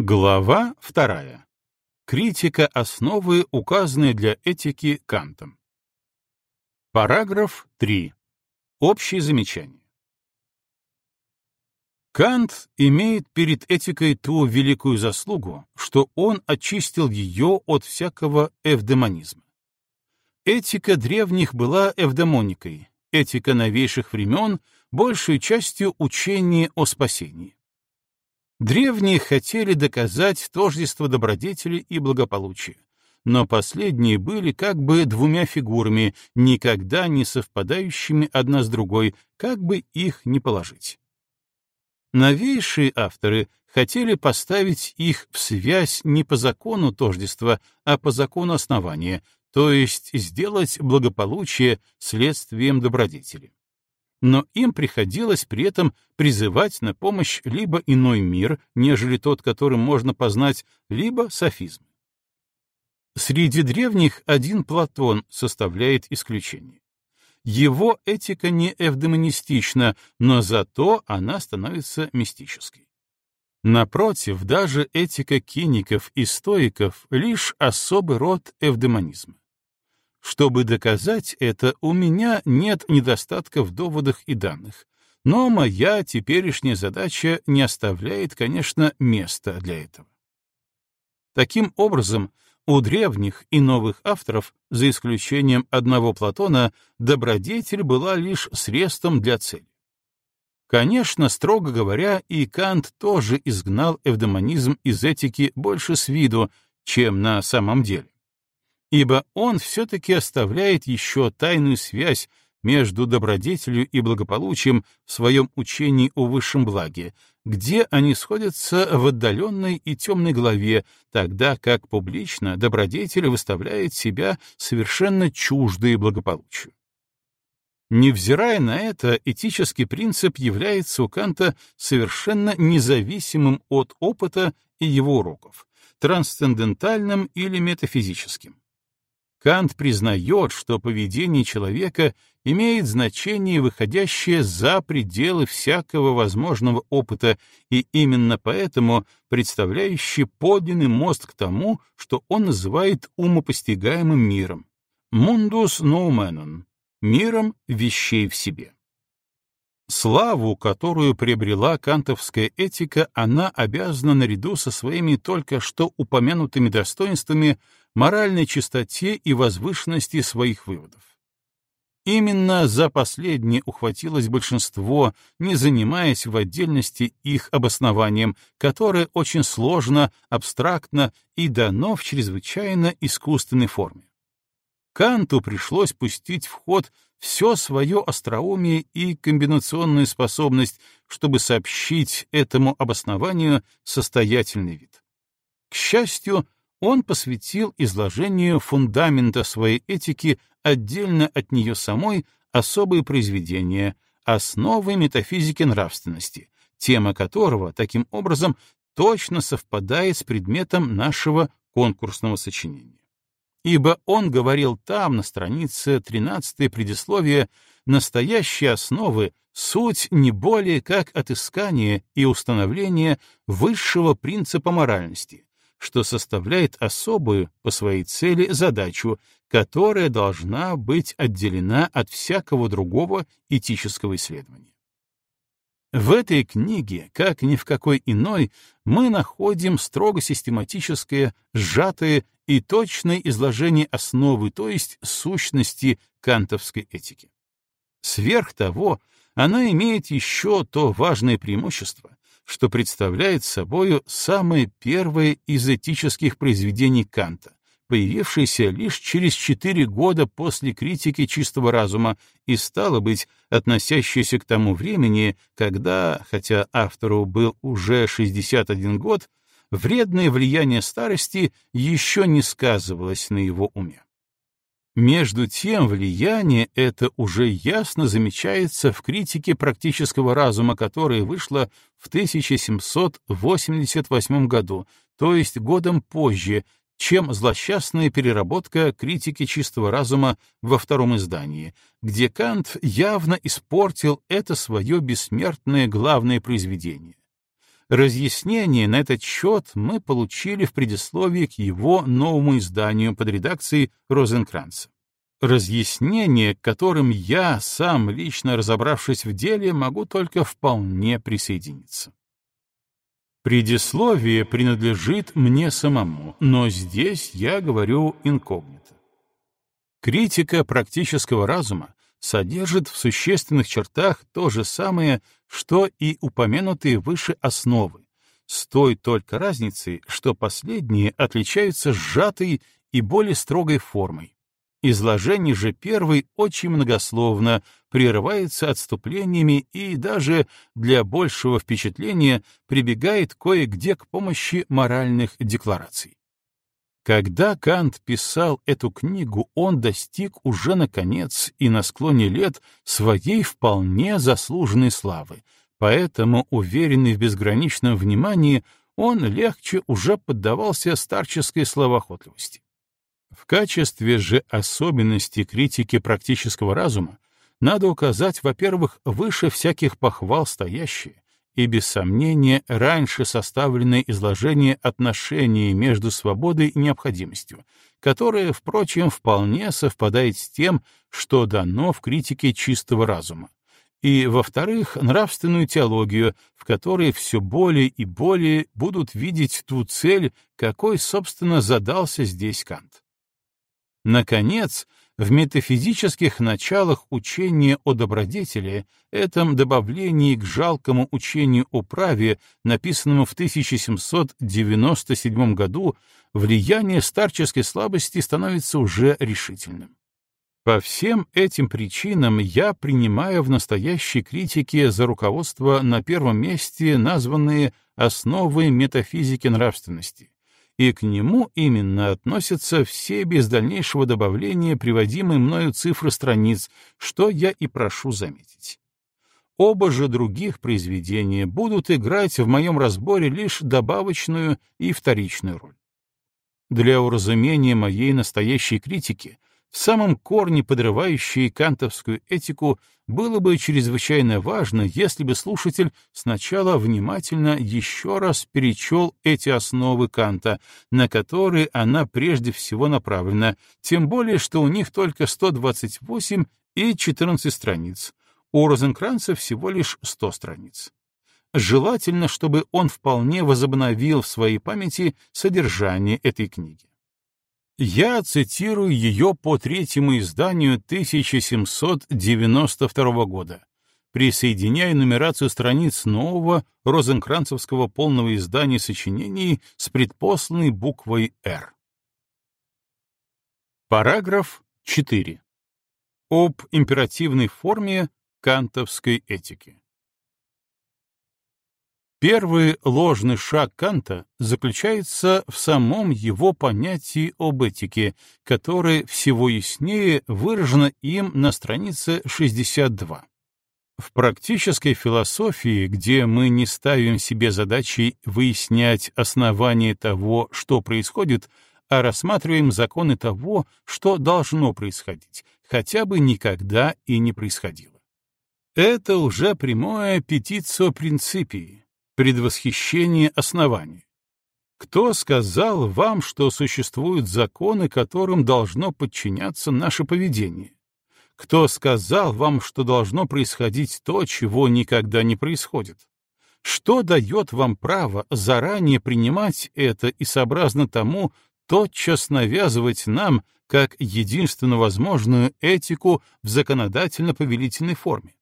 Глава вторая. Критика основы, указанной для этики Кантом. Параграф 3. Общие замечания. Кант имеет перед этикой ту великую заслугу, что он очистил ее от всякого эвдемонизма. Этика древних была эвдемоникой, этика новейших времен — большей частью учение о спасении. Древние хотели доказать тождество добродетели и благополучия, но последние были как бы двумя фигурами, никогда не совпадающими одна с другой, как бы их ни положить. Новейшие авторы хотели поставить их в связь не по закону тождества, а по закону основания, то есть сделать благополучие следствием добродетели но им приходилось при этом призывать на помощь либо иной мир, нежели тот, которым можно познать, либо софизм. Среди древних один Платон составляет исключение. Его этика не эвдемонистична, но зато она становится мистической. Напротив, даже этика киников и стоиков — лишь особый род эвдемонизма. Чтобы доказать это, у меня нет недостатка в доводах и данных, но моя теперешняя задача не оставляет, конечно, места для этого. Таким образом, у древних и новых авторов, за исключением одного Платона, добродетель была лишь средством для цели. Конечно, строго говоря, и Кант тоже изгнал эвдемонизм из этики больше с виду, чем на самом деле ибо он все-таки оставляет еще тайную связь между добродетелью и благополучием в своем учении о высшем благе, где они сходятся в отдаленной и темной главе, тогда как публично добродетель выставляет себя совершенно чуждой благополучию. Невзирая на это, этический принцип является у Канта совершенно независимым от опыта и его уроков, трансцендентальным или метафизическим. Кант признает, что поведение человека имеет значение, выходящее за пределы всякого возможного опыта, и именно поэтому представляющий подлинный мост к тому, что он называет умопостигаемым миром. Mundus noumenon — миром вещей в себе. Славу, которую приобрела кантовская этика, она обязана наряду со своими только что упомянутыми достоинствами моральной чистоте и возвышенности своих выводов. Именно за последнее ухватилось большинство, не занимаясь в отдельности их обоснованием, которое очень сложно, абстрактно и дано в чрезвычайно искусственной форме. Канту пришлось пустить в ход все свое остроумие и комбинационную способность, чтобы сообщить этому обоснованию состоятельный вид. К счастью, он посвятил изложению фундамента своей этики отдельно от нее самой особые произведения «Основы метафизики нравственности», тема которого, таким образом, точно совпадает с предметом нашего конкурсного сочинения. Ибо он говорил там, на странице 13 предисловия, настоящие основы — суть не более как отыскание и установление высшего принципа моральности, что составляет особую по своей цели задачу, которая должна быть отделена от всякого другого этического исследования. В этой книге, как ни в какой иной, мы находим строго систематическое, сжатое и точное изложение основы, то есть сущности кантовской этики. Сверх того, она имеет еще то важное преимущество, что представляет собою самое первое из этических произведений Канта, появившийся лишь через четыре года после критики чистого разума и, стало быть, относящийся к тому времени, когда, хотя автору был уже 61 год, вредное влияние старости еще не сказывалось на его уме. Между тем, влияние это уже ясно замечается в критике практического разума, которая вышла в 1788 году, то есть годом позже, чем злосчастная переработка критики чистого разума во втором издании, где Кант явно испортил это свое бессмертное главное произведение. Разъяснение на этот счет мы получили в предисловии к его новому изданию под редакцией Розенкранца. Разъяснение, к которым я, сам лично разобравшись в деле, могу только вполне присоединиться. Предисловие принадлежит мне самому, но здесь я говорю инкогнито. Критика практического разума содержит в существенных чертах то же самое, что и упомянутые выше основы, с той только разницей, что последние отличаются сжатой и более строгой формой. Изложение же первой очень многословно, прерывается отступлениями и даже для большего впечатления прибегает кое-где к помощи моральных деклараций. Когда Кант писал эту книгу, он достиг уже, наконец, и на склоне лет своей вполне заслуженной славы, поэтому, уверенный в безграничном внимании, он легче уже поддавался старческой словоохотливости. В качестве же особенности критики практического разума надо указать, во-первых, выше всяких похвал стоящие, и, без сомнения, раньше составленное изложение отношений между свободой и необходимостью, которое, впрочем, вполне совпадает с тем, что дано в критике чистого разума, и, во-вторых, нравственную теологию, в которой все более и более будут видеть ту цель, какой, собственно, задался здесь Кант. Наконец, в метафизических началах учения о добродетели, этом добавлении к жалкому учению о праве, написанному в 1797 году, влияние старческой слабости становится уже решительным. По всем этим причинам я принимаю в настоящей критике за руководство на первом месте названные «основы метафизики нравственности», и к нему именно относятся все без дальнейшего добавления приводимые мною цифры страниц, что я и прошу заметить. Оба же других произведения будут играть в моем разборе лишь добавочную и вторичную роль. Для уразумения моей настоящей критики в самом корне подрывающей кантовскую этику, было бы чрезвычайно важно, если бы слушатель сначала внимательно еще раз перечел эти основы Канта, на которые она прежде всего направлена, тем более, что у них только 128 и 14 страниц, у Розенкранца всего лишь 100 страниц. Желательно, чтобы он вполне возобновил в своей памяти содержание этой книги. Я цитирую ее по третьему изданию 1792 года, присоединяя нумерацию страниц нового розенкранцевского полного издания сочинений с предпосланной буквой «Р». Параграф 4. Об императивной форме кантовской этики. Первый ложный шаг Канта заключается в самом его понятии об этике, которое всего яснее выражено им на странице 62. В практической философии, где мы не ставим себе задачей выяснять основания того, что происходит, а рассматриваем законы того, что должно происходить, хотя бы никогда и не происходило. Это уже прямое петицо принципии, предвосхищение оснований. Кто сказал вам, что существуют законы, которым должно подчиняться наше поведение? Кто сказал вам, что должно происходить то, чего никогда не происходит? Что дает вам право заранее принимать это и сообразно тому тотчас навязывать нам как единственно возможную этику в законодательно-повелительной форме?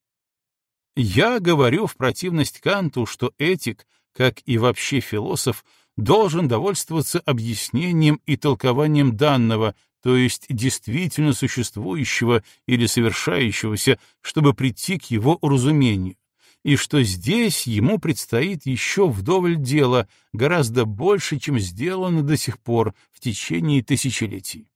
Я говорю в противность Канту, что этик, как и вообще философ, должен довольствоваться объяснением и толкованием данного, то есть действительно существующего или совершающегося, чтобы прийти к его уразумению, и что здесь ему предстоит еще вдоволь дела, гораздо больше, чем сделано до сих пор в течение тысячелетий.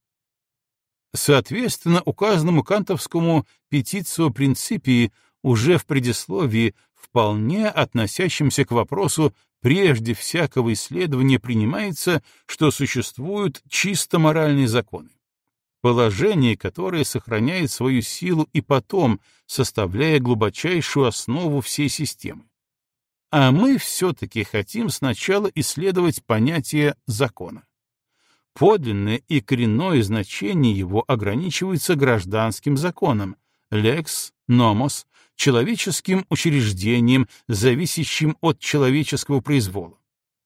Соответственно, указанному кантовскому петицию принципии уже в предисловии, вполне относящемся к вопросу прежде всякого исследования принимается, что существуют чисто моральные законы. Положение, которое сохраняет свою силу и потом, составляя глубочайшую основу всей системы. А мы все-таки хотим сначала исследовать понятие закона. Подлинное и коренное значение его ограничивается гражданским законом, lex, nomos, человеческим учреждением, зависящим от человеческого произвола.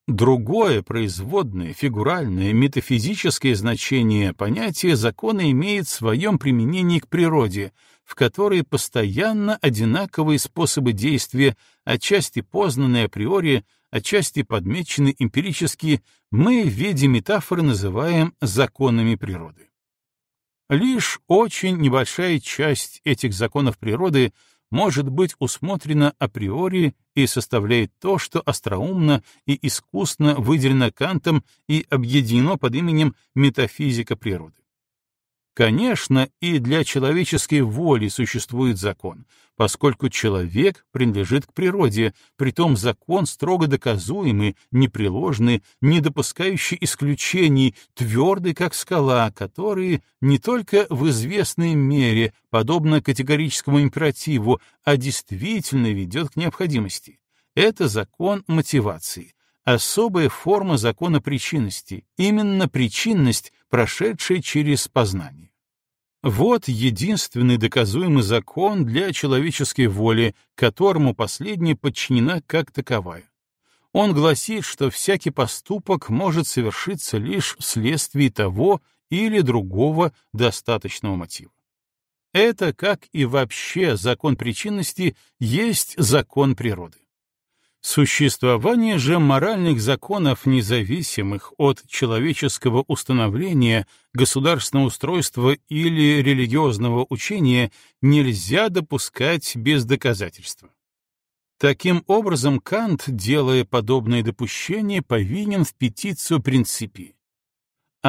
Другое производное, фигуральное, метафизическое значение понятия закона имеет в своем применении к природе, в которой постоянно одинаковые способы действия, отчасти познанные априори, отчасти подмечены эмпирически, мы в виде метафоры называем законами природы. Лишь очень небольшая часть этих законов природы может быть усмотрено априори и составляет то, что остроумно и искусно выделено Кантом и объединено под именем метафизика природы. Конечно, и для человеческой воли существует закон, поскольку человек принадлежит к природе, притом закон строго доказуемый, непреложный, не допускающий исключений, твердый, как скала, который не только в известной мере, подобно категорическому императиву, а действительно ведет к необходимости. Это закон мотивации, особая форма закона причинности, именно причинность, прошедшая через познание. Вот единственный доказуемый закон для человеческой воли, которому последняя подчинена как таковая. Он гласит, что всякий поступок может совершиться лишь вследствие того или другого достаточного мотива. Это, как и вообще закон причинности, есть закон природы. Существование же моральных законов, независимых от человеческого установления, государственного устройства или религиозного учения, нельзя допускать без доказательства. Таким образом, Кант, делая подобные допущения, повинен в петицию принципии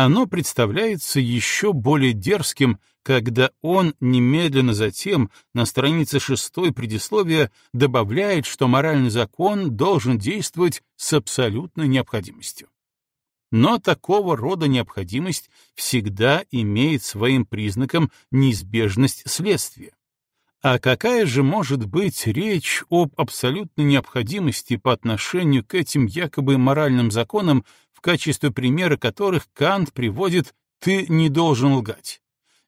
оно представляется еще более дерзким, когда он немедленно затем на странице шестой предисловия добавляет, что моральный закон должен действовать с абсолютной необходимостью. Но такого рода необходимость всегда имеет своим признаком неизбежность следствия. А какая же может быть речь об абсолютной необходимости по отношению к этим якобы моральным законам, качестве примера которых Кант приводит «ты не должен лгать».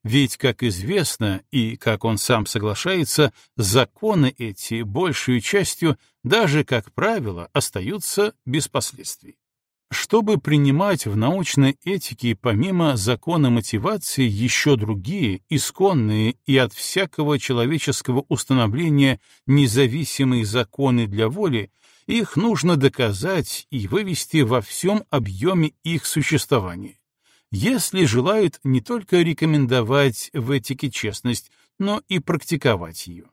Ведь, как известно, и как он сам соглашается, законы эти, большую частью, даже как правило, остаются без последствий. Чтобы принимать в научной этике помимо закона мотивации еще другие, исконные и от всякого человеческого установления независимые законы для воли, их нужно доказать и вывести во всем объеме их существования. Если желают не только рекомендовать в этике честность, но и практиковать ее.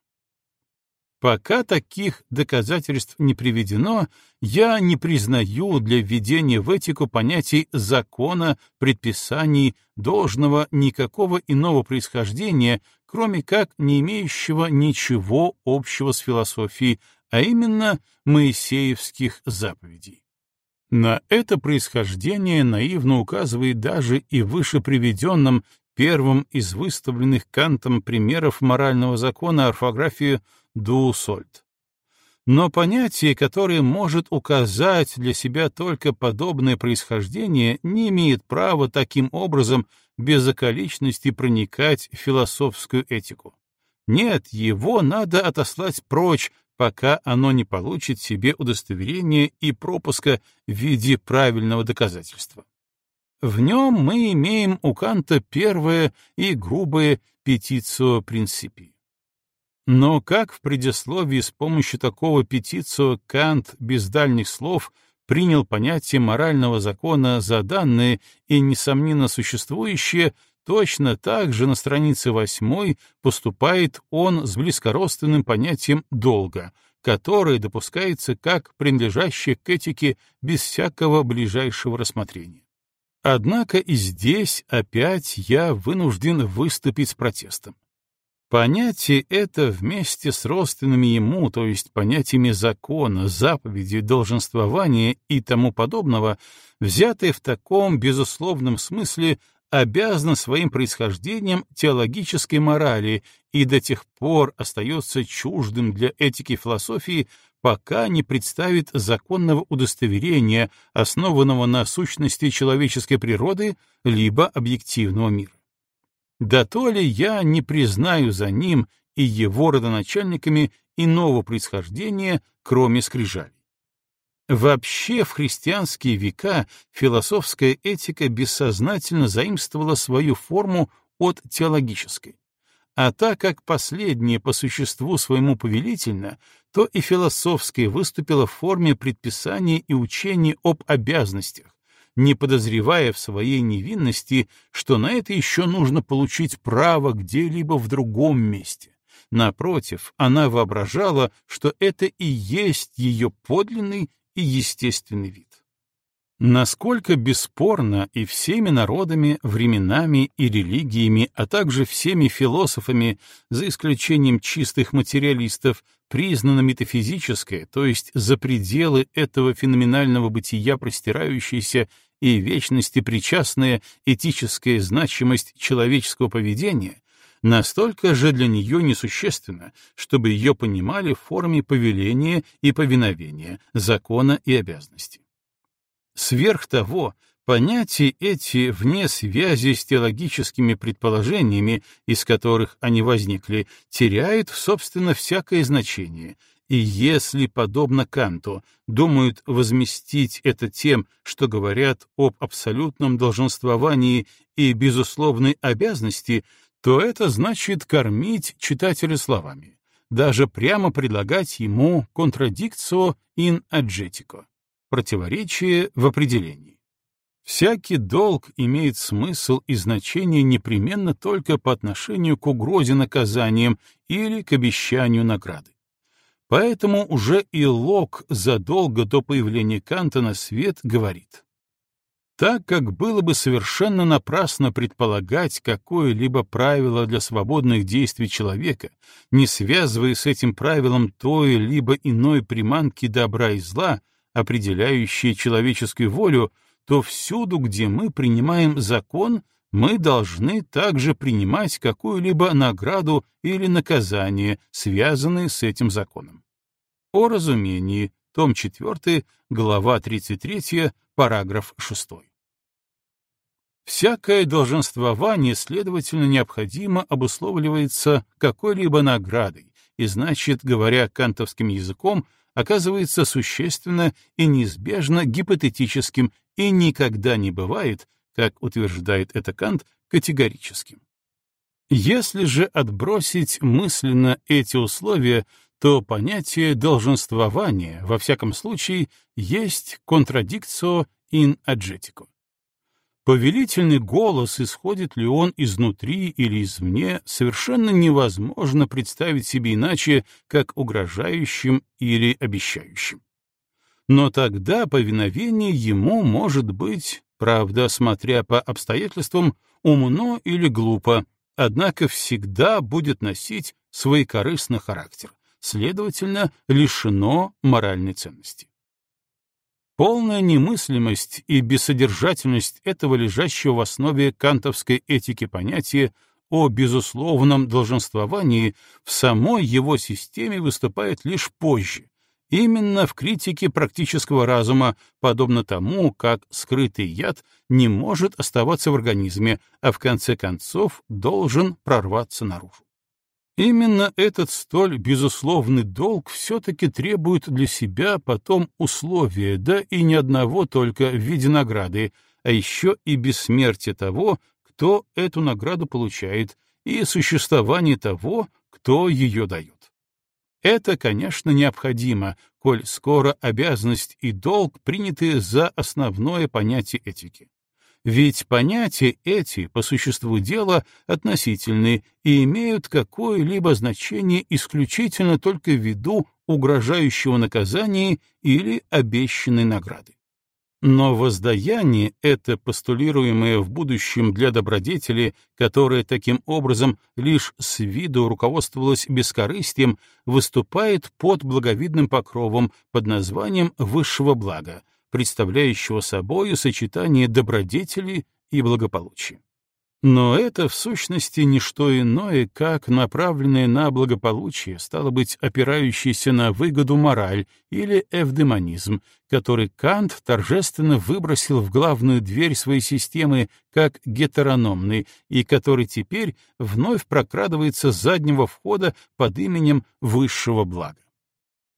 Пока таких доказательств не приведено, я не признаю для введения в этику понятий закона, предписаний, должного никакого иного происхождения, кроме как не имеющего ничего общего с философией, а именно Моисеевских заповедей. На это происхождение наивно указывает даже и выше приведенном первым из выставленных Кантом примеров морального закона орфографии «дуусольд». Но понятие, которое может указать для себя только подобное происхождение, не имеет права таким образом без околичности проникать в философскую этику. Нет, его надо отослать прочь пока оно не получит себе удостоверения и пропуска в виде правильного доказательства. В нем мы имеем у Канта первое и грубое петицию принципии. Но как в предисловии с помощью такого петицию Кант без дальних слов принял понятие морального закона за данное и, несомненно, существующее, Точно так же на странице восьмой поступает он с близкородственным понятием «долга», которое допускается как принадлежащее к этике без всякого ближайшего рассмотрения. Однако и здесь опять я вынужден выступить с протестом. Понятие это вместе с родственными ему, то есть понятиями закона, заповеди, долженствования и тому подобного, взятое в таком безусловном смысле, обязана своим происхождением теологической морали и до тех пор остается чуждым для этики философии, пока не представит законного удостоверения, основанного на сущности человеческой природы либо объективного мира. Да то ли я не признаю за ним и его родоначальниками иного происхождения, кроме скрижалей. Вообще в христианские века философская этика бессознательно заимствовала свою форму от теологической. А так как последняя по существу своему повелительна, то и философская выступила в форме предписаний и учений об обязанностях, не подозревая в своей невинности, что на это еще нужно получить право где-либо в другом месте. Напротив, она воображала, что это и есть ее подлинный и естественный вид. Насколько бесспорно и всеми народами, временами и религиями, а также всеми философами, за исключением чистых материалистов, признано метафизическое, то есть за пределы этого феноменального бытия простирающаяся и вечности причастная этическая значимость человеческого поведения, настолько же для нее несущественно, чтобы ее понимали в форме повеления и повиновения, закона и обязанности. Сверх того, понятия эти вне связи с теологическими предположениями, из которых они возникли, теряют, собственно, всякое значение, и если, подобно Канту, думают возместить это тем, что говорят об абсолютном долженствовании и безусловной обязанности, то это значит кормить читателя словами, даже прямо предлагать ему контрадикцию in adjetico противоречие в определении. Всякий долг имеет смысл и значение непременно только по отношению к угрозе наказанием или к обещанию награды. Поэтому уже и Лок задолго до появления Канта на свет говорит. Так как было бы совершенно напрасно предполагать какое-либо правило для свободных действий человека, не связывая с этим правилом той либо иной приманки добра и зла, определяющие человеческую волю, то всюду, где мы принимаем закон, мы должны также принимать какую-либо награду или наказание, связанные с этим законом. О разумении, том 4, глава 33, параграф 6. Всякое долженствование, следовательно, необходимо обусловливается какой-либо наградой, и значит, говоря кантовским языком, оказывается существенно и неизбежно гипотетическим и никогда не бывает, как утверждает это Кант, категорическим. Если же отбросить мысленно эти условия, то понятие долженствования, во всяком случае, есть контрадикцио in adjetico. Повелительный голос, исходит ли он изнутри или извне, совершенно невозможно представить себе иначе, как угрожающим или обещающим. Но тогда повиновение ему может быть, правда, смотря по обстоятельствам, умно или глупо, однако всегда будет носить свой корыстный характер, следовательно, лишено моральной ценности. Полная немыслимость и бессодержательность этого лежащего в основе кантовской этики понятия о безусловном долженствовании в самой его системе выступает лишь позже, именно в критике практического разума, подобно тому, как скрытый яд не может оставаться в организме, а в конце концов должен прорваться наружу. Именно этот столь безусловный долг все-таки требует для себя потом условия, да и не одного только в виде награды, а еще и бессмертия того, кто эту награду получает, и существование того, кто ее дает. Это, конечно, необходимо, коль скоро обязанность и долг приняты за основное понятие этики. Ведь понятия эти, по существу дела, относительны и имеют какое-либо значение исключительно только в виду угрожающего наказания или обещанной награды. Но воздаяние — это постулируемое в будущем для добродетели, которое таким образом лишь с виду руководствовалось бескорыстием, выступает под благовидным покровом под названием высшего блага, представляющего собой сочетание добродетели и благополучия. Но это, в сущности, не что иное, как направленное на благополучие, стало быть, опирающееся на выгоду мораль или эвдемонизм, который Кант торжественно выбросил в главную дверь своей системы как гетерономный и который теперь вновь прокрадывается с заднего входа под именем высшего блага.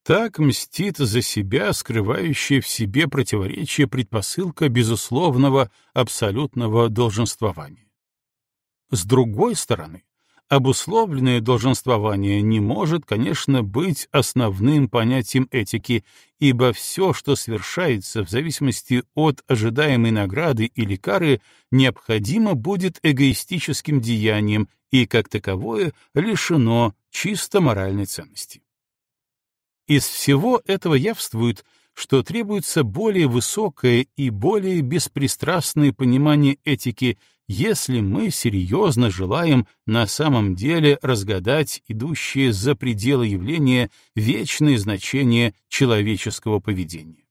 Так мстит за себя скрывающая в себе противоречие предпосылка безусловного абсолютного долженствования. С другой стороны, обусловленное долженствование не может, конечно, быть основным понятием этики, ибо все, что совершается в зависимости от ожидаемой награды или кары, необходимо будет эгоистическим деянием и, как таковое, лишено чисто моральной ценности. Из всего этого явствует, что требуется более высокое и более беспристрастное понимание этики, если мы серьезно желаем на самом деле разгадать идущее за пределы явления вечное значение человеческого поведения.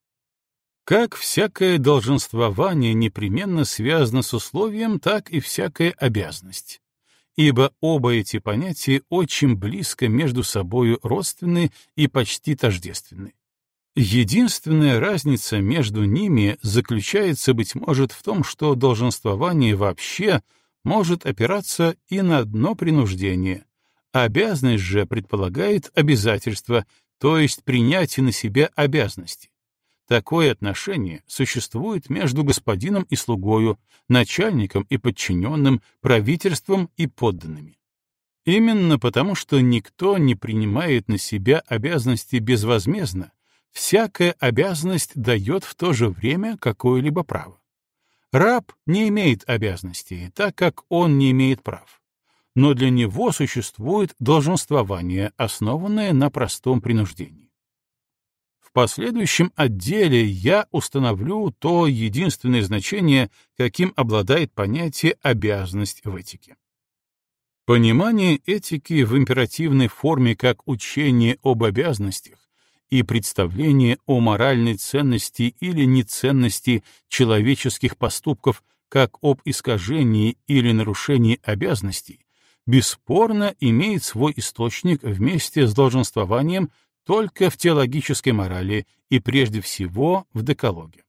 Как всякое долженствование непременно связано с условием, так и всякая обязанность ибо оба эти понятия очень близко между собою родственны и почти тождественны. Единственная разница между ними заключается, быть может, в том, что долженствование вообще может опираться и на одно принуждение, обязанность же предполагает обязательство, то есть принятие на себя обязанности. Такое отношение существует между господином и слугою, начальником и подчиненным, правительством и подданными. Именно потому, что никто не принимает на себя обязанности безвозмездно, всякая обязанность дает в то же время какое-либо право. Раб не имеет обязанностей, так как он не имеет прав. Но для него существует долженствование, основанное на простом принуждении последующем отделе я установлю то единственное значение, каким обладает понятие «обязанность» в этике. Понимание этики в императивной форме как учение об обязанностях и представление о моральной ценности или неценности человеческих поступков как об искажении или нарушении обязанностей бесспорно имеет свой источник вместе с долженствованием только в теологической морали и прежде всего в декалоге.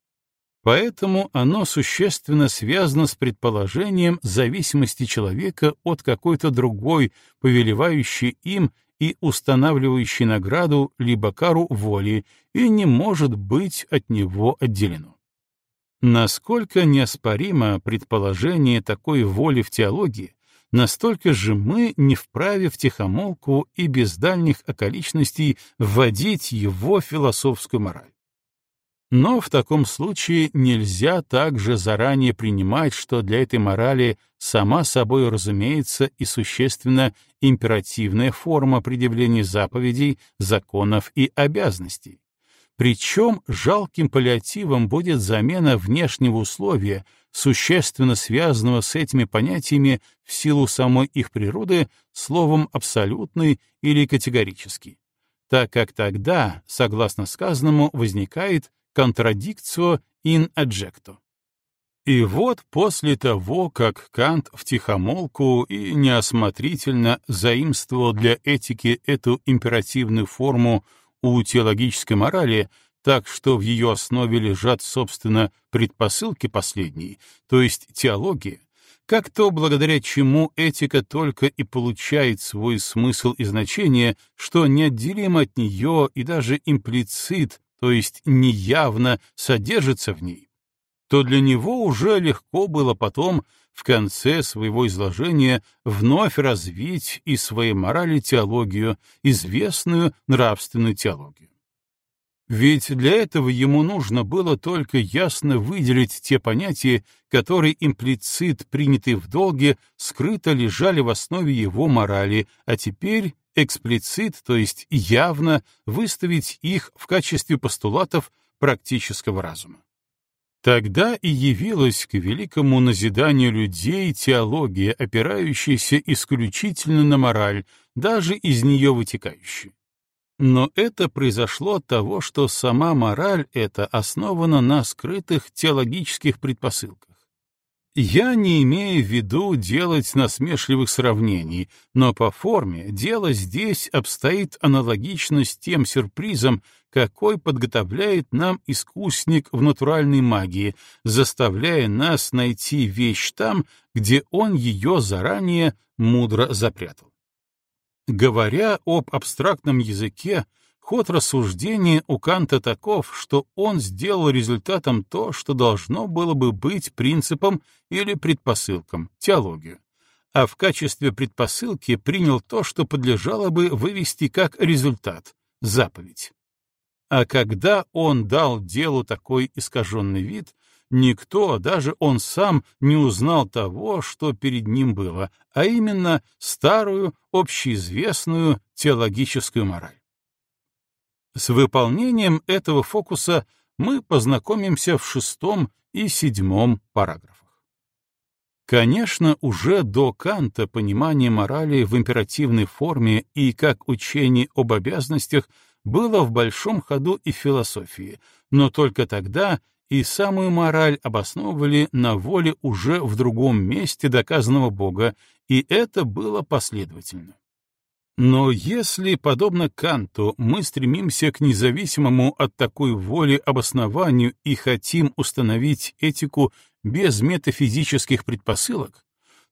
Поэтому оно существенно связано с предположением зависимости человека от какой-то другой, повелевающей им и устанавливающей награду либо кару воли, и не может быть от него отделено. Насколько неоспоримо предположение такой воли в теологии, настолько же мы не вправе в тихомолку и без дальних околичностей вводить его философскую мораль. Но в таком случае нельзя также заранее принимать, что для этой морали сама собой разумеется и существенно императивная форма предъявления заповедей, законов и обязанностей. Причем жалким паллиативом будет замена внешнего условия, существенно связанного с этими понятиями в силу самой их природы словом «абсолютный» или «категорический», так как тогда, согласно сказанному, возникает контрадикцио in adjecto. И вот после того, как Кант втихомолку и неосмотрительно заимствовал для этики эту императивную форму у теологической морали, так что в ее основе лежат, собственно, предпосылки последней, то есть теология, как то, благодаря чему этика только и получает свой смысл и значение, что неотделимо от нее и даже имплицит, то есть неявно содержится в ней, то для него уже легко было потом в конце своего изложения вновь развить из своей морали теологию, известную нравственную теологию. Ведь для этого ему нужно было только ясно выделить те понятия, которые имплицит, принятые в долге, скрыто лежали в основе его морали, а теперь эксплицит, то есть явно, выставить их в качестве постулатов практического разума. Тогда и явилась к великому назиданию людей теология, опирающаяся исключительно на мораль, даже из нее вытекающая. Но это произошло от того, что сама мораль эта основана на скрытых теологических предпосылках. Я не имею в виду делать насмешливых сравнений, но по форме дело здесь обстоит аналогично с тем сюрпризом, какой подготовляет нам искусник в натуральной магии, заставляя нас найти вещь там, где он ее заранее мудро запрятал. Говоря об абстрактном языке, Ход рассуждения у Канта таков, что он сделал результатом то, что должно было бы быть принципом или предпосылком, теологию, а в качестве предпосылки принял то, что подлежало бы вывести как результат, заповедь. А когда он дал делу такой искаженный вид, никто, даже он сам, не узнал того, что перед ним было, а именно старую, общеизвестную теологическую мораль. С выполнением этого фокуса мы познакомимся в шестом и седьмом параграфах. Конечно, уже до Канта понимание морали в императивной форме и как учение об обязанностях было в большом ходу и в философии, но только тогда и самую мораль обосновывали на воле уже в другом месте доказанного Бога, и это было последовательно. Но если, подобно Канту, мы стремимся к независимому от такой воли обоснованию и хотим установить этику без метафизических предпосылок,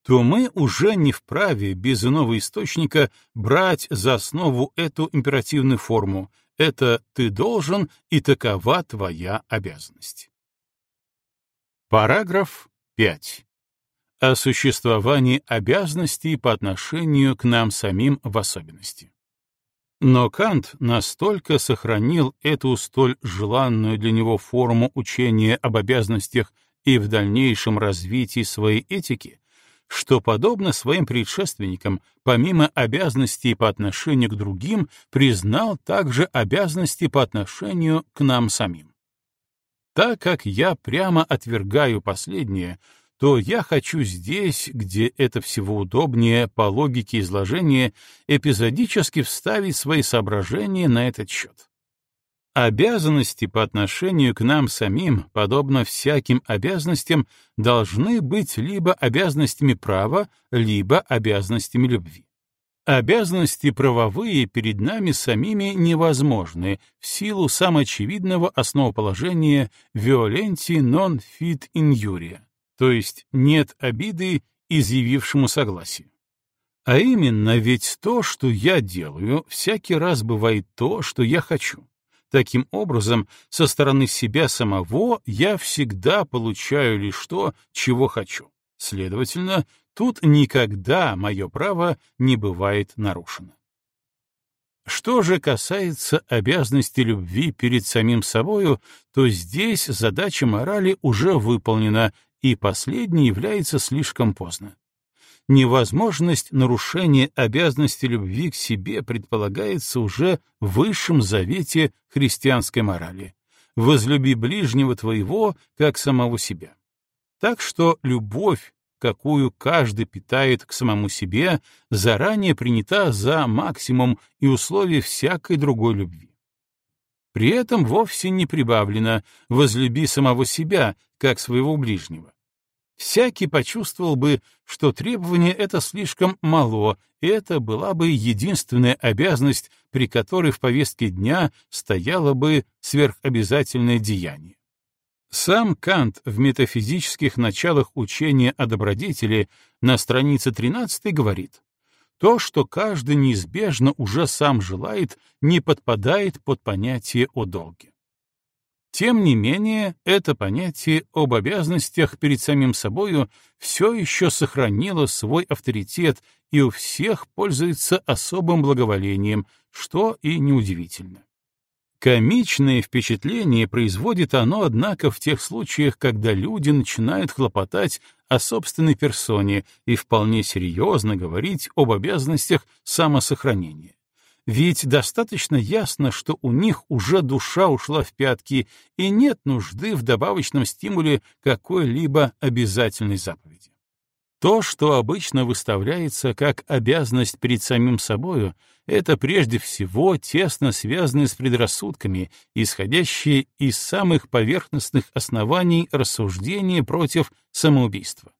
то мы уже не вправе без иного источника брать за основу эту императивную форму «это ты должен и такова твоя обязанность». Параграф 5 о существовании обязанностей по отношению к нам самим в особенности. Но Кант настолько сохранил эту столь желанную для него форму учения об обязанностях и в дальнейшем развитии своей этики, что, подобно своим предшественникам, помимо обязанностей по отношению к другим, признал также обязанности по отношению к нам самим. Так как я прямо отвергаю последнее, то я хочу здесь, где это всего удобнее по логике изложения, эпизодически вставить свои соображения на этот счет. Обязанности по отношению к нам самим, подобно всяким обязанностям, должны быть либо обязанностями права, либо обязанностями любви. Обязанности правовые перед нами самими невозможны в силу самоочевидного основоположения «violenти non fit injuria» то есть нет обиды изъявившему согласие. А именно, ведь то, что я делаю, всякий раз бывает то, что я хочу. Таким образом, со стороны себя самого я всегда получаю лишь то, чего хочу. Следовательно, тут никогда мое право не бывает нарушено. Что же касается обязанности любви перед самим собою, то здесь задача морали уже выполнена, и последний является слишком поздно. Невозможность нарушения обязанности любви к себе предполагается уже в высшем завете христианской морали «возлюби ближнего твоего, как самого себя». Так что любовь, какую каждый питает к самому себе, заранее принята за максимум и условие всякой другой любви. При этом вовсе не прибавлено «возлюби самого себя, как своего ближнего». Всякий почувствовал бы, что требование это слишком мало, и это была бы единственная обязанность, при которой в повестке дня стояло бы сверхобязательное деяние. Сам Кант в метафизических началах учения о добродетели на странице 13 говорит, то, что каждый неизбежно уже сам желает, не подпадает под понятие о долге. Тем не менее, это понятие об обязанностях перед самим собою все еще сохранило свой авторитет и у всех пользуется особым благоволением, что и неудивительно. Комичное впечатление производит оно, однако, в тех случаях, когда люди начинают хлопотать о собственной персоне и вполне серьезно говорить об обязанностях самосохранения. Ведь достаточно ясно, что у них уже душа ушла в пятки, и нет нужды в добавочном стимуле какой-либо обязательной заповеди. То, что обычно выставляется как обязанность перед самим собою, это прежде всего тесно связано с предрассудками, исходящие из самых поверхностных оснований рассуждения против самоубийства.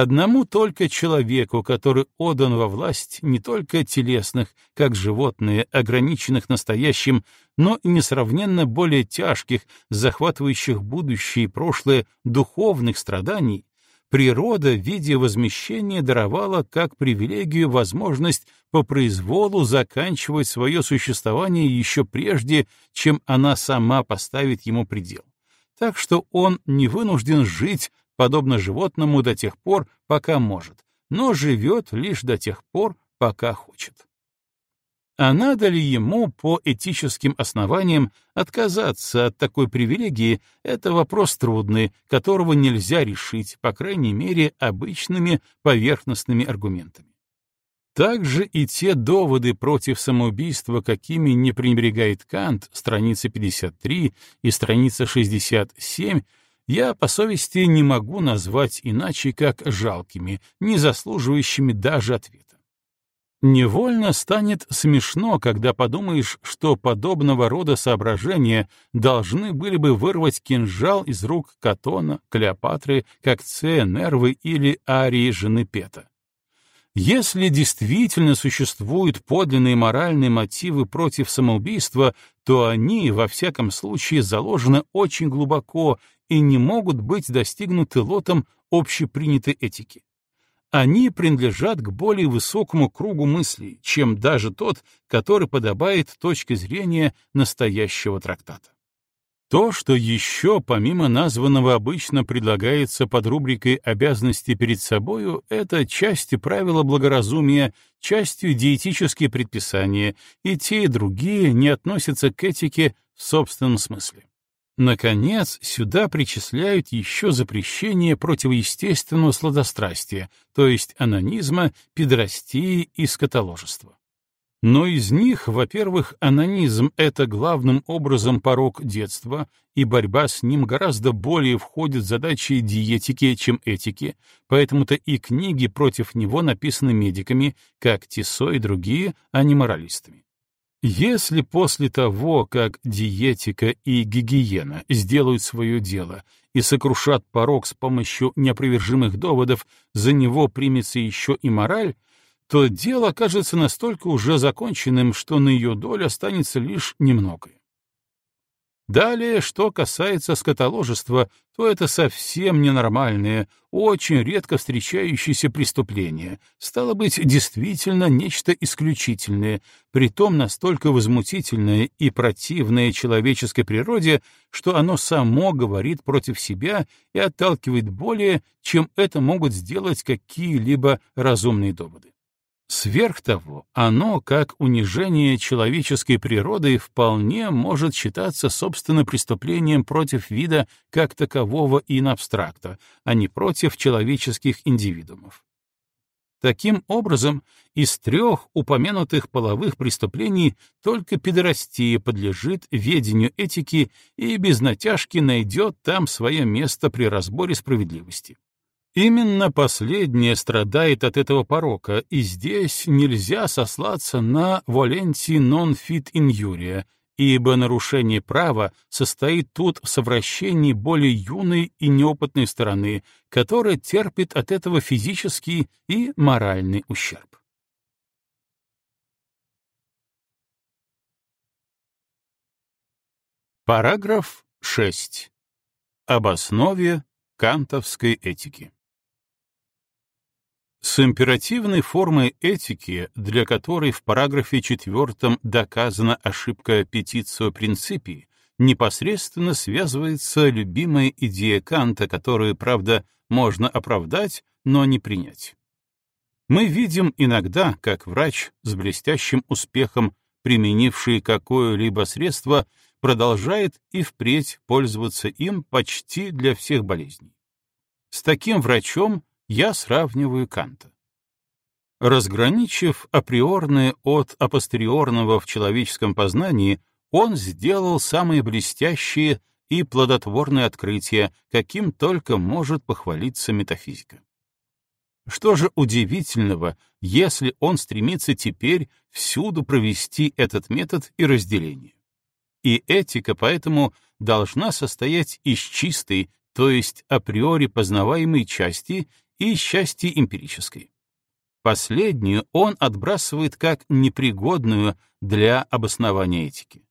Одному только человеку, который отдан во власть не только телесных, как животные, ограниченных настоящим, но и несравненно более тяжких, захватывающих будущее и прошлое духовных страданий, природа в виде возмещения даровала как привилегию возможность по произволу заканчивать свое существование еще прежде, чем она сама поставит ему предел. Так что он не вынужден жить подобно животному до тех пор, пока может, но живет лишь до тех пор, пока хочет. А надо ли ему по этическим основаниям отказаться от такой привилегии, это вопрос трудный, которого нельзя решить, по крайней мере, обычными поверхностными аргументами. Также и те доводы против самоубийства, какими не пренебрегает Кант, страница 53 и страница 67, я по совести не могу назвать иначе, как жалкими, не заслуживающими даже ответа. Невольно станет смешно, когда подумаешь, что подобного рода соображения должны были бы вырвать кинжал из рук Катона, Клеопатры, Кокцея, Нервы или Арии жены Пета. Если действительно существуют подлинные моральные мотивы против самоубийства, то они, во всяком случае, заложены очень глубоко и не могут быть достигнуты лотом общепринятой этики. Они принадлежат к более высокому кругу мыслей, чем даже тот, который подобает точке зрения настоящего трактата. То, что еще помимо названного обычно предлагается под рубрикой «обязанности перед собою», это частью правила благоразумия, частью диетические предписания, и те, и другие не относятся к этике в собственном смысле. Наконец, сюда причисляют еще запрещение противоестественного сладострастия, то есть анонизма, педрастии и скотоложества. Но из них, во-первых, анонизм — это главным образом порог детства, и борьба с ним гораздо более входит в задачи диетики, чем этики, поэтому-то и книги против него написаны медиками, как Тисо и другие, а не моралистами. Если после того, как диетика и гигиена сделают свое дело и сокрушат порог с помощью неопровержимых доводов, за него примется еще и мораль, то дело окажется настолько уже законченным, что на ее долю останется лишь немногое. Далее, что касается скотоложества, то это совсем ненормальное, очень редко встречающееся преступление, стало быть, действительно нечто исключительное, притом настолько возмутительное и противное человеческой природе, что оно само говорит против себя и отталкивает более, чем это могут сделать какие-либо разумные доводы. Сверх того, оно, как унижение человеческой природы, вполне может считаться собственно преступлением против вида как такового инабстракта, а не против человеческих индивидуумов. Таким образом, из трех упомянутых половых преступлений только педорастия подлежит ведению этики и без натяжки найдет там свое место при разборе справедливости. Именно последнее страдает от этого порока, и здесь нельзя сослаться на «volenти non fit injuria», ибо нарушение права состоит тут в совращении более юной и неопытной стороны, которая терпит от этого физический и моральный ущерб. Параграф 6. Об основе кантовской этики. С императивной формой этики, для которой в параграфе 4 доказана ошибка петицио принципии, непосредственно связывается любимая идея Канта, которую, правда, можно оправдать, но не принять. Мы видим иногда, как врач с блестящим успехом, применивший какое-либо средство, продолжает и впредь пользоваться им почти для всех болезней. С таким врачом я сравниваю Канта. Разграничив априорное от апостериорного в человеческом познании, он сделал самые блестящие и плодотворные открытия, каким только может похвалиться метафизика. Что же удивительного, если он стремится теперь всюду провести этот метод и разделение? И этика поэтому должна состоять из чистой, то есть априори познаваемой части и части эмпирической. Последнюю он отбрасывает как непригодную для обоснования этики.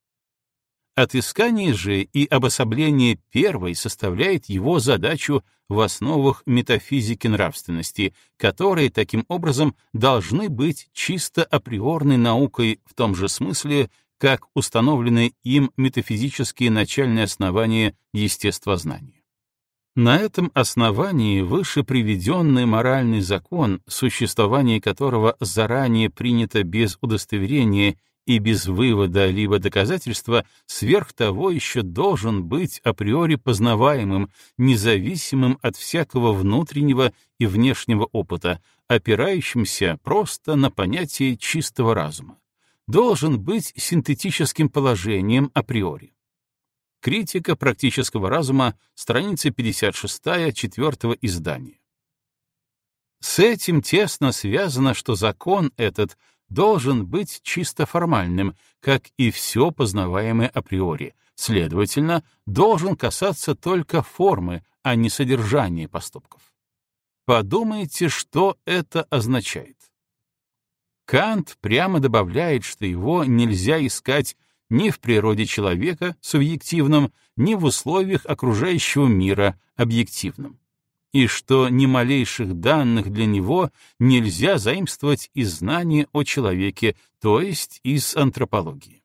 Отыскание же и обособление первой составляет его задачу в основах метафизики нравственности, которые таким образом должны быть чисто априорной наукой в том же смысле, как установлены им метафизические начальные основания естествознания. На этом основании выше приведенный моральный закон, существование которого заранее принято без удостоверения и без вывода либо доказательства, сверх того еще должен быть априори познаваемым, независимым от всякого внутреннего и внешнего опыта, опирающимся просто на понятие чистого разума. Должен быть синтетическим положением априори. Критика практического разума, страница 56, четвертого издания. С этим тесно связано, что закон этот — должен быть чисто формальным, как и все познаваемое априори, следовательно, должен касаться только формы, а не содержания поступков. Подумайте, что это означает. Кант прямо добавляет, что его нельзя искать ни в природе человека, субъективном, ни в условиях окружающего мира, объективном и что ни малейших данных для него нельзя заимствовать из знания о человеке, то есть из антропологии.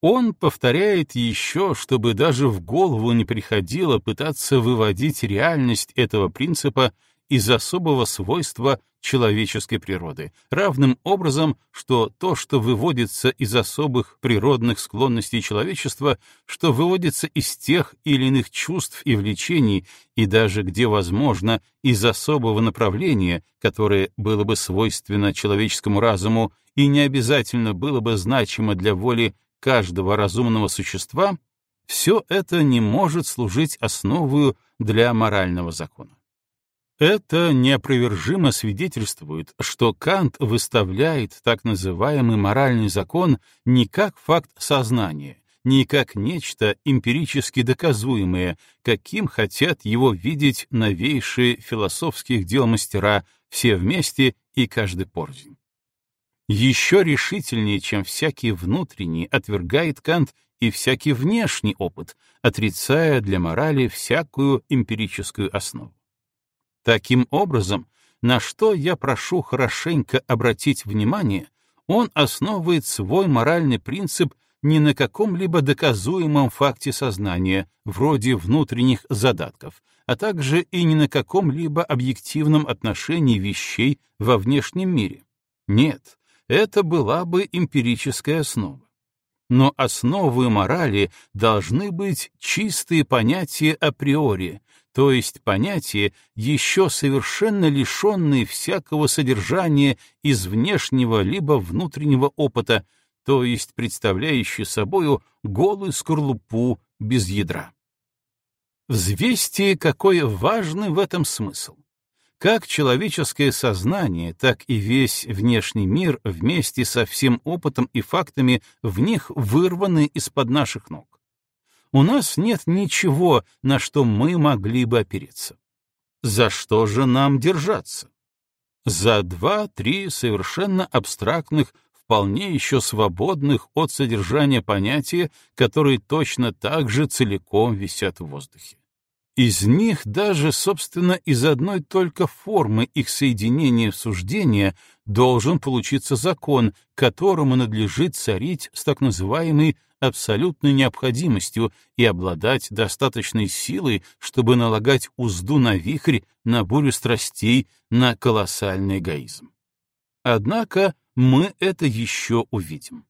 Он повторяет еще, чтобы даже в голову не приходило пытаться выводить реальность этого принципа из особого свойства человеческой природы, равным образом, что то, что выводится из особых природных склонностей человечества, что выводится из тех или иных чувств и влечений, и даже, где возможно, из особого направления, которое было бы свойственно человеческому разуму и не обязательно было бы значимо для воли каждого разумного существа, все это не может служить основой для морального закона. Это неопровержимо свидетельствует, что Кант выставляет так называемый моральный закон не как факт сознания, не как нечто эмпирически доказуемое, каким хотят его видеть новейшие философских дел мастера все вместе и каждый порзень. Еще решительнее, чем всякий внутренний, отвергает Кант и всякий внешний опыт, отрицая для морали всякую эмпирическую основу. Таким образом, на что я прошу хорошенько обратить внимание, он основывает свой моральный принцип не на каком-либо доказуемом факте сознания, вроде внутренних задатков, а также и не на каком-либо объективном отношении вещей во внешнем мире. Нет, это была бы эмпирическая основа. Но основой морали должны быть чистые понятия априори, то есть понятия, еще совершенно лишенные всякого содержания из внешнего либо внутреннего опыта, то есть представляющие собою голую скорлупу без ядра. Взвесьте, какой важный в этом смысл. Как человеческое сознание, так и весь внешний мир вместе со всем опытом и фактами в них вырваны из-под наших ног у нас нет ничего, на что мы могли бы опереться. За что же нам держаться? За два-три совершенно абстрактных, вполне еще свободных от содержания понятия, которые точно так же целиком висят в воздухе. Из них даже, собственно, из одной только формы их соединения в суждения должен получиться закон, которому надлежит царить с так называемой абсолютной необходимостью и обладать достаточной силой, чтобы налагать узду на вихрь, на бурю страстей, на колоссальный эгоизм. Однако мы это еще увидим.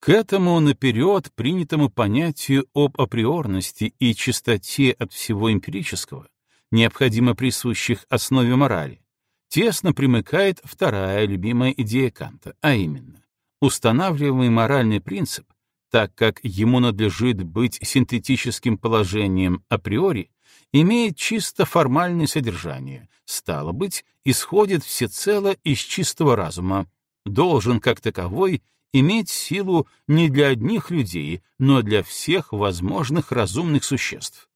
К этому наперед принятому понятию об априорности и чистоте от всего эмпирического, необходимо присущих основе морали, тесно примыкает вторая любимая идея Канта, а именно, устанавливаемый моральный принцип, так как ему надлежит быть синтетическим положением априори, имеет чисто формальное содержание, стало быть, исходит всецело из чистого разума, должен как таковой иметь силу не для одних людей, но для всех возможных разумных существ.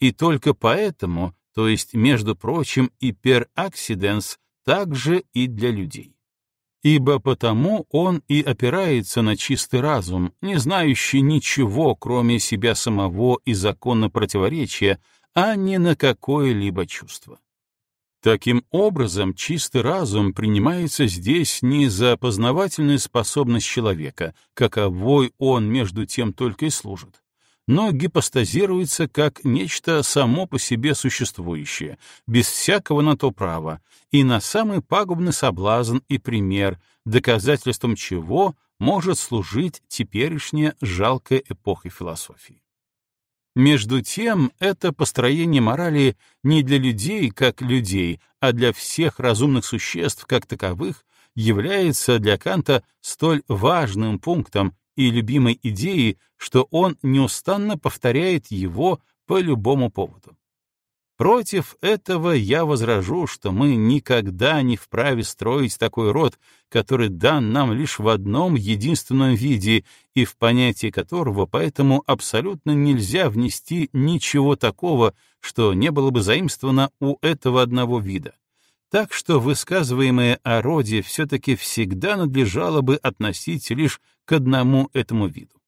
И только поэтому то есть, между прочим, и per accidens также и для людей. Ибо потому он и опирается на чистый разум, не знающий ничего, кроме себя самого и закона противоречия, а не на какое-либо чувство. Таким образом, чистый разум принимается здесь не за познавательную способность человека, каковой он между тем только и служит, но гипостазируется как нечто само по себе существующее, без всякого на то права, и на самый пагубный соблазн и пример, доказательством чего может служить теперешняя жалкая эпоха философии. Между тем, это построение морали не для людей как людей, а для всех разумных существ как таковых является для Канта столь важным пунктом и любимой идеей, что он неустанно повторяет его по любому поводу. Против этого я возражу, что мы никогда не вправе строить такой род, который дан нам лишь в одном единственном виде и в понятие которого поэтому абсолютно нельзя внести ничего такого, что не было бы заимствовано у этого одного вида. Так что высказываемое о роде все-таки всегда надлежало бы относить лишь к одному этому виду.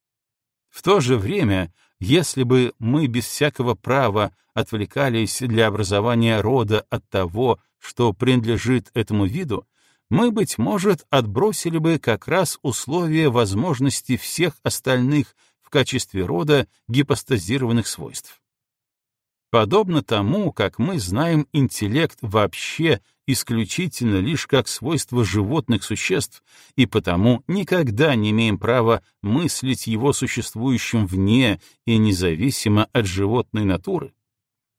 В то же время если бы мы без всякого права отвлекались для образования рода от того, что принадлежит этому виду, мы, быть может, отбросили бы как раз условия возможности всех остальных в качестве рода гипостазированных свойств. Подобно тому, как мы знаем интеллект вообще исключительно лишь как свойство животных существ, и потому никогда не имеем права мыслить его существующим вне и независимо от животной натуры,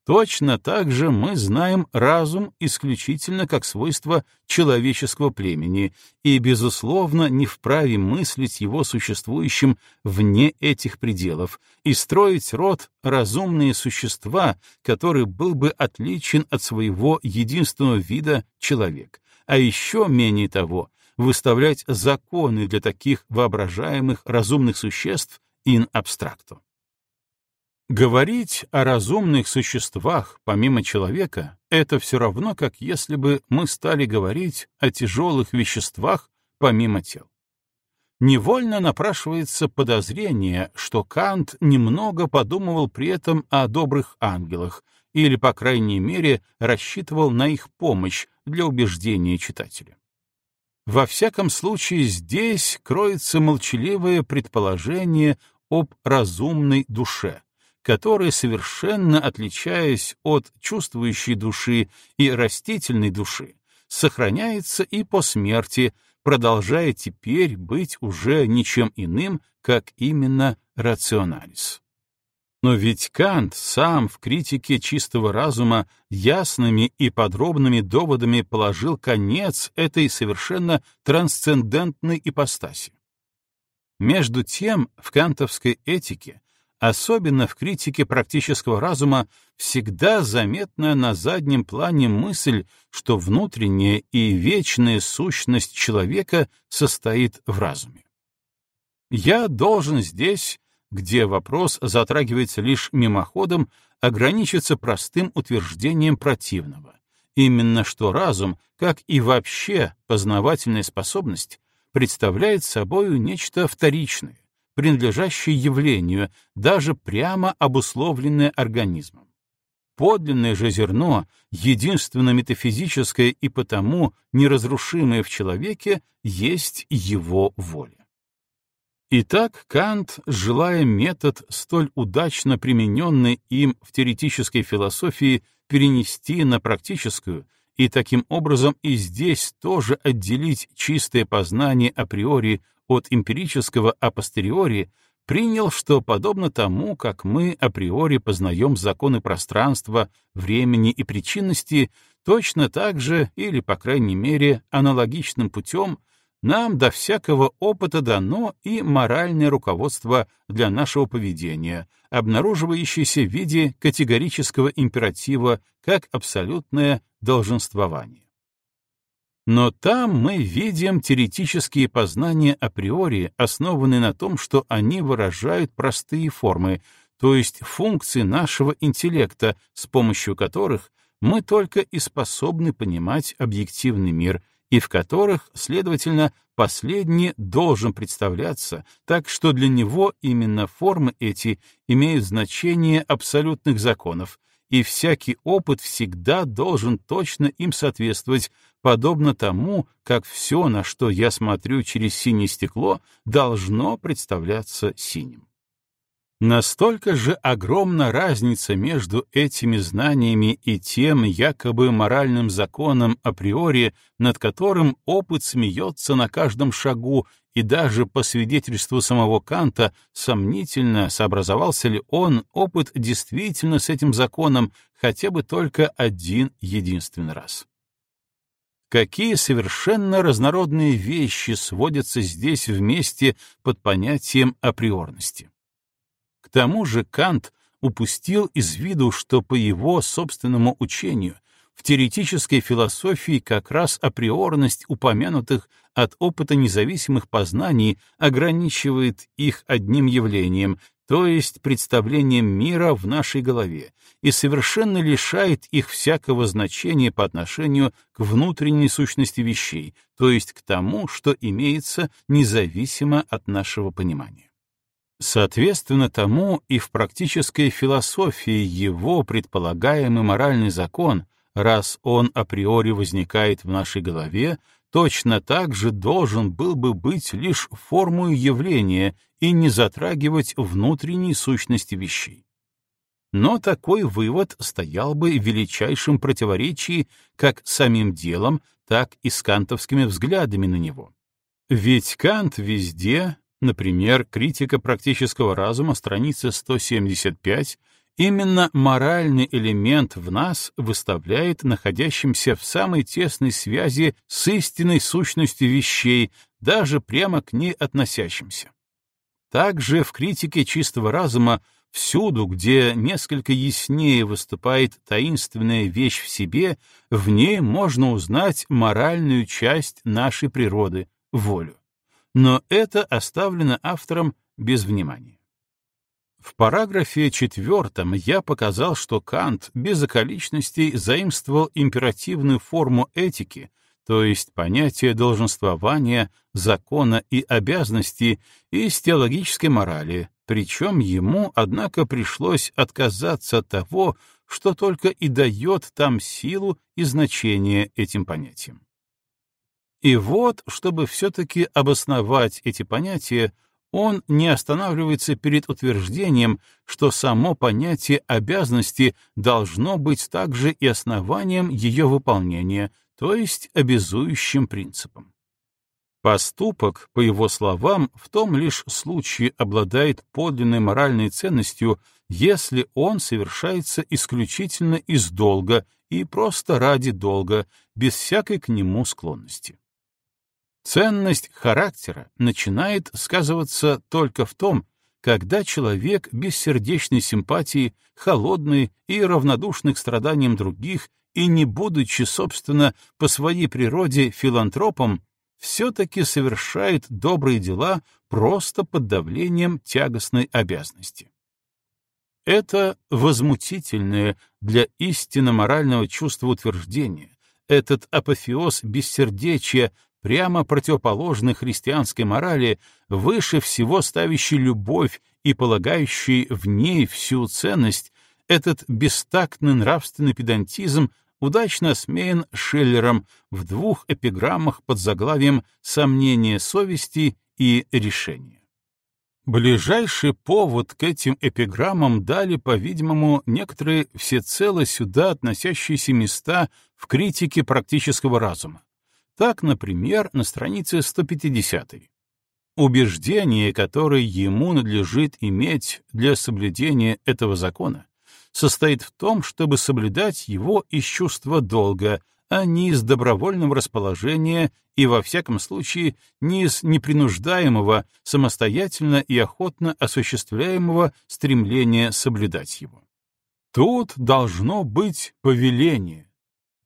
Точно так же мы знаем разум исключительно как свойство человеческого племени и, безусловно, не вправе мыслить его существующим вне этих пределов и строить род разумные существа, который был бы отличен от своего единственного вида человек, а еще менее того, выставлять законы для таких воображаемых разумных существ ин абстракту. Говорить о разумных существах помимо человека — это все равно, как если бы мы стали говорить о тяжелых веществах помимо тел. Невольно напрашивается подозрение, что Кант немного подумывал при этом о добрых ангелах или, по крайней мере, рассчитывал на их помощь для убеждения читателя. Во всяком случае, здесь кроется молчаливое предположение об разумной душе, который, совершенно отличаясь от чувствующей души и растительной души, сохраняется и по смерти, продолжая теперь быть уже ничем иным, как именно рационалис. Но ведь Кант сам в критике чистого разума ясными и подробными доводами положил конец этой совершенно трансцендентной ипостаси. Между тем, в кантовской этике особенно в критике практического разума, всегда заметна на заднем плане мысль, что внутренняя и вечная сущность человека состоит в разуме. Я должен здесь, где вопрос затрагивается лишь мимоходом, ограничиться простым утверждением противного. Именно что разум, как и вообще познавательная способность, представляет собою нечто вторичное, принадлежащее явлению, даже прямо обусловленное организмом. Подлинное же зерно, единственно метафизическое и потому неразрушимое в человеке, есть его воля. Итак, Кант, желая метод, столь удачно примененный им в теоретической философии, перенести на практическую, и таким образом и здесь тоже отделить чистое познание априори от эмпирического апостериори, принял, что подобно тому, как мы априори познаем законы пространства, времени и причинности, точно так же, или, по крайней мере, аналогичным путем, нам до всякого опыта дано и моральное руководство для нашего поведения, обнаруживающееся в виде категорического императива как абсолютное долженствование. Но там мы видим теоретические познания априори, основанные на том, что они выражают простые формы, то есть функции нашего интеллекта, с помощью которых мы только и способны понимать объективный мир, и в которых, следовательно, последний должен представляться, так что для него именно формы эти имеют значение абсолютных законов, и всякий опыт всегда должен точно им соответствовать, подобно тому, как все, на что я смотрю через синее стекло, должно представляться синим. Настолько же огромна разница между этими знаниями и тем якобы моральным законом априори, над которым опыт смеется на каждом шагу, и даже по свидетельству самого Канта сомнительно, сообразовался ли он опыт действительно с этим законом хотя бы только один единственный раз. Какие совершенно разнородные вещи сводятся здесь вместе под понятием априорности. Тому же Кант упустил из виду, что по его собственному учению в теоретической философии как раз априорность упомянутых от опыта независимых познаний ограничивает их одним явлением, то есть представлением мира в нашей голове, и совершенно лишает их всякого значения по отношению к внутренней сущности вещей, то есть к тому, что имеется независимо от нашего понимания. Соответственно тому и в практической философии его предполагаемый моральный закон, раз он априори возникает в нашей голове, точно так же должен был бы быть лишь формой явления и не затрагивать внутренней сущности вещей. Но такой вывод стоял бы в величайшем противоречии как самим делом, так и с кантовскими взглядами на него. Ведь Кант везде, Например, критика практического разума, страница 175, именно моральный элемент в нас выставляет находящимся в самой тесной связи с истинной сущностью вещей, даже прямо к ней относящимся. Также в критике чистого разума всюду, где несколько яснее выступает таинственная вещь в себе, в ней можно узнать моральную часть нашей природы — волю но это оставлено автором без внимания. В параграфе четвертом я показал, что Кант без околичностей заимствовал императивную форму этики, то есть понятие долженствования, закона и обязанности из теологической морали, причем ему, однако, пришлось отказаться от того, что только и дает там силу и значение этим понятиям. И вот, чтобы все-таки обосновать эти понятия, он не останавливается перед утверждением, что само понятие обязанности должно быть также и основанием ее выполнения, то есть обязующим принципом. Поступок, по его словам, в том лишь случае обладает подлинной моральной ценностью, если он совершается исключительно из долга и просто ради долга, без всякой к нему склонности. Ценность характера начинает сказываться только в том, когда человек без сердечной симпатии, холодный и равнодушный к страданиям других и не будучи, собственно, по своей природе филантропом, все-таки совершает добрые дела просто под давлением тягостной обязанности. Это возмутительное для истинно морального чувства утверждение, этот апофеоз бессердечия прямо противоположный христианской морали, выше всего ставящий любовь и полагающий в ней всю ценность, этот бестактный нравственный педантизм удачно осмеян Шеллером в двух эпиграммах под заглавием «Сомнение совести» и «Решение». Ближайший повод к этим эпиграммам дали, по-видимому, некоторые всецело сюда относящиеся места в критике практического разума. Так, например, на странице 150. Убеждение, которое ему надлежит иметь для соблюдения этого закона, состоит в том, чтобы соблюдать его из чувства долга, а не из добровольного расположения и, во всяком случае, не из непринуждаемого, самостоятельно и охотно осуществляемого стремления соблюдать его. Тут должно быть повеление.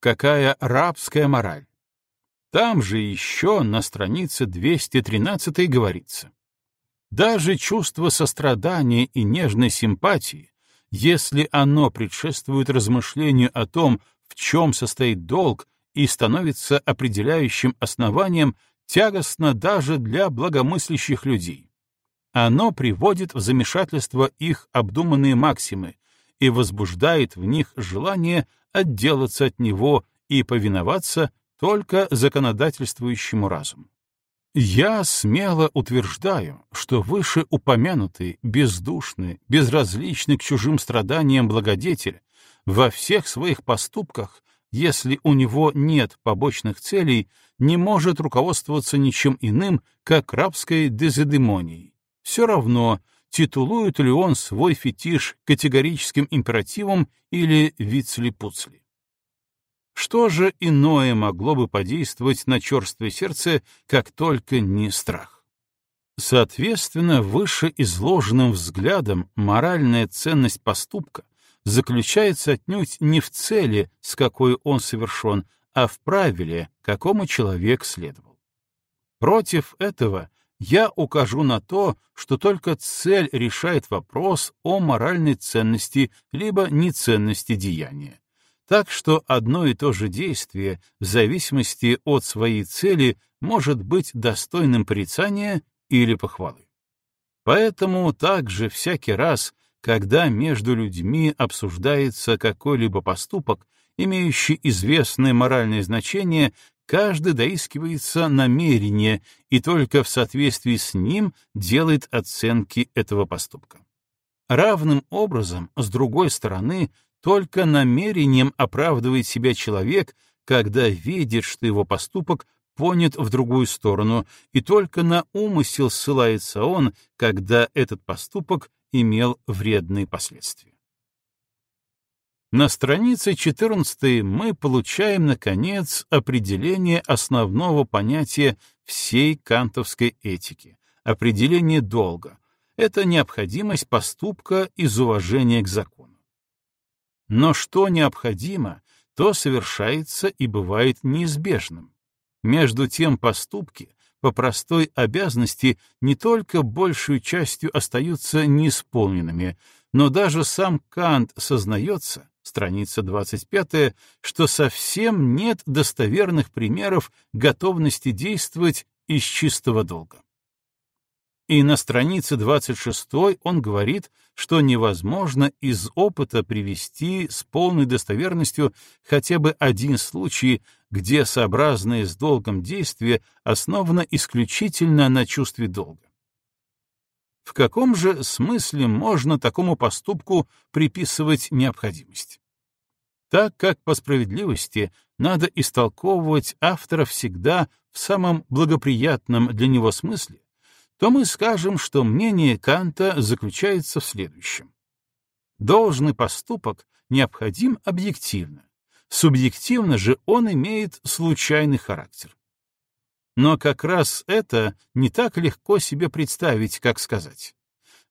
Какая рабская мораль! Там же еще на странице 213 говорится. Даже чувство сострадания и нежной симпатии, если оно предшествует размышлению о том, в чем состоит долг, и становится определяющим основанием, тягостно даже для благомыслящих людей. Оно приводит в замешательство их обдуманные максимы и возбуждает в них желание отделаться от него и повиноваться только законодательствующему разуму. Я смело утверждаю, что вышеупомянутый, бездушный, безразличный к чужим страданиям благодетель во всех своих поступках, если у него нет побочных целей, не может руководствоваться ничем иным, как рабской дезидемонией. Все равно, титулует ли он свой фетиш категорическим императивом или вицли-пуцли. Что же иное могло бы подействовать на черствое сердце, как только не страх? Соответственно, выше изложенным взглядом моральная ценность поступка заключается отнюдь не в цели, с какой он совершен, а в правиле, какому человек следовал. Против этого я укажу на то, что только цель решает вопрос о моральной ценности либо неценности деяния так что одно и то же действие, в зависимости от своей цели, может быть достойным порицания или похвалы. Поэтому также всякий раз, когда между людьми обсуждается какой-либо поступок, имеющий известное моральное значение, каждый доискивается намерения и только в соответствии с ним делает оценки этого поступка. Равным образом, с другой стороны, только намерением оправдывает себя человек, когда видит, что его поступок понят в другую сторону, и только на умысел ссылается он, когда этот поступок имел вредные последствия. На странице 14 мы получаем, наконец, определение основного понятия всей кантовской этики, определение долга. Это необходимость поступка из уважения к закону. Но что необходимо, то совершается и бывает неизбежным. Между тем поступки по простой обязанности не только большую частью остаются неисполненными, но даже сам Кант сознается, страница 25, что совсем нет достоверных примеров готовности действовать из чистого долга. И на странице 26 он говорит, что невозможно из опыта привести с полной достоверностью хотя бы один случай, где сообразное с долгом действие основано исключительно на чувстве долга. В каком же смысле можно такому поступку приписывать необходимость? Так как по справедливости надо истолковывать автора всегда в самом благоприятном для него смысле, то мы скажем, что мнение Канта заключается в следующем. Должный поступок необходим объективно, субъективно же он имеет случайный характер. Но как раз это не так легко себе представить, как сказать.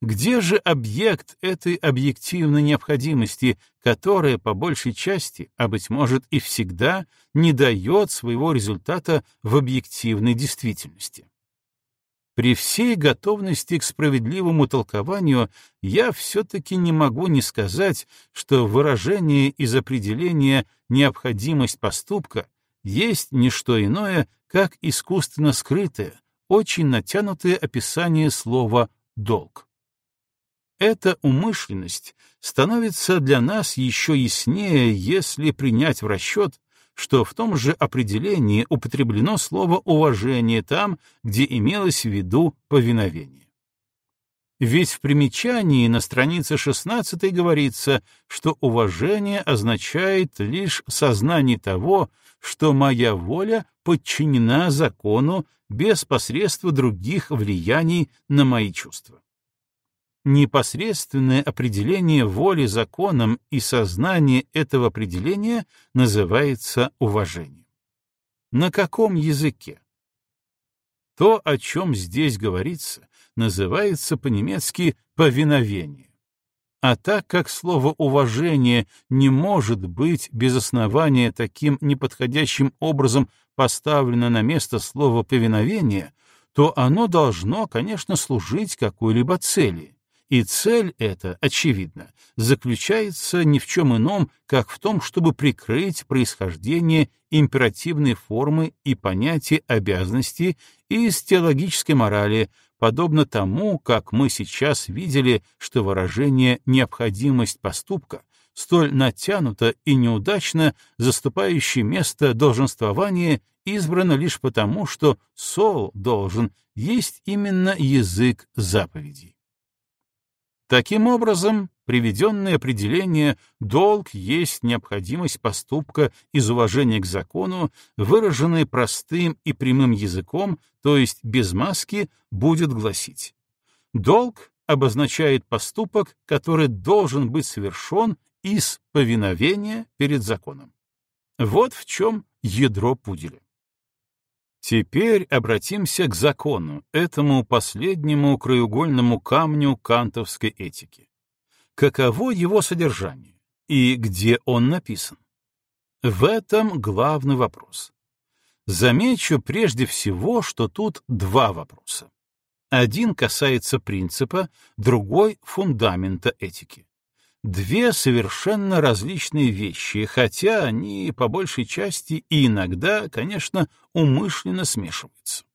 Где же объект этой объективной необходимости, которая по большей части, а быть может и всегда, не дает своего результата в объективной действительности? При всей готовности к справедливому толкованию я все-таки не могу не сказать, что выражение из определения «необходимость поступка» есть не что иное, как искусственно скрытое, очень натянутое описание слова «долг». Эта умышленность становится для нас еще яснее, если принять в расчет, что в том же определении употреблено слово «уважение» там, где имелось в виду повиновение. Ведь в примечании на странице 16 говорится, что уважение означает лишь сознание того, что моя воля подчинена закону без посредства других влияний на мои чувства непосредственное определение воли законом и сознание этого определения называется уважением. На каком языке? То, о чем здесь говорится, называется по-немецки «повиновение». А так как слово «уважение» не может быть без основания таким неподходящим образом поставлено на место слова «повиновение», то оно должно, конечно, служить какой-либо цели. И цель эта, очевидно, заключается ни в чем ином, как в том, чтобы прикрыть происхождение императивной формы и понятия обязанности из теологической морали, подобно тому, как мы сейчас видели, что выражение «необходимость поступка» столь натянуто и неудачно заступающее место долженствования избрано лишь потому, что сол должен есть именно язык заповедей. Таким образом, приведенное определение «долг есть необходимость поступка из уважения к закону», выраженное простым и прямым языком, то есть без маски, будет гласить «долг обозначает поступок, который должен быть совершен из повиновения перед законом». Вот в чем ядро пуделя. Теперь обратимся к закону, этому последнему краеугольному камню кантовской этики. Каково его содержание и где он написан? В этом главный вопрос. Замечу прежде всего, что тут два вопроса. Один касается принципа, другой — фундамента этики. Две совершенно различные вещи, хотя они по большей части и иногда, конечно, умышленно смешиваются.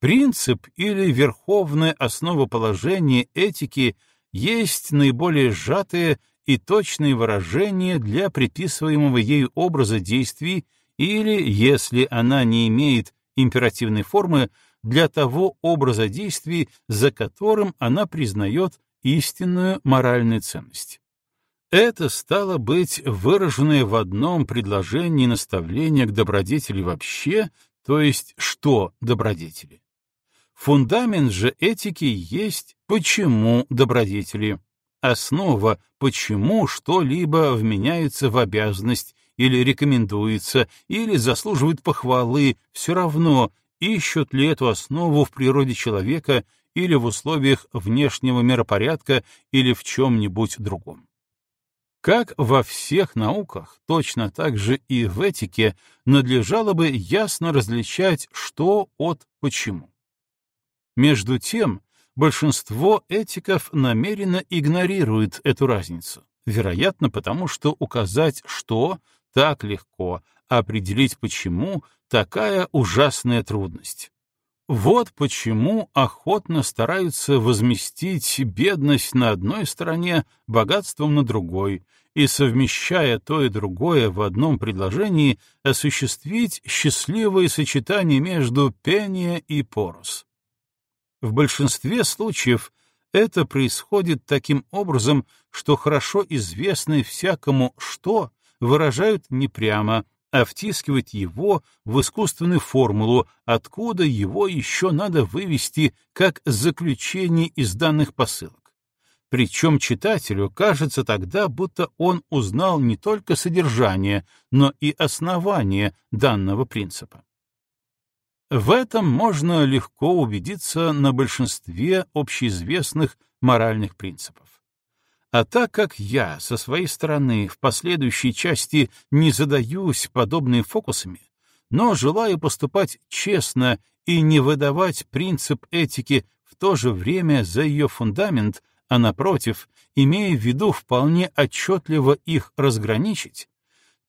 Принцип или верховное основоположение этики есть наиболее сжатое и точное выражение для приписываемого ею образа действий или, если она не имеет императивной формы, для того образа действий, за которым она признает истинную моральную ценность. Это стало быть выраженное в одном предложении наставление к добродетели вообще, то есть что добродетели. Фундамент же этики есть почему добродетели, основа, почему что-либо вменяется в обязанность или рекомендуется, или заслуживает похвалы, все равно, ищут ли эту основу в природе человека или в условиях внешнего миропорядка или в чем-нибудь другом. Как во всех науках, точно так же и в этике надлежало бы ясно различать что от почему. Между тем, большинство этиков намеренно игнорирует эту разницу, вероятно, потому что указать «что» так легко, а определить «почему» — такая ужасная трудность. Вот почему охотно стараются возместить бедность на одной стороне богатством на другой, и, совмещая то и другое в одном предложении, осуществить счастливое сочетание между пение и порос. В большинстве случаев это происходит таким образом, что хорошо известное всякому «что» выражают не прямо, а втискивать его в искусственную формулу, откуда его еще надо вывести как заключение из данных посылок. Причем читателю кажется тогда, будто он узнал не только содержание, но и основание данного принципа. В этом можно легко убедиться на большинстве общеизвестных моральных принципов. А так как я со своей стороны в последующей части не задаюсь подобными фокусами, но желаю поступать честно и не выдавать принцип этики в то же время за ее фундамент, а напротив, имея в виду вполне отчетливо их разграничить,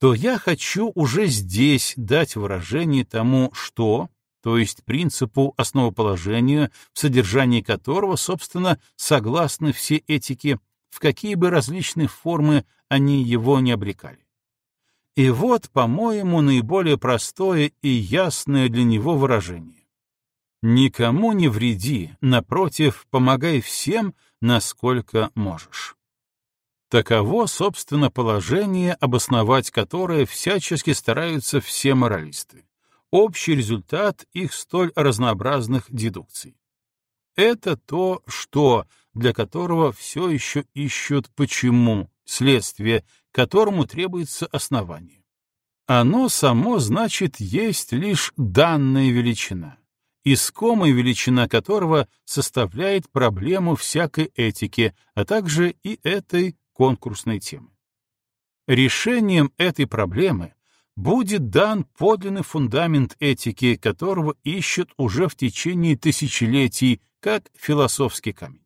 то я хочу уже здесь дать выражение тому, что, то есть принципу основоположения, в содержании которого, собственно, согласны все этики, в какие бы различные формы они его не облекали. И вот, по-моему, наиболее простое и ясное для него выражение. «Никому не вреди, напротив, помогай всем, насколько можешь». Таково, собственно, положение, обосновать которое всячески стараются все моралисты. Общий результат их столь разнообразных дедукций. Это то, что для которого все еще ищут почему, следствие, которому требуется основание. Оно само, значит, есть лишь данная величина, искомая величина которого составляет проблему всякой этики, а также и этой конкурсной темы. Решением этой проблемы будет дан подлинный фундамент этики, которого ищут уже в течение тысячелетий, как философский камень.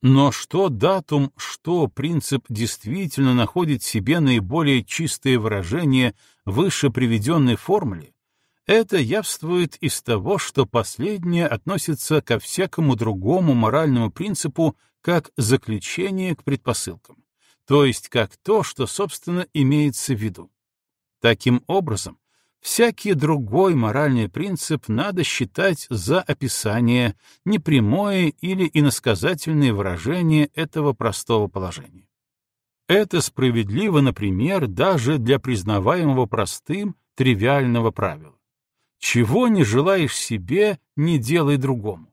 Но что датум, что принцип действительно находит в себе наиболее чистое выражение выше приведенной формуле, это явствует из того, что последнее относится ко всякому другому моральному принципу как заключение к предпосылкам, то есть как то, что, собственно, имеется в виду. Таким образом, всякий другой моральный принцип надо считать за описание, непрямое или иносказательное выражение этого простого положения. Это справедливо, например, даже для признаваемого простым тривиального правила. Чего не желаешь себе, не делай другому.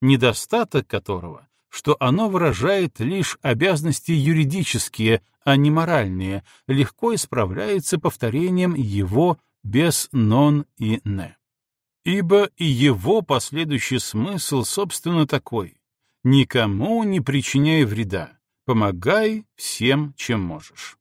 Недостаток которого что оно выражает лишь обязанности юридические, а не моральные, легко исправляется повторением его без «нон» и «не». Ибо и его последующий смысл, собственно, такой — никому не причиняй вреда, помогай всем, чем можешь.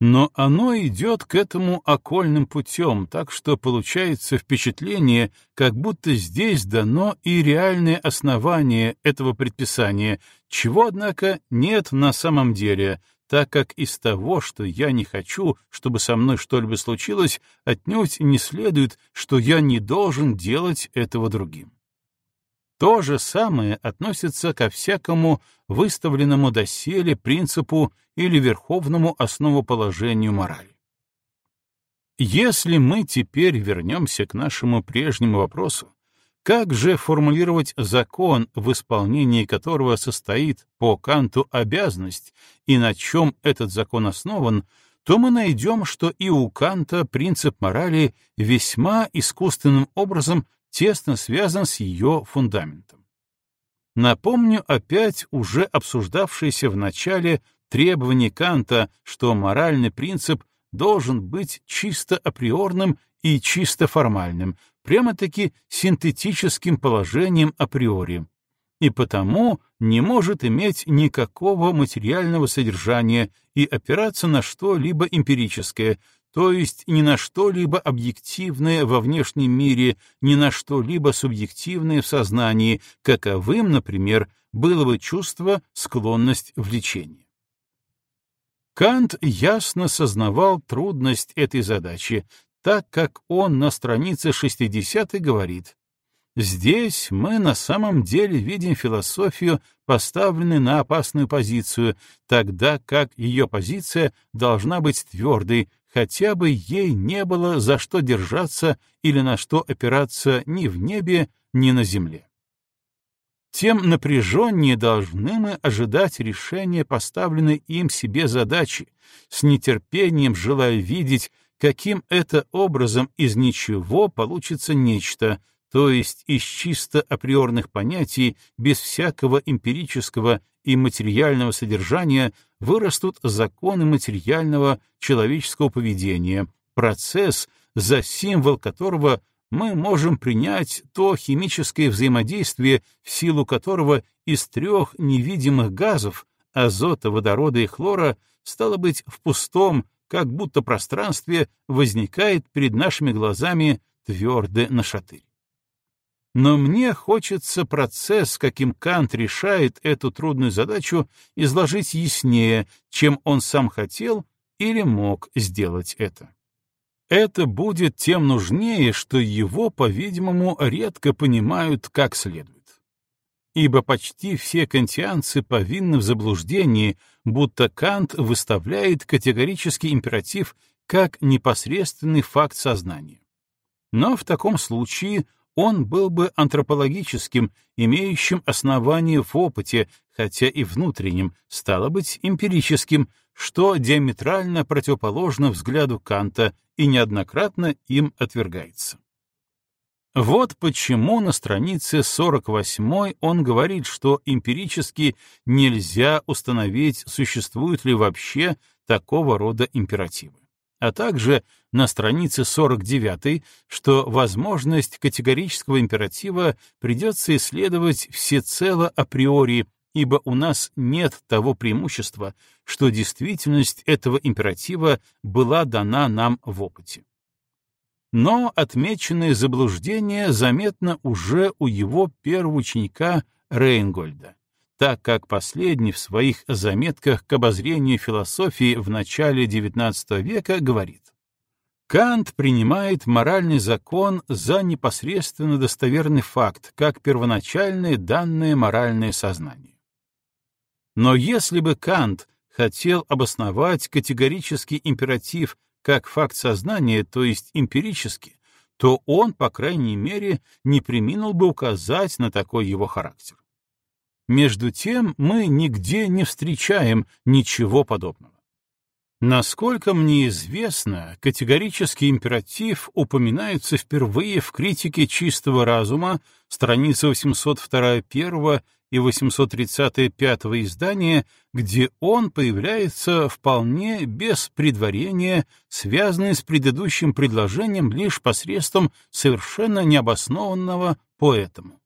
Но оно идет к этому окольным путем, так что получается впечатление, как будто здесь дано и реальное основание этого предписания, чего, однако, нет на самом деле, так как из того, что я не хочу, чтобы со мной что-либо случилось, отнюдь не следует, что я не должен делать этого другим. То же самое относится ко всякому выставленному доселе принципу или верховному основоположению морали. Если мы теперь вернемся к нашему прежнему вопросу, как же формулировать закон, в исполнении которого состоит по Канту обязанность, и на чем этот закон основан, то мы найдем, что и у Канта принцип морали весьма искусственным образом тесно связан с ее фундаментом. Напомню опять уже обсуждавшееся в начале требование Канта, что моральный принцип должен быть чисто априорным и чисто формальным, прямо-таки синтетическим положением априори, и потому не может иметь никакого материального содержания и опираться на что-либо эмпирическое, то есть ни на что-либо объективное во внешнем мире, ни на что-либо субъективное в сознании, каковым, например, было бы чувство, склонность, влечение. Кант ясно сознавал трудность этой задачи, так как он на странице 60 говорит Здесь мы на самом деле видим философию, поставленную на опасную позицию, тогда как ее позиция должна быть твердой, хотя бы ей не было за что держаться или на что опираться ни в небе, ни на земле. Тем напряженнее должны мы ожидать решения поставленной им себе задачи, с нетерпением желая видеть, каким это образом из ничего получится нечто, то есть из чисто априорных понятий, без всякого эмпирического и материального содержания, вырастут законы материального человеческого поведения, процесс, за символ которого мы можем принять то химическое взаимодействие, в силу которого из трех невидимых газов — азота, водорода и хлора — стало быть, в пустом, как будто пространстве возникает перед нашими глазами твердый нашатырь. Но мне хочется процесс, каким Кант решает эту трудную задачу, изложить яснее, чем он сам хотел или мог сделать это. Это будет тем нужнее, что его, по-видимому, редко понимают как следует. Ибо почти все кантианцы повинны в заблуждении, будто Кант выставляет категорический императив как непосредственный факт сознания. Но в таком случае он был бы антропологическим, имеющим основание в опыте, хотя и внутренним, стало быть, эмпирическим, что диаметрально противоположно взгляду Канта и неоднократно им отвергается. Вот почему на странице 48 он говорит, что эмпирически нельзя установить, существуют ли вообще такого рода императивы а также на странице 49, что возможность категорического императива придется исследовать всецело априори, ибо у нас нет того преимущества, что действительность этого императива была дана нам в опыте. Но отмеченное заблуждение заметно уже у его первого ученика Рейнгольда, так как последний в своих заметках к обозрению философии в начале XIX века говорит Кант принимает моральный закон за непосредственно достоверный факт, как первоначальное данное моральное сознание. Но если бы Кант хотел обосновать категорический императив как факт сознания, то есть эмпирически, то он, по крайней мере, не приминул бы указать на такой его характер. Между тем мы нигде не встречаем ничего подобного. Насколько мне известно, категорический императив упоминается впервые в критике чистого разума, страница 802 первого и 835 издания, где он появляется вполне без предварения, связанный с предыдущим предложением лишь посредством совершенно необоснованного поэтому.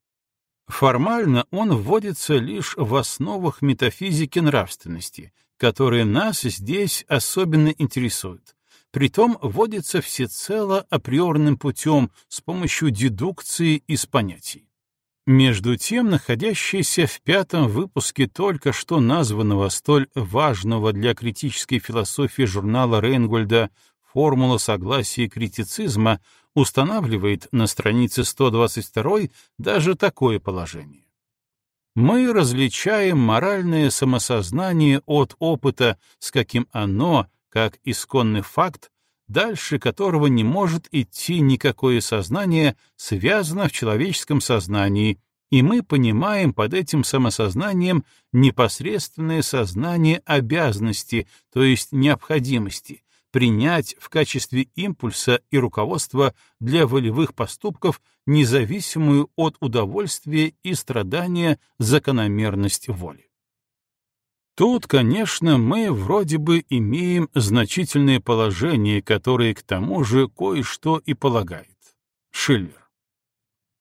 Формально он вводится лишь в основах метафизики нравственности, которые нас здесь особенно интересуют. Притом вводится всецело априорным путем с помощью дедукции из понятий. Между тем, находящийся в пятом выпуске только что названного столь важного для критической философии журнала Рейнгольда «Формула согласия и критицизма» устанавливает на странице 122 даже такое положение. Мы различаем моральное самосознание от опыта, с каким оно, как исконный факт, дальше которого не может идти никакое сознание, связано в человеческом сознании, и мы понимаем под этим самосознанием непосредственное сознание обязанности, то есть необходимости, принять в качестве импульса и руководства для волевых поступков независимую от удовольствия и страдания закономерность воли. Тут, конечно, мы вроде бы имеем значительное положение, которое к тому же кое-что и полагает. Шиллер.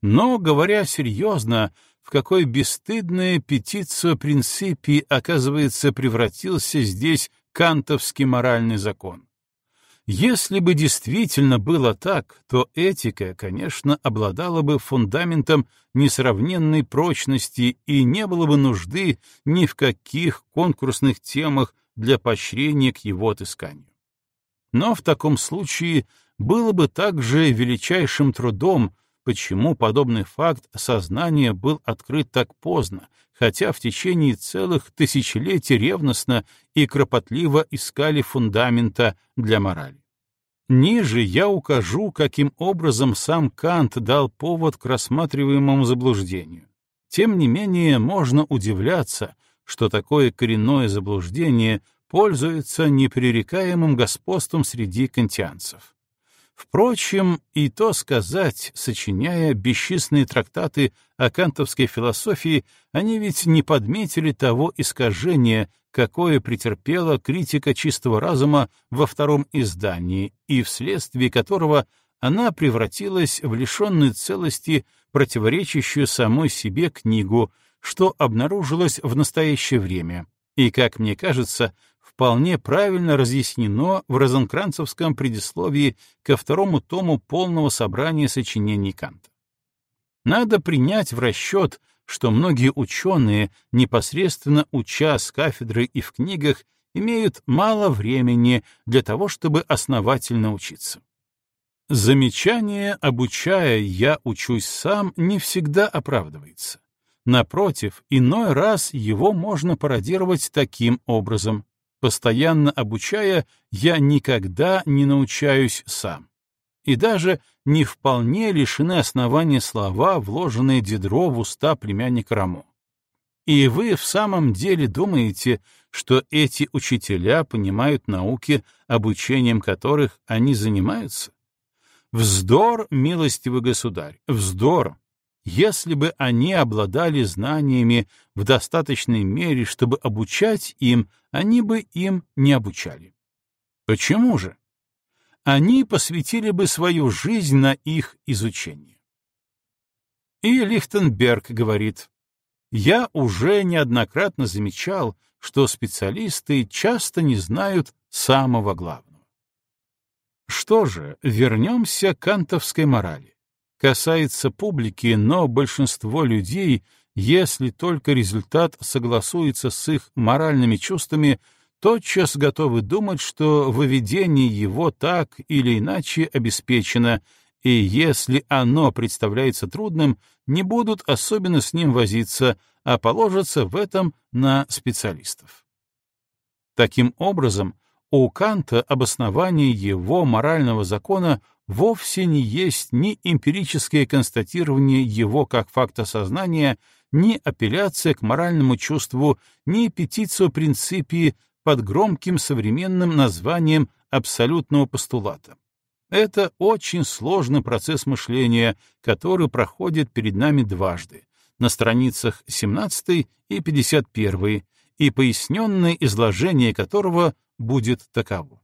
Но, говоря серьезно, в какой бесстыдное петицию принципе, оказывается, превратился здесь кантовский моральный закон. Если бы действительно было так, то этика, конечно, обладала бы фундаментом несравненной прочности и не было бы нужды ни в каких конкурсных темах для поощрения к его отысканию. Но в таком случае было бы также величайшим трудом, почему подобный факт сознания был открыт так поздно, хотя в течение целых тысячелетий ревностно и кропотливо искали фундамента для морали. Ниже я укажу, каким образом сам Кант дал повод к рассматриваемому заблуждению. Тем не менее, можно удивляться, что такое коренное заблуждение пользуется непререкаемым господством среди кантианцев. Впрочем, и то сказать, сочиняя бесчисленные трактаты о кантовской философии, они ведь не подметили того искажения, какое претерпела критика чистого разума во втором издании, и вследствие которого она превратилась в лишенную целости, противоречащую самой себе книгу, что обнаружилось в настоящее время, и, как мне кажется, вполне правильно разъяснено в розенкранцевском предисловии ко второму тому полного собрания сочинений Канта. Надо принять в расчет, что многие ученые, непосредственно уча с кафедры и в книгах, имеют мало времени для того, чтобы основательно учиться. Замечание «обучая я учусь сам» не всегда оправдывается. Напротив, иной раз его можно пародировать таким образом. Постоянно обучая, я никогда не научаюсь сам. И даже не вполне лишены основания слова, вложенные Дидро в уста племянника Рамо. И вы в самом деле думаете, что эти учителя понимают науки, обучением которых они занимаются? Вздор, милостивый государь, вздор! если бы они обладали знаниями в достаточной мере, чтобы обучать им, они бы им не обучали. Почему же? Они посвятили бы свою жизнь на их изучение. И Лихтенберг говорит, Я уже неоднократно замечал, что специалисты часто не знают самого главного. Что же, вернемся к кантовской морали. Касается публики, но большинство людей, если только результат согласуется с их моральными чувствами, тотчас готовы думать, что выведение его так или иначе обеспечено, и если оно представляется трудным, не будут особенно с ним возиться, а положатся в этом на специалистов. Таким образом, у Канта обоснование его морального закона вовсе не есть ни эмпирическое констатирование его как факта сознания, ни апелляция к моральному чувству, ни петицию принципии под громким современным названием абсолютного постулата. Это очень сложный процесс мышления, который проходит перед нами дважды, на страницах 17 и 51, и поясненное изложение которого будет таково.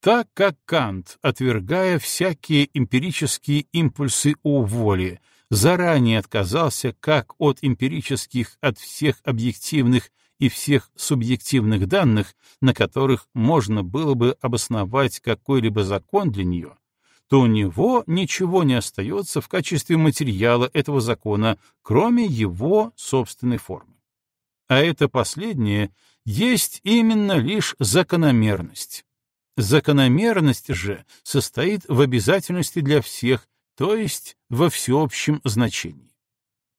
Так как Кант, отвергая всякие эмпирические импульсы у воли, заранее отказался как от эмпирических от всех объективных и всех субъективных данных, на которых можно было бы обосновать какой-либо закон для нее, то у него ничего не остается в качестве материала этого закона, кроме его собственной формы. А это последнее есть именно лишь закономерность. Закономерность же состоит в обязательности для всех, то есть во всеобщем значении.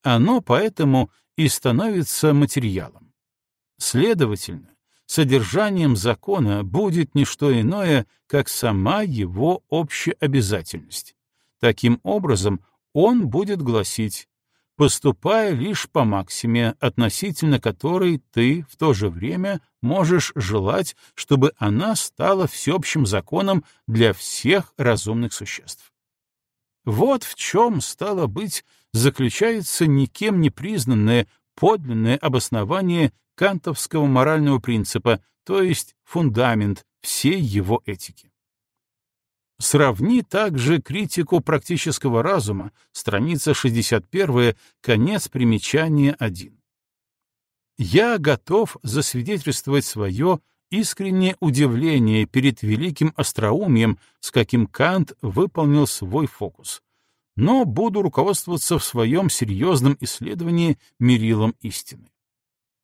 Оно поэтому и становится материалом. Следовательно, содержанием закона будет не что иное, как сама его общеобязательность. Таким образом, он будет гласить поступая лишь по максиме, относительно которой ты в то же время можешь желать, чтобы она стала всеобщим законом для всех разумных существ. Вот в чем, стало быть, заключается никем не признанное подлинное обоснование кантовского морального принципа, то есть фундамент всей его этики. Сравни также критику практического разума, страница 61, конец примечания 1. Я готов засвидетельствовать свое искреннее удивление перед великим остроумием, с каким Кант выполнил свой фокус, но буду руководствоваться в своем серьезном исследовании мерилом истины.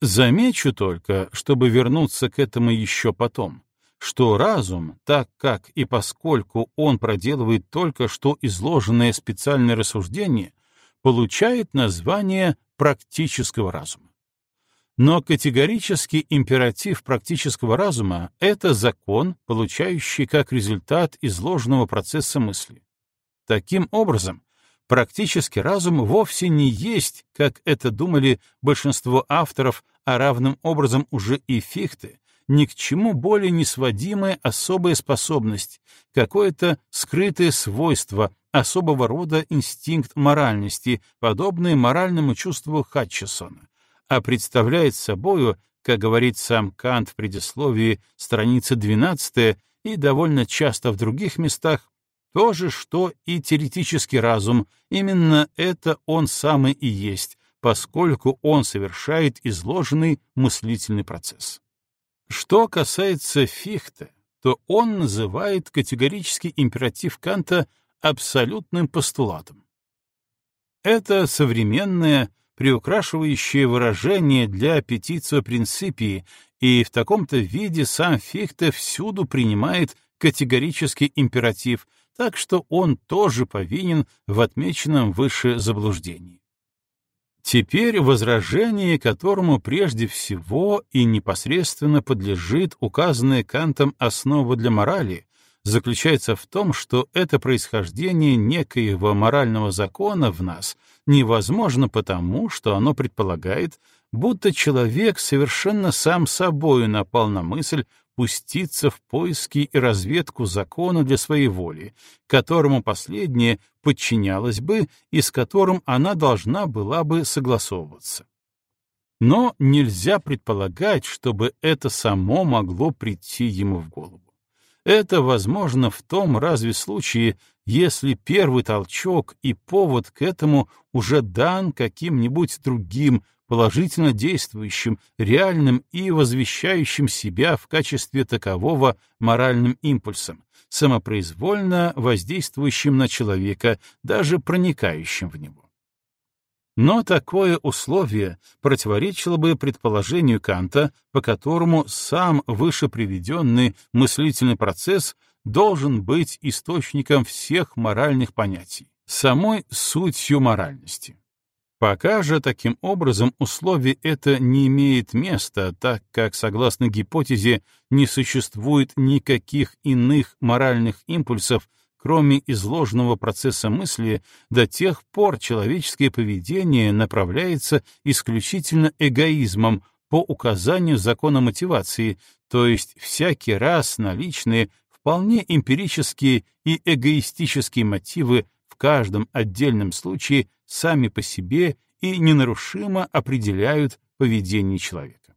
Замечу только, чтобы вернуться к этому еще потом, что разум, так как и поскольку он проделывает только что изложенное специальное рассуждение, получает название практического разума. Но категорический императив практического разума — это закон, получающий как результат изложенного процесса мысли. Таким образом, Практически разум вовсе не есть, как это думали большинство авторов, а равным образом уже и Фихте, ни к чему более не сводимая особая способность, какое-то скрытое свойство, особого рода инстинкт моральности, подобный моральному чувству Хатчесона, а представляет собою, как говорит сам Кант в предисловии, страница 12 и довольно часто в других местах, то же, что и теоретический разум, именно это он самый и есть, поскольку он совершает изложенный мыслительный процесс. Что касается Фихте, то он называет категорический императив Канта абсолютным постулатом. Это современное, приукрашивающее выражение для петицио принципии, и в таком-то виде сам Фихте всюду принимает категорический императив, так что он тоже повинен в отмеченном выше заблуждении. Теперь возражение, которому прежде всего и непосредственно подлежит указанная Кантом основа для морали, заключается в том, что это происхождение некоего морального закона в нас невозможно потому, что оно предполагает, будто человек совершенно сам собою напал на мысль пуститься в поиски и разведку закона для своей воли, которому последняя подчинялась бы и с которым она должна была бы согласовываться. Но нельзя предполагать, чтобы это само могло прийти ему в голову. Это возможно в том разве случае, если первый толчок и повод к этому уже дан каким-нибудь другим, положительно действующим, реальным и возвещающим себя в качестве такового моральным импульсом, самопроизвольно воздействующим на человека, даже проникающим в него. Но такое условие противоречило бы предположению Канта, по которому сам выше приведенный мыслительный процесс должен быть источником всех моральных понятий, самой сутью моральности. Пока же таким образом условие это не имеет места, так как, согласно гипотезе, не существует никаких иных моральных импульсов, кроме изложенного процесса мысли, до тех пор человеческое поведение направляется исключительно эгоизмом по указанию закона мотивации, то есть всякий раз наличные, вполне эмпирические и эгоистические мотивы в каждом отдельном случае сами по себе и ненарушимо определяют поведение человека.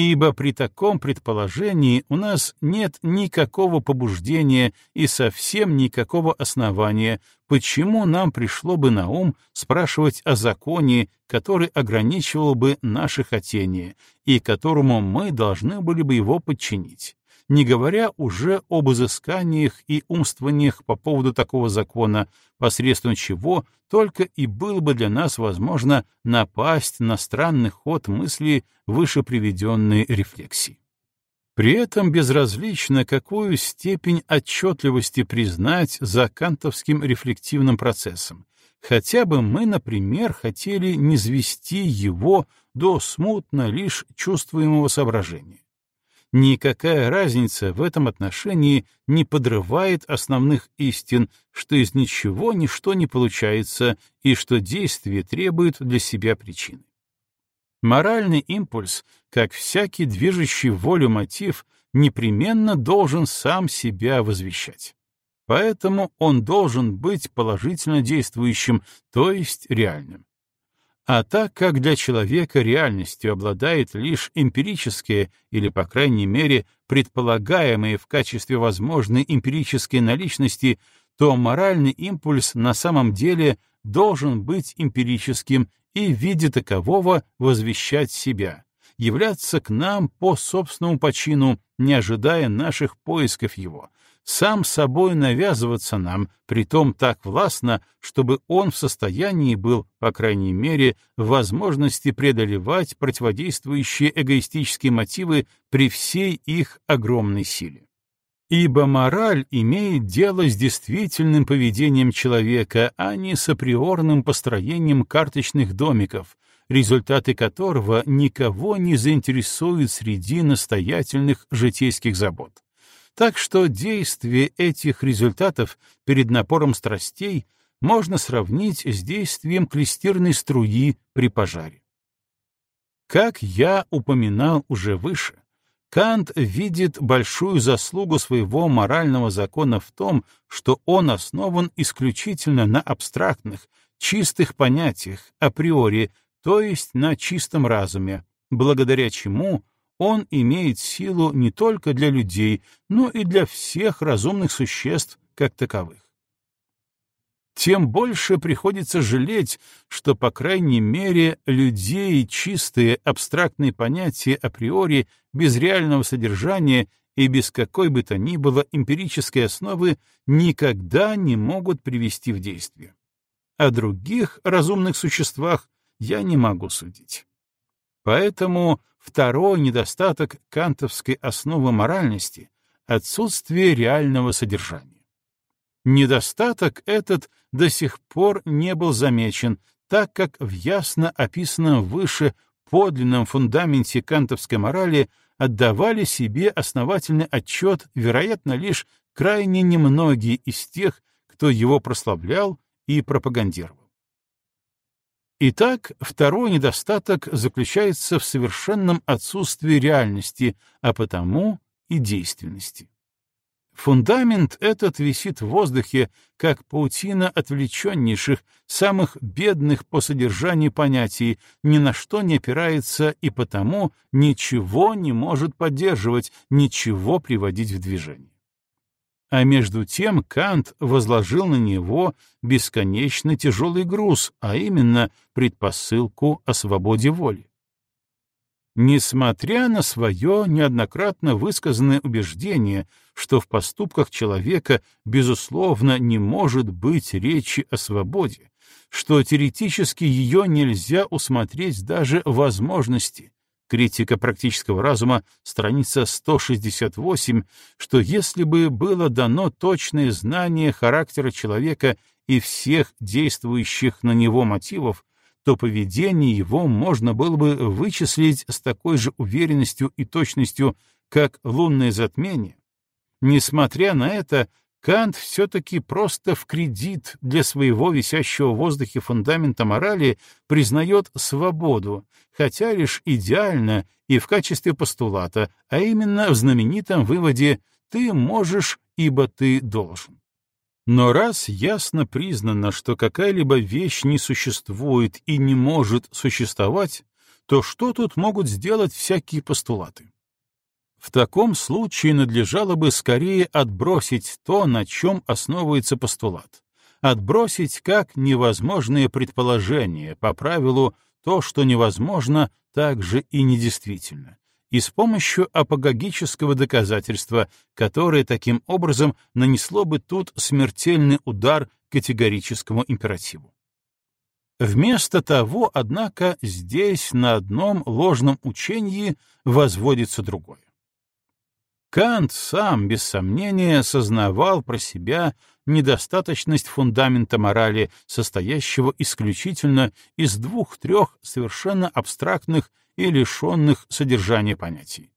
Ибо при таком предположении у нас нет никакого побуждения и совсем никакого основания, почему нам пришло бы на ум спрашивать о законе, который ограничивал бы наше хотение и которому мы должны были бы его подчинить не говоря уже об изысканиях и умствованиях по поводу такого закона, посредством чего только и было бы для нас возможно напасть на странный ход мысли выше приведенной рефлексии. При этом безразлично, какую степень отчетливости признать за кантовским рефлективным процессом, хотя бы мы, например, хотели не звести его до смутно лишь чувствуемого соображения никакая разница в этом отношении не подрывает основных истин, что из ничего ничто не получается и что действие требует для себя причины. Моральный импульс, как всякий движущий волю мотив, непременно должен сам себя возвещать. Поэтому он должен быть положительно действующим, то есть реальным. А так как для человека реальностью обладает лишь эмпирические или, по крайней мере, предполагаемые в качестве возможной эмпирической наличности, то моральный импульс на самом деле должен быть эмпирическим и в виде такового возвещать себя, являться к нам по собственному почину, не ожидая наших поисков его, сам собой навязываться нам, притом так властно, чтобы он в состоянии был, по крайней мере, возможности преодолевать противодействующие эгоистические мотивы при всей их огромной силе. Ибо мораль имеет дело с действительным поведением человека, а не с априорным построением карточных домиков, результаты которого никого не заинтересуют среди настоятельных житейских забот. Так что действие этих результатов перед напором страстей можно сравнить с действием клестирной струи при пожаре. Как я упоминал уже выше, Кант видит большую заслугу своего морального закона в том, что он основан исключительно на абстрактных, чистых понятиях, априори, то есть на чистом разуме, благодаря чему он имеет силу не только для людей, но и для всех разумных существ как таковых. Тем больше приходится жалеть, что, по крайней мере, людей чистые абстрактные понятия априори без реального содержания и без какой бы то ни было эмпирической основы никогда не могут привести в действие. О других разумных существах я не могу судить. Поэтому второй недостаток кантовской основы моральности — отсутствие реального содержания. Недостаток этот до сих пор не был замечен, так как в ясно описанном выше подлинном фундаменте кантовской морали отдавали себе основательный отчет, вероятно, лишь крайне немногие из тех, кто его прославлял и пропагандировал. Итак, второй недостаток заключается в совершенном отсутствии реальности, а потому и действенности. Фундамент этот висит в воздухе, как паутина отвлеченнейших, самых бедных по содержанию понятий, ни на что не опирается и потому ничего не может поддерживать, ничего приводить в движение. А между тем Кант возложил на него бесконечно тяжелый груз, а именно предпосылку о свободе воли. Несмотря на свое неоднократно высказанное убеждение, что в поступках человека, безусловно, не может быть речи о свободе, что теоретически ее нельзя усмотреть даже возможности, Критика практического разума, страница 168, что если бы было дано точное знание характера человека и всех действующих на него мотивов, то поведение его можно было бы вычислить с такой же уверенностью и точностью, как лунное затмение. Несмотря на это, Кант все-таки просто в кредит для своего висящего в воздухе фундамента морали признает свободу, хотя лишь идеально и в качестве постулата, а именно в знаменитом выводе «ты можешь, ибо ты должен». Но раз ясно признано, что какая-либо вещь не существует и не может существовать, то что тут могут сделать всякие постулаты? В таком случае надлежало бы скорее отбросить то, на чем основывается постулат. Отбросить как невозможное предположение, по правилу то, что невозможно, также и недействительно, и с помощью апогогического доказательства, которое таким образом нанесло бы тут смертельный удар категорическому императиву. Вместо того, однако, здесь на одном ложном учении возводится другое. Кант сам, без сомнения, сознавал про себя недостаточность фундамента морали, состоящего исключительно из двух-трех совершенно абстрактных и лишенных содержания понятий.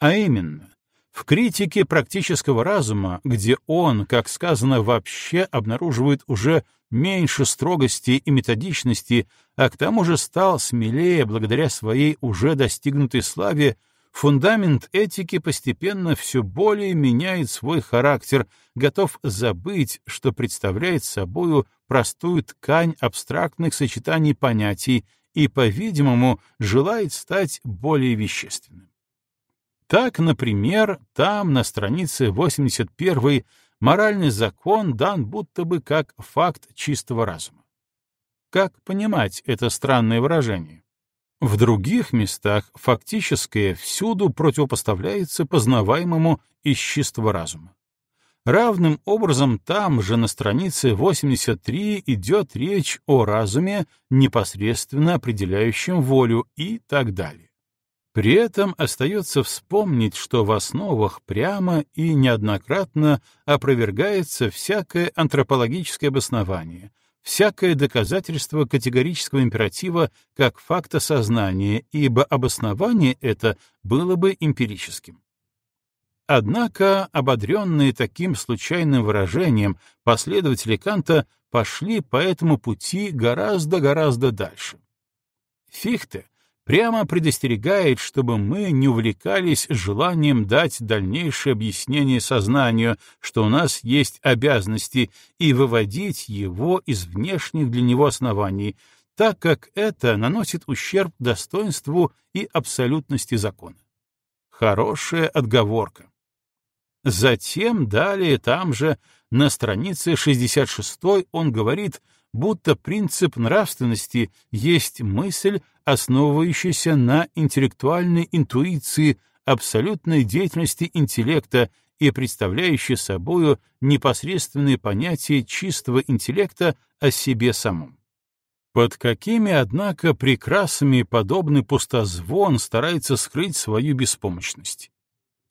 А именно, в критике практического разума, где он, как сказано, вообще обнаруживает уже меньше строгости и методичности, а к тому же стал смелее благодаря своей уже достигнутой славе, Фундамент этики постепенно все более меняет свой характер, готов забыть, что представляет собою простую ткань абстрактных сочетаний понятий и, по-видимому, желает стать более вещественным. Так, например, там, на странице 81 моральный закон дан будто бы как факт чистого разума. Как понимать это странное выражение? В других местах фактическое всюду противопоставляется познаваемому из чистого разума. Равным образом там же на странице 83 идет речь о разуме, непосредственно определяющем волю и так далее. При этом остается вспомнить, что в основах прямо и неоднократно опровергается всякое антропологическое обоснование — всякое доказательство категорического императива как факта сознания, ибо обоснование это было бы эмпирическим. Однако, ободренные таким случайным выражением, последователи Канта пошли по этому пути гораздо-гораздо дальше. Фихте прямо предостерегает, чтобы мы не увлекались желанием дать дальнейшее объяснение сознанию, что у нас есть обязанности, и выводить его из внешних для него оснований, так как это наносит ущерб достоинству и абсолютности закона. Хорошая отговорка. Затем далее там же, на странице 66 он говорит — будто принцип нравственности есть мысль, основывающаяся на интеллектуальной интуиции, абсолютной деятельности интеллекта и представляющая собою непосредственное понятие чистого интеллекта о себе самом. Под какими, однако, прекрасами подобный пустозвон старается скрыть свою беспомощность?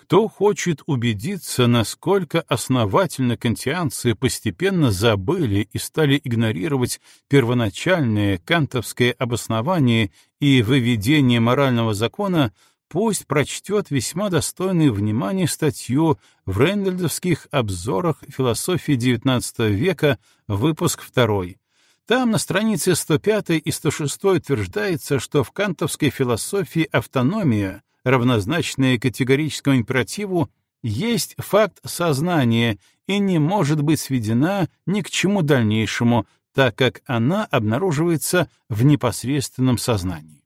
Кто хочет убедиться, насколько основательно кантианцы постепенно забыли и стали игнорировать первоначальное кантовское обоснование и выведение морального закона, пусть прочтет весьма достойную внимания статью в Рейнольдовских обзорах философии XIX века, выпуск 2. Там на странице 105 и 106 утверждается, что в кантовской философии автономия — равнозначное категорическому императиву, есть факт сознания и не может быть сведена ни к чему дальнейшему, так как она обнаруживается в непосредственном сознании.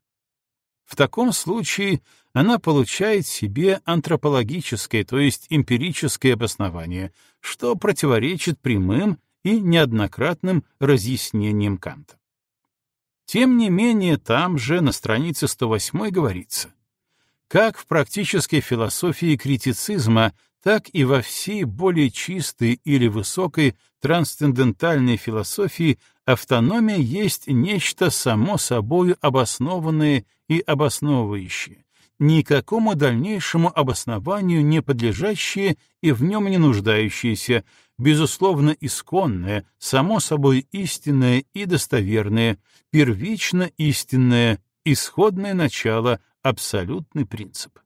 В таком случае она получает себе антропологическое, то есть эмпирическое обоснование, что противоречит прямым и неоднократным разъяснениям Канта. Тем не менее, там же на странице 108 говорится, как в практической философии критицизма, так и во всей более чистой или высокой трансцендентальной философии автономия есть нечто само собою обоснованное и обосновывающее, никакому дальнейшему обоснованию не подлежащее и в нем не нуждающееся, безусловно исконное, само собой истинное и достоверное, первично истинное, исходное начало, абсолютный принцип.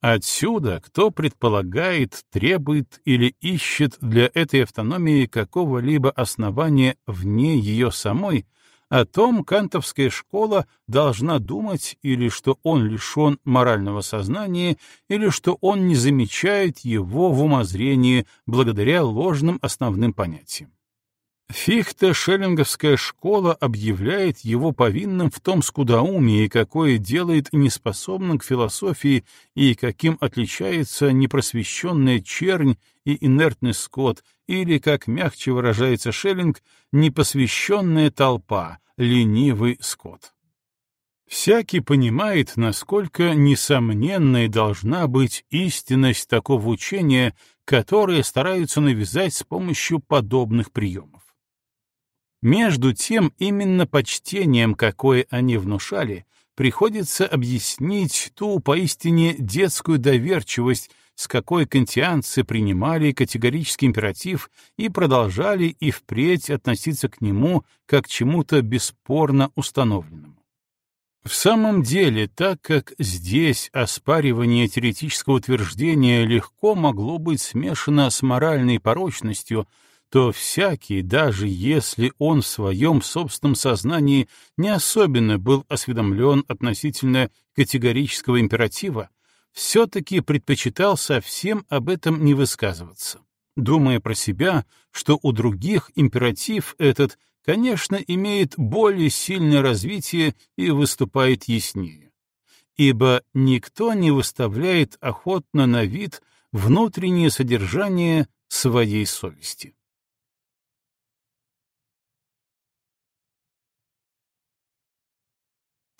Отсюда, кто предполагает, требует или ищет для этой автономии какого-либо основания вне ее самой, о том кантовская школа должна думать или что он лишен морального сознания, или что он не замечает его в умозрении благодаря ложным основным понятиям. Фихте-шеллинговская школа объявляет его повинным в том скудоумии, какое делает неспособным к философии и каким отличается непросвещенная чернь и инертный скот, или, как мягче выражается Шеллинг, непосвященная толпа, ленивый скот. Всякий понимает, насколько несомненной должна быть истинность такого учения, которое стараются навязать с помощью подобных приемов. Между тем, именно почтением, какое они внушали, приходится объяснить ту поистине детскую доверчивость, с какой кантианцы принимали категорический императив и продолжали и впредь относиться к нему как к чему-то бесспорно установленному. В самом деле, так как здесь оспаривание теоретического утверждения легко могло быть смешано с моральной порочностью, то всякий, даже если он в своем собственном сознании не особенно был осведомлен относительно категорического императива, все-таки предпочитал совсем об этом не высказываться, думая про себя, что у других императив этот, конечно, имеет более сильное развитие и выступает яснее. Ибо никто не выставляет охотно на вид внутреннее содержание своей совести.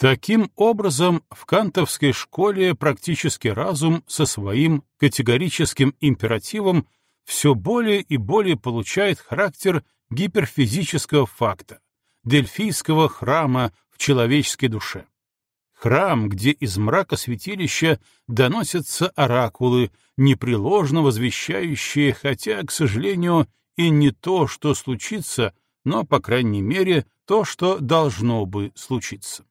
Таким образом, в кантовской школе практический разум со своим категорическим императивом все более и более получает характер гиперфизического факта, дельфийского храма в человеческой душе. Храм, где из мрака святилища доносятся оракулы, непреложно возвещающие, хотя, к сожалению, и не то, что случится, но, по крайней мере, то, что должно бы случиться.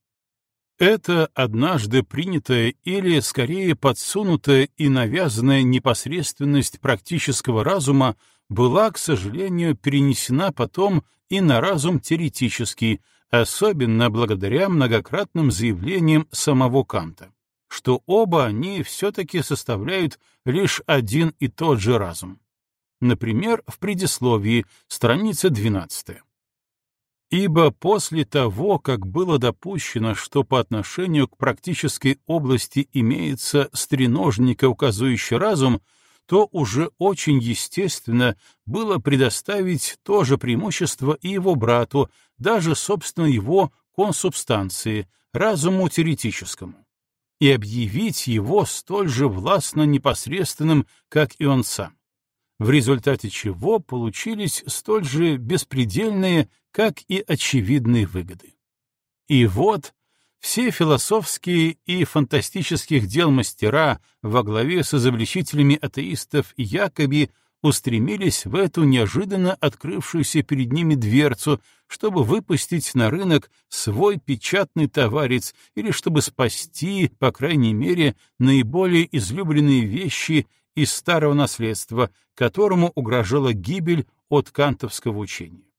Это однажды принятая или, скорее, подсунутая и навязанная непосредственность практического разума была, к сожалению, перенесена потом и на разум теоретический, особенно благодаря многократным заявлениям самого Канта, что оба они все-таки составляют лишь один и тот же разум. Например, в предисловии, страница 12. Ибо после того, как было допущено, что по отношению к практической области имеется стреножника, указывающий разум, то уже очень естественно было предоставить то же преимущество и его брату, даже, собственно, его консубстанции, разуму теоретическому, и объявить его столь же властно непосредственным, как и он сам в результате чего получились столь же беспредельные, как и очевидные выгоды. И вот все философские и фантастических дел мастера во главе с изобличителями атеистов якобы устремились в эту неожиданно открывшуюся перед ними дверцу, чтобы выпустить на рынок свой печатный товарец или чтобы спасти, по крайней мере, наиболее излюбленные вещи из старого наследства, которому угрожала гибель от кантовского учения.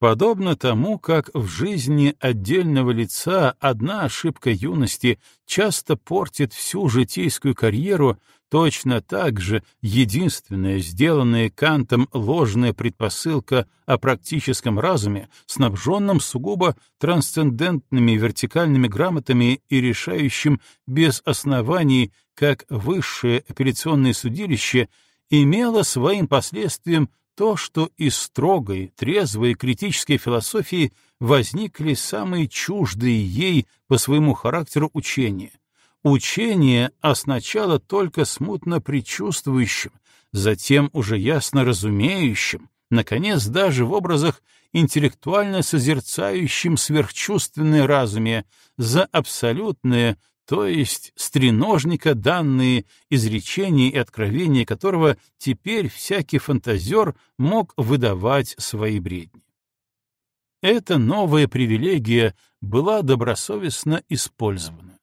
Подобно тому, как в жизни отдельного лица одна ошибка юности часто портит всю житейскую карьеру, точно так же единственная сделанная Кантом ложная предпосылка о практическом разуме, снабженном сугубо трансцендентными вертикальными грамотами и решающим без оснований, как высшее апелляционное судилище, имела своим последствием то, что из строгой, трезвой критической философии возникли самые чуждые ей по своему характеру учения. Учение, сначала только смутно предчувствующим, затем уже ясно разумеющим, наконец даже в образах интеллектуально созерцающим сверхчувственное разуме за абсолютное, то есть стреножника данные, изречения и откровения которого теперь всякий фантазер мог выдавать свои бредни. Эта новая привилегия была добросовестно использована.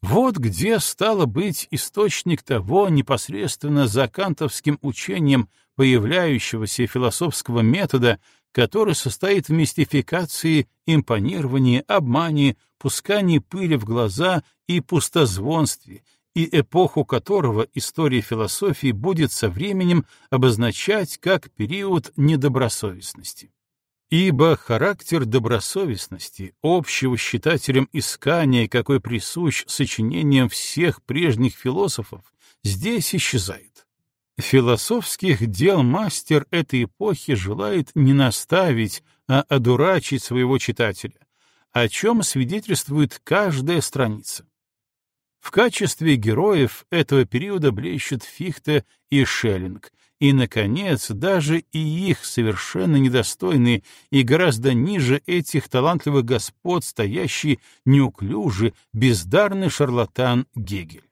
Вот где стало быть источник того непосредственно за кантовским учением появляющегося философского метода, который состоит в мистификации, импонировании, обмане, пускании пыли в глаза и пустозвонстве, и эпоху которого история философии будет со временем обозначать как период недобросовестности. Ибо характер добросовестности, общего считателям искания, какой присущ сочинениям всех прежних философов, здесь исчезает. Философских дел мастер этой эпохи желает не наставить, а одурачить своего читателя, о чем свидетельствует каждая страница. В качестве героев этого периода блещут Фихте и Шеллинг, и, наконец, даже и их совершенно недостойный и гораздо ниже этих талантливых господ стоящий неуклюжий, бездарный шарлатан Гегель.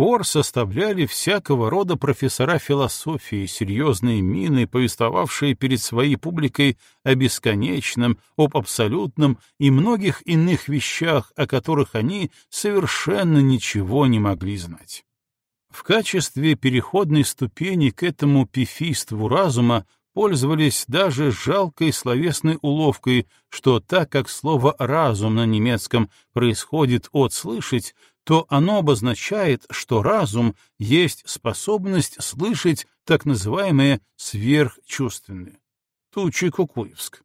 Хор составляли всякого рода профессора философии, серьезные мины, повествовавшие перед своей публикой о бесконечном, об абсолютном и многих иных вещах, о которых они совершенно ничего не могли знать. В качестве переходной ступени к этому пифийству разума пользовались даже жалкой словесной уловкой, что так как слово «разум» на немецком происходит от «слышать», то оно обозначает, что разум есть способность слышать так называемое сверхчувственное. Тучи Кукуевск.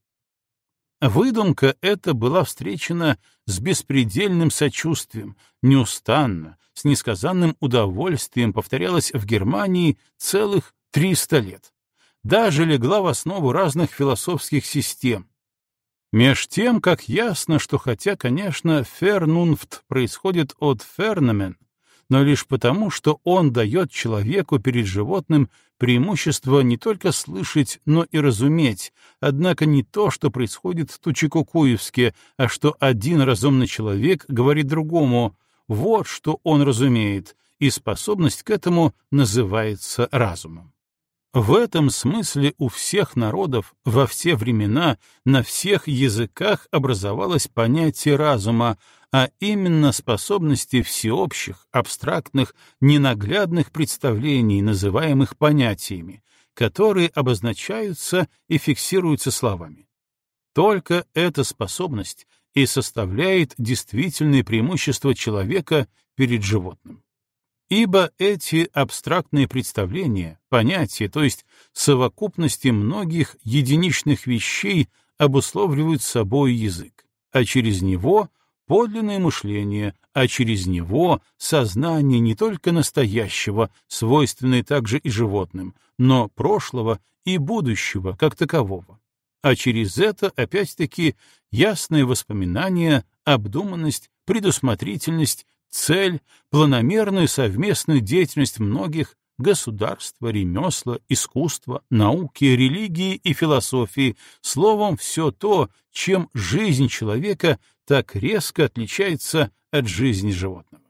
Выдумка эта была встречена с беспредельным сочувствием, неустанно, с несказанным удовольствием повторялась в Германии целых 300 лет. Даже легла в основу разных философских систем, Меж тем, как ясно, что хотя, конечно, фернунфт происходит от ферномен, но лишь потому, что он дает человеку перед животным преимущество не только слышать, но и разуметь, однако не то, что происходит в Тучекукуевске, а что один разумный человек говорит другому «вот что он разумеет», и способность к этому называется разумом. В этом смысле у всех народов во все времена на всех языках образовалось понятие разума, а именно способности всеобщих, абстрактных, ненаглядных представлений, называемых понятиями, которые обозначаются и фиксируются словами. Только эта способность и составляет действительное преимущество человека перед животным. Ибо эти абстрактные представления, понятия, то есть совокупности многих единичных вещей обусловливают собой язык, а через него — подлинное мышление, а через него — сознание не только настоящего, свойственное также и животным, но прошлого и будущего как такового. А через это, опять-таки, ясное воспоминание, обдуманность, предусмотрительность, цель — планомерную совместную деятельность многих государства, ремесла, искусства, науки, религии и философии, словом, все то, чем жизнь человека так резко отличается от жизни животного.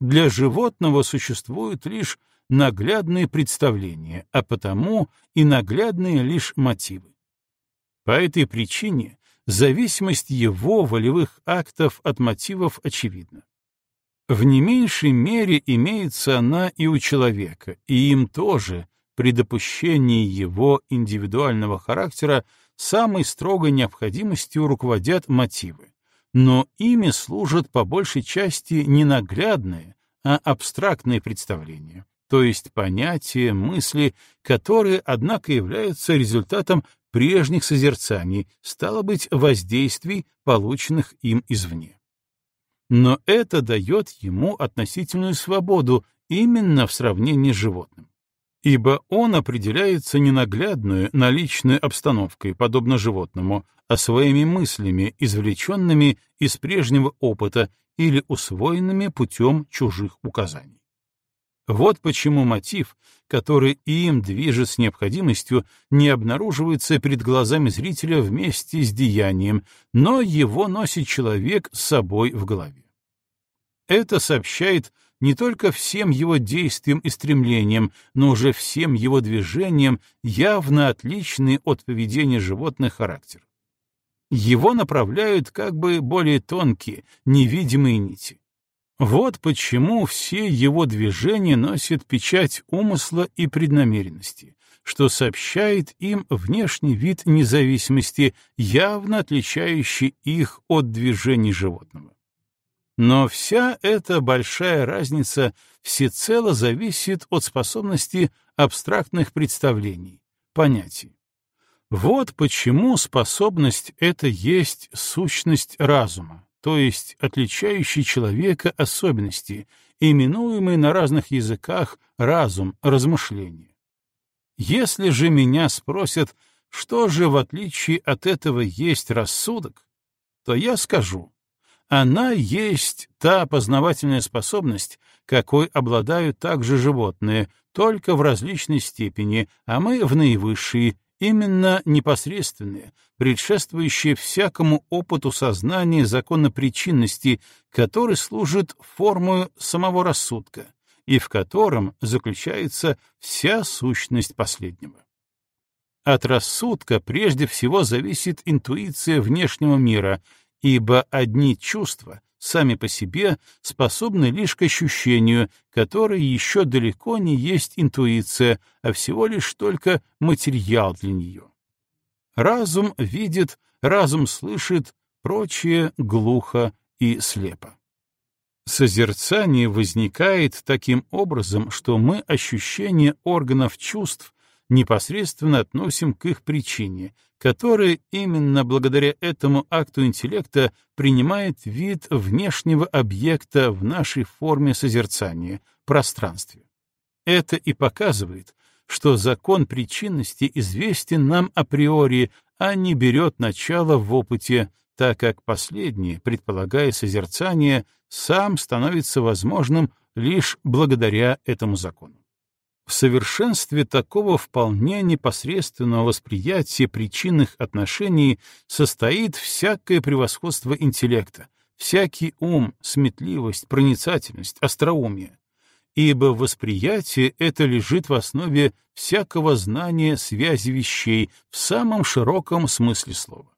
Для животного существуют лишь наглядные представления, а потому и наглядные лишь мотивы. По этой причине зависимость его волевых актов от мотивов очевидна. В не меньшей мере имеется она и у человека, и им тоже, при допущении его индивидуального характера самой строгой необходимостью руководят мотивы, но ими служат по большей части не наглядные, а абстрактные представления, то есть понятия, мысли, которые, однако, являются результатом прежних созерцаний, стало быть, воздействий, полученных им извне. Но это дает ему относительную свободу именно в сравнении с животным ибо он определяется ненаглядную, наличной обстановкой, подобно животному, а своими мыслями, извлеченными из прежнего опыта или усвоенными путем чужих указаний. Вот почему мотив, который им движет с необходимостью, не обнаруживается перед глазами зрителя вместе с деянием, но его носит человек с собой в голове. Это сообщает не только всем его действиям и стремлениям, но уже всем его движениям, явно отличный от поведения животных характер. Его направляют как бы более тонкие, невидимые нити. Вот почему все его движения носят печать умысла и преднамеренности, что сообщает им внешний вид независимости, явно отличающий их от движений животного. Но вся эта большая разница всецело зависит от способности абстрактных представлений, понятий. Вот почему способность — это есть сущность разума, то есть отличающий человека особенности, именуемый на разных языках разум, размышление. Если же меня спросят, что же в отличие от этого есть рассудок, то я скажу, она есть та познавательная способность, какой обладают также животные, только в различной степени, а мы в наивысшей, именно непосредственные, предшествующие всякому опыту сознания закона причинности, который служит формой самого рассудка и в котором заключается вся сущность последнего. От рассудка прежде всего зависит интуиция внешнего мира — ибо одни чувства сами по себе способны лишь к ощущению, которое еще далеко не есть интуиция, а всего лишь только материал для нее. Разум видит, разум слышит, прочее глухо и слепо. Созерцание возникает таким образом, что мы ощущение органов чувств непосредственно относим к их причине, которая именно благодаря этому акту интеллекта принимает вид внешнего объекта в нашей форме созерцания, пространстве. Это и показывает, что закон причинности известен нам априори, а не берет начало в опыте, так как последнее, предполагая созерцание, сам становится возможным лишь благодаря этому закону. В совершенстве такого вполне непосредственного восприятия причинных отношений состоит всякое превосходство интеллекта, всякий ум, сметливость, проницательность, остроумие. Ибо восприятие это лежит в основе всякого знания связи вещей в самом широком смысле слова.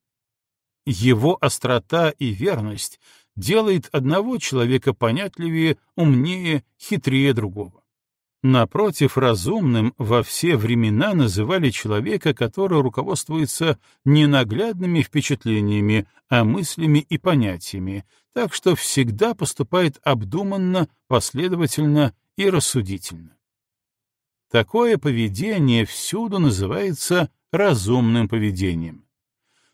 Его острота и верность делает одного человека понятливее, умнее, хитрее другого. Напротив, разумным во все времена называли человека, который руководствуется не наглядными впечатлениями, а мыслями и понятиями, так что всегда поступает обдуманно, последовательно и рассудительно. Такое поведение всюду называется разумным поведением.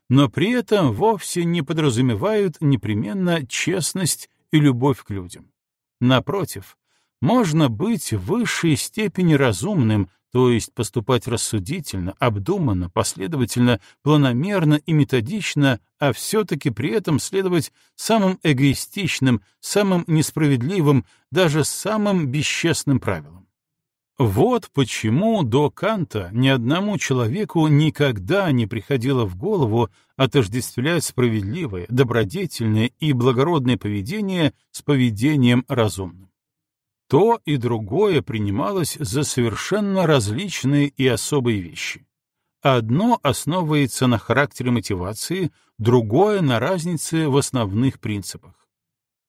Но при этом вовсе не подразумевают непременно честность и любовь к людям. Напротив, можно быть в высшей степени разумным, то есть поступать рассудительно, обдуманно, последовательно, планомерно и методично, а все-таки при этом следовать самым эгоистичным, самым несправедливым, даже самым бесчестным правилам. Вот почему до Канта ни одному человеку никогда не приходило в голову отождествлять справедливое, добродетельное и благородное поведение с поведением разумным. То и другое принималось за совершенно различные и особые вещи. Одно основывается на характере мотивации, другое — на разнице в основных принципах.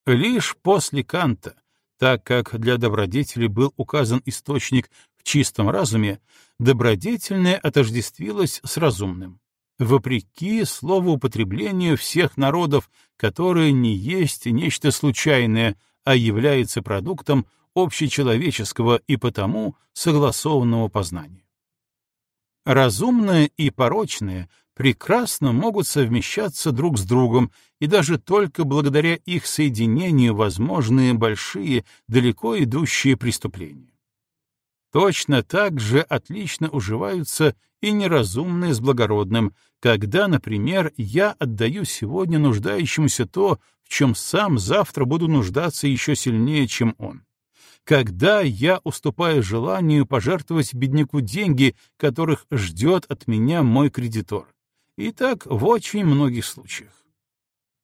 Лишь после Канта, так как для добродетели был указан источник В чистом разуме добродетельное отождествилось с разумным, вопреки словоупотреблению всех народов, которое не есть нечто случайное, а является продуктом общечеловеческого и потому согласованного познания. Разумное и порочное прекрасно могут совмещаться друг с другом, и даже только благодаря их соединению возможны большие, далеко идущие преступления. Точно так же отлично уживаются и неразумные с благородным, когда, например, я отдаю сегодня нуждающемуся то, в чем сам завтра буду нуждаться еще сильнее, чем он. Когда я уступаю желанию пожертвовать бедняку деньги, которых ждет от меня мой кредитор. И так в очень многих случаях.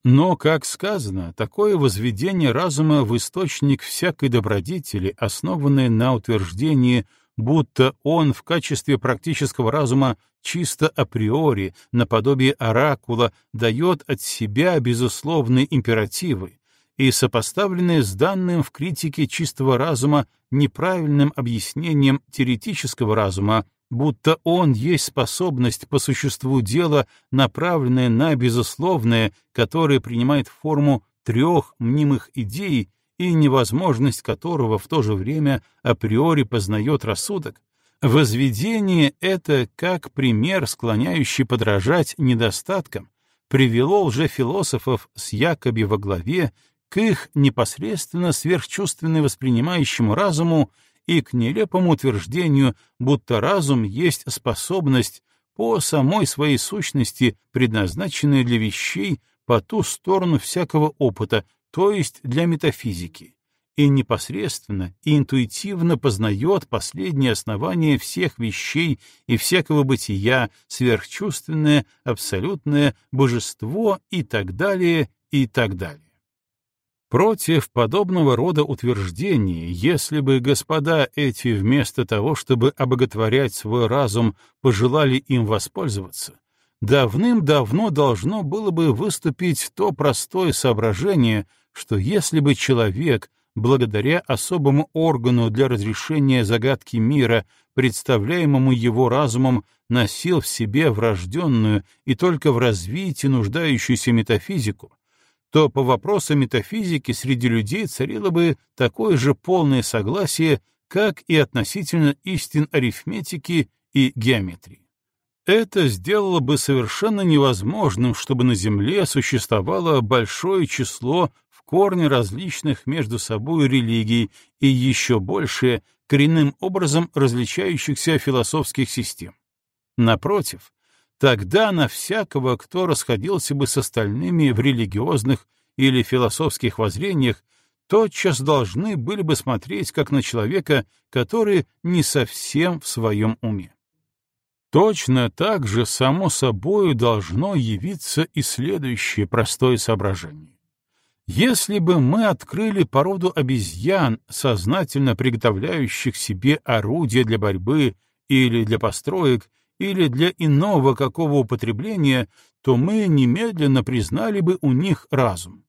Но, как сказано, такое возведение разума в источник всякой добродетели, основанное на утверждении, будто он в качестве практического разума чисто априори, наподобие оракула, дает от себя безусловные императивы, и сопоставленное с данным в критике чистого разума неправильным объяснением теоретического разума, будто он есть способность по существу дела, направленная на безусловное, которое принимает форму трех мнимых идей и невозможность которого в то же время априори познает рассудок, возведение это, как пример, склоняющий подражать недостаткам, привело лжефилософов с Якоби во главе к их непосредственно сверхчувственно воспринимающему разуму и к нелепому утверждению, будто разум есть способность по самой своей сущности, предназначенная для вещей по ту сторону всякого опыта, то есть для метафизики, и непосредственно и интуитивно познает последние основания всех вещей и всякого бытия, сверхчувственное, абсолютное, божество и так далее, и так далее. Против подобного рода утверждений, если бы господа эти вместо того, чтобы обоготворять свой разум, пожелали им воспользоваться, давным-давно должно было бы выступить то простое соображение, что если бы человек, благодаря особому органу для разрешения загадки мира, представляемому его разумом, носил в себе врожденную и только в развитии нуждающуюся метафизику, то по вопросам метафизики среди людей царило бы такое же полное согласие, как и относительно истин арифметики и геометрии. Это сделало бы совершенно невозможным, чтобы на Земле существовало большое число в корне различных между собой религий и еще большее коренным образом различающихся философских систем. Напротив, Тогда на всякого, кто расходился бы с остальными в религиозных или философских воззрениях, тотчас должны были бы смотреть как на человека, который не совсем в своем уме. Точно так же, само собою, должно явиться и следующее простое соображение. Если бы мы открыли породу обезьян, сознательно приготовляющих себе орудия для борьбы или для построек, или для иного какого употребления, то мы немедленно признали бы у них разум.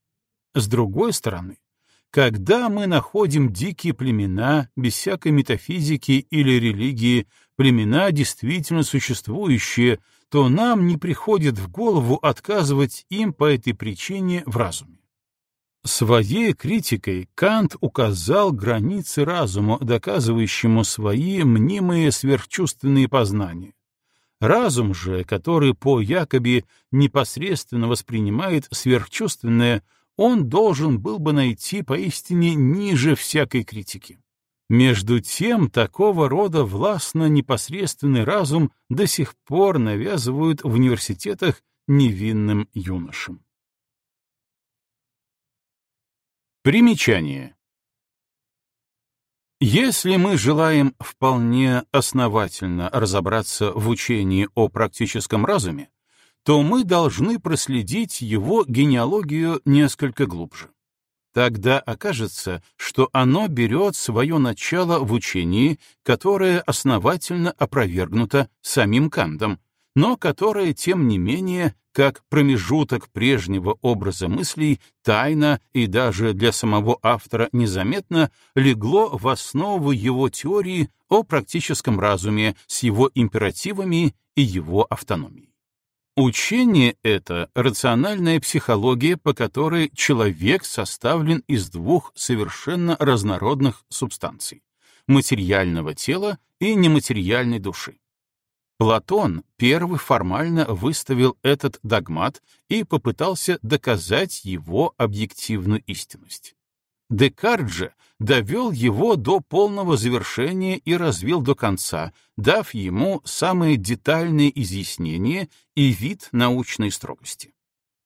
С другой стороны, когда мы находим дикие племена, без всякой метафизики или религии, племена действительно существующие, то нам не приходит в голову отказывать им по этой причине в разуме. Своей критикой Кант указал границы разума, доказывающему свои мнимые сверхчувственные познания. Разум же, который по Якобе непосредственно воспринимает сверхчувственное, он должен был бы найти поистине ниже всякой критики. Между тем, такого рода властно-непосредственный разум до сих пор навязывают в университетах невинным юношам. Примечание. Если мы желаем вполне основательно разобраться в учении о практическом разуме, то мы должны проследить его генеалогию несколько глубже. Тогда окажется, что оно берет свое начало в учении, которое основательно опровергнуто самим Кантом, но которое, тем не менее, как промежуток прежнего образа мыслей, тайно и даже для самого автора незаметно легло в основу его теории о практическом разуме с его императивами и его автономией. Учение — это рациональная психология, по которой человек составлен из двух совершенно разнородных субстанций — материального тела и нематериальной души. Платон первый формально выставил этот догмат и попытался доказать его объективную истинность. Декарт же довел его до полного завершения и развил до конца, дав ему самые детальные изъяснения и вид научной строгости.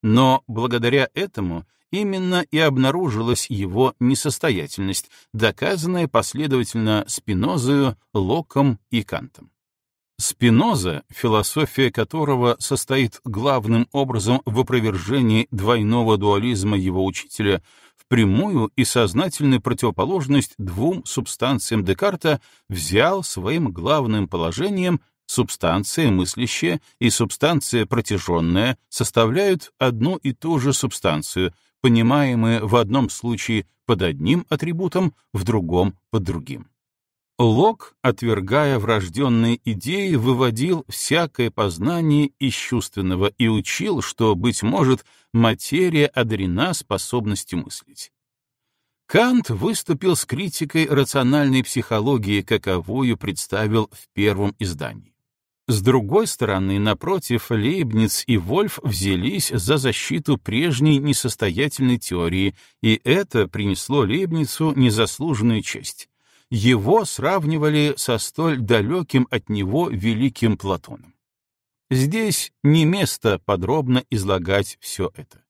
Но благодаря этому именно и обнаружилась его несостоятельность, доказанная последовательно Спинозою, Локом и Кантом. Спиноза, философия которого состоит главным образом в опровержении двойного дуализма его учителя, в прямую и сознательную противоположность двум субстанциям Декарта взял своим главным положением субстанция мыслящая и субстанция протяженная составляют одну и ту же субстанцию, понимаемые в одном случае под одним атрибутом, в другом — под другим. Лок, отвергая врожденные идеи, выводил всякое познание из чувственного и учил, что, быть может, материя одарена способностью мыслить. Кант выступил с критикой рациональной психологии, каковую представил в первом издании. С другой стороны, напротив, Лейбниц и Вольф взялись за защиту прежней несостоятельной теории, и это принесло Лейбницу незаслуженную честь. Его сравнивали со столь далеким от него великим Платоном. Здесь не место подробно излагать все это.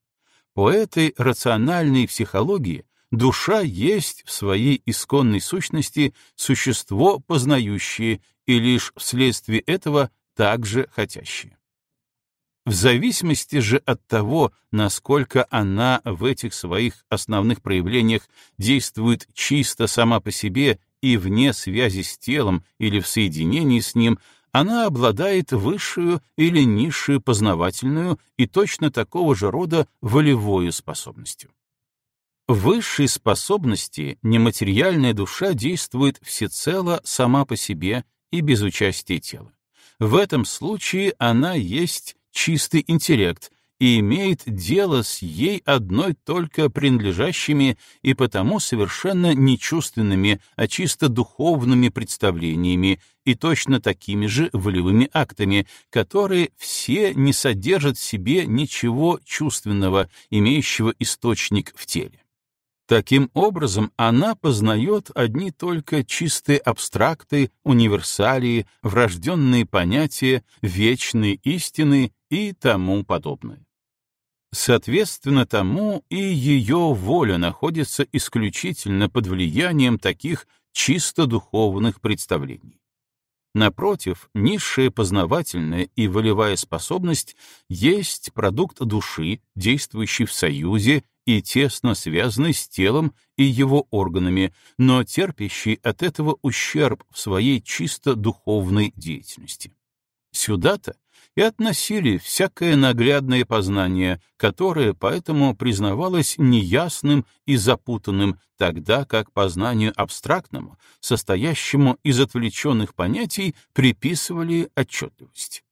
По этой рациональной психологии душа есть в своей исконной сущности существо познающее и лишь вследствие этого также хотящее. В зависимости же от того, насколько она в этих своих основных проявлениях действует чисто сама по себе и вне связи с телом или в соединении с ним, она обладает высшую или низшую познавательную и точно такого же рода волевую способностью. В высшей способности нематериальная душа действует всецело сама по себе и без участия тела. В этом случае она есть чистый интеллект и имеет дело с ей одной только принадлежащими и потому совершенно нечувственными, а чисто духовными представлениями и точно такими же волевыми актами, которые все не содержат в себе ничего чувственного, имеющего источник в теле. Таким образом, она познает одни только чистые абстракты, универсалии, врожденные понятия, вечные истины и тому подобное. Соответственно тому и ее воля находится исключительно под влиянием таких чисто духовных представлений. Напротив, низшая познавательная и волевая способность есть продукт души, действующий в союзе и тесно связанный с телом и его органами, но терпящий от этого ущерб в своей чисто духовной деятельности. Сюда-то и относили всякое наглядное познание, которое поэтому признавалось неясным и запутанным, тогда как познанию абстрактному, состоящему из отвлеченных понятий, приписывали отчетливость.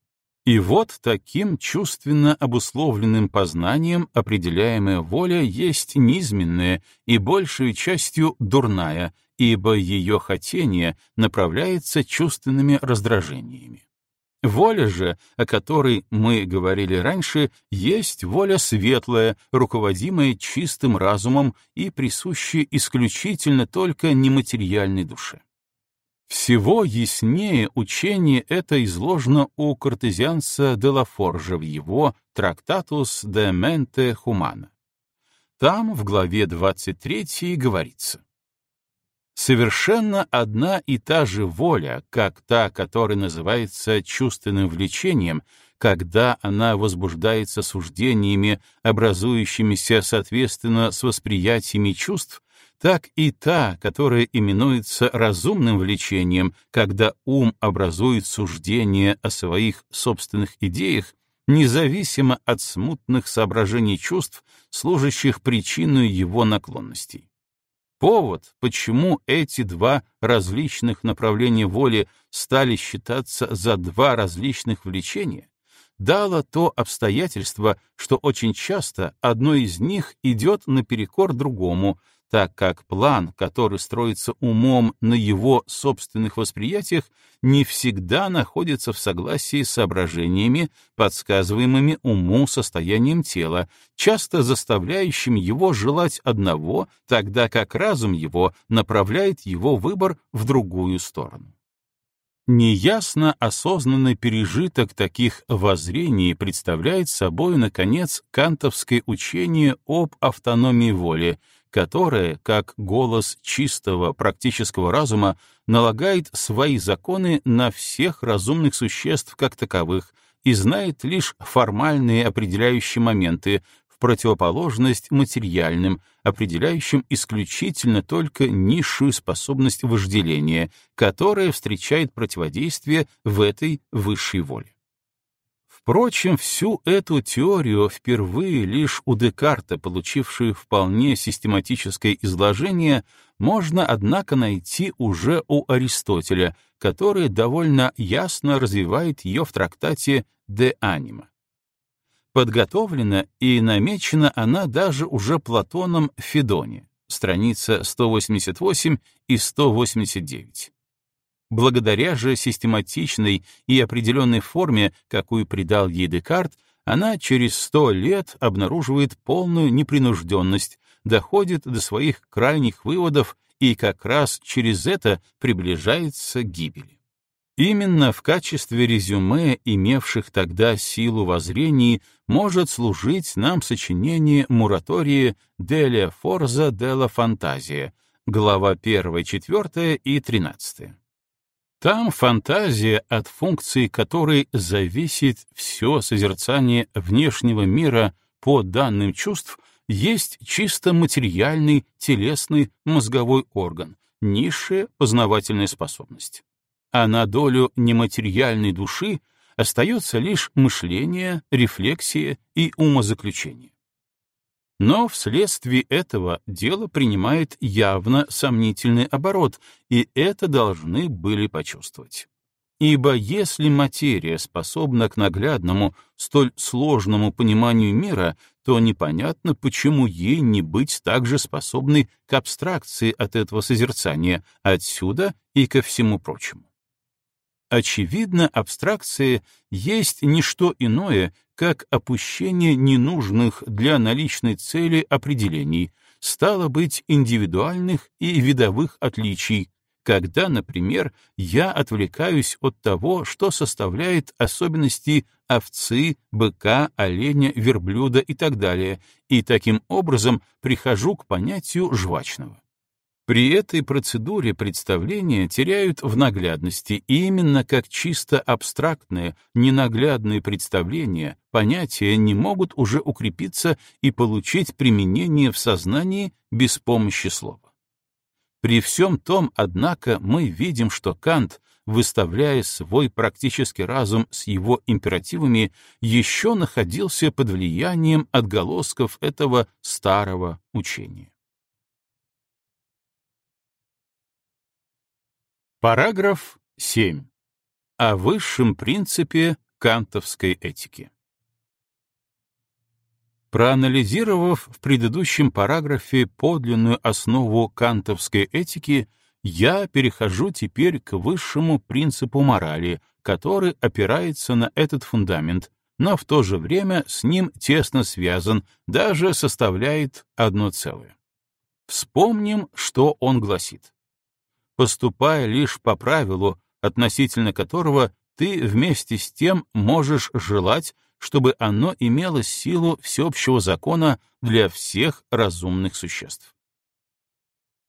И вот таким чувственно обусловленным познанием определяемая воля есть низменная и большей частью дурная, ибо ее хотение направляется чувственными раздражениями. Воля же, о которой мы говорили раньше, есть воля светлая, руководимая чистым разумом и присущая исключительно только нематериальной душе. Всего яснее учение это изложено у картезианца Делафоржа в его «Трактатус de mente humana». Там в главе 23 говорится совершенно одна и та же воля, как та, которая называется чувственным влечением, когда она возбуждается суждениями, образующимися соответственно с восприятиями чувств, так и та, которая именуется разумным влечением, когда ум образует суждение о своих собственных идеях, независимо от смутных соображений чувств, служащих причиной его наклонностей. Повод, почему эти два различных направления воли стали считаться за два различных влечения, дало то обстоятельство, что очень часто одно из них идет наперекор другому, так как план, который строится умом на его собственных восприятиях, не всегда находится в согласии с соображениями, подсказываемыми уму состоянием тела, часто заставляющим его желать одного, тогда как разум его направляет его выбор в другую сторону. Неясно осознанный пережиток таких воззрений представляет собой, наконец, кантовское учение об автономии воли, которое, как голос чистого практического разума, налагает свои законы на всех разумных существ как таковых и знает лишь формальные определяющие моменты, в противоположность материальным, определяющим исключительно только низшую способность вожделения, которая встречает противодействие в этой высшей воле. Впрочем, всю эту теорию впервые лишь у Декарта, получившую вполне систематическое изложение, можно, однако, найти уже у Аристотеля, который довольно ясно развивает ее в трактате «De Anima». Подготовлена и намечена она даже уже Платоном в Федоне, страница 188 и 189. Благодаря же систематичной и определенной форме, какую придал ей Декарт, она через сто лет обнаруживает полную непринужденность, доходит до своих крайних выводов и как раз через это приближается к гибели. Именно в качестве резюме, имевших тогда силу воззрений, может служить нам сочинение Муратории «Деля Форза Дела Фантазия», глава 1, 4 и 13. Там фантазия, от функции которой зависит все созерцание внешнего мира по данным чувств, есть чисто материальный, телесный, мозговой орган, низшая познавательная способность. А на долю нематериальной души остается лишь мышление, рефлексия и умозаключение. Но вследствие этого дело принимает явно сомнительный оборот, и это должны были почувствовать. Ибо если материя способна к наглядному, столь сложному пониманию мира, то непонятно, почему ей не быть также способной к абстракции от этого созерцания, отсюда и ко всему прочему. Очевидно, абстракция есть не что иное, как опущение ненужных для наличной цели определений, стало быть индивидуальных и видовых отличий, когда, например, я отвлекаюсь от того, что составляет особенности овцы, быка, оленя, верблюда и так далее, и таким образом прихожу к понятию жвачного. При этой процедуре представления теряют в наглядности именно как чисто абстрактные, ненаглядные представления, понятия не могут уже укрепиться и получить применение в сознании без помощи слова. При всем том, однако, мы видим, что Кант, выставляя свой практический разум с его императивами, еще находился под влиянием отголосков этого старого учения. Параграф 7. О высшем принципе кантовской этики. Проанализировав в предыдущем параграфе подлинную основу кантовской этики, я перехожу теперь к высшему принципу морали, который опирается на этот фундамент, но в то же время с ним тесно связан, даже составляет одно целое. Вспомним, что он гласит поступая лишь по правилу, относительно которого ты вместе с тем можешь желать, чтобы оно имело силу всеобщего закона для всех разумных существ.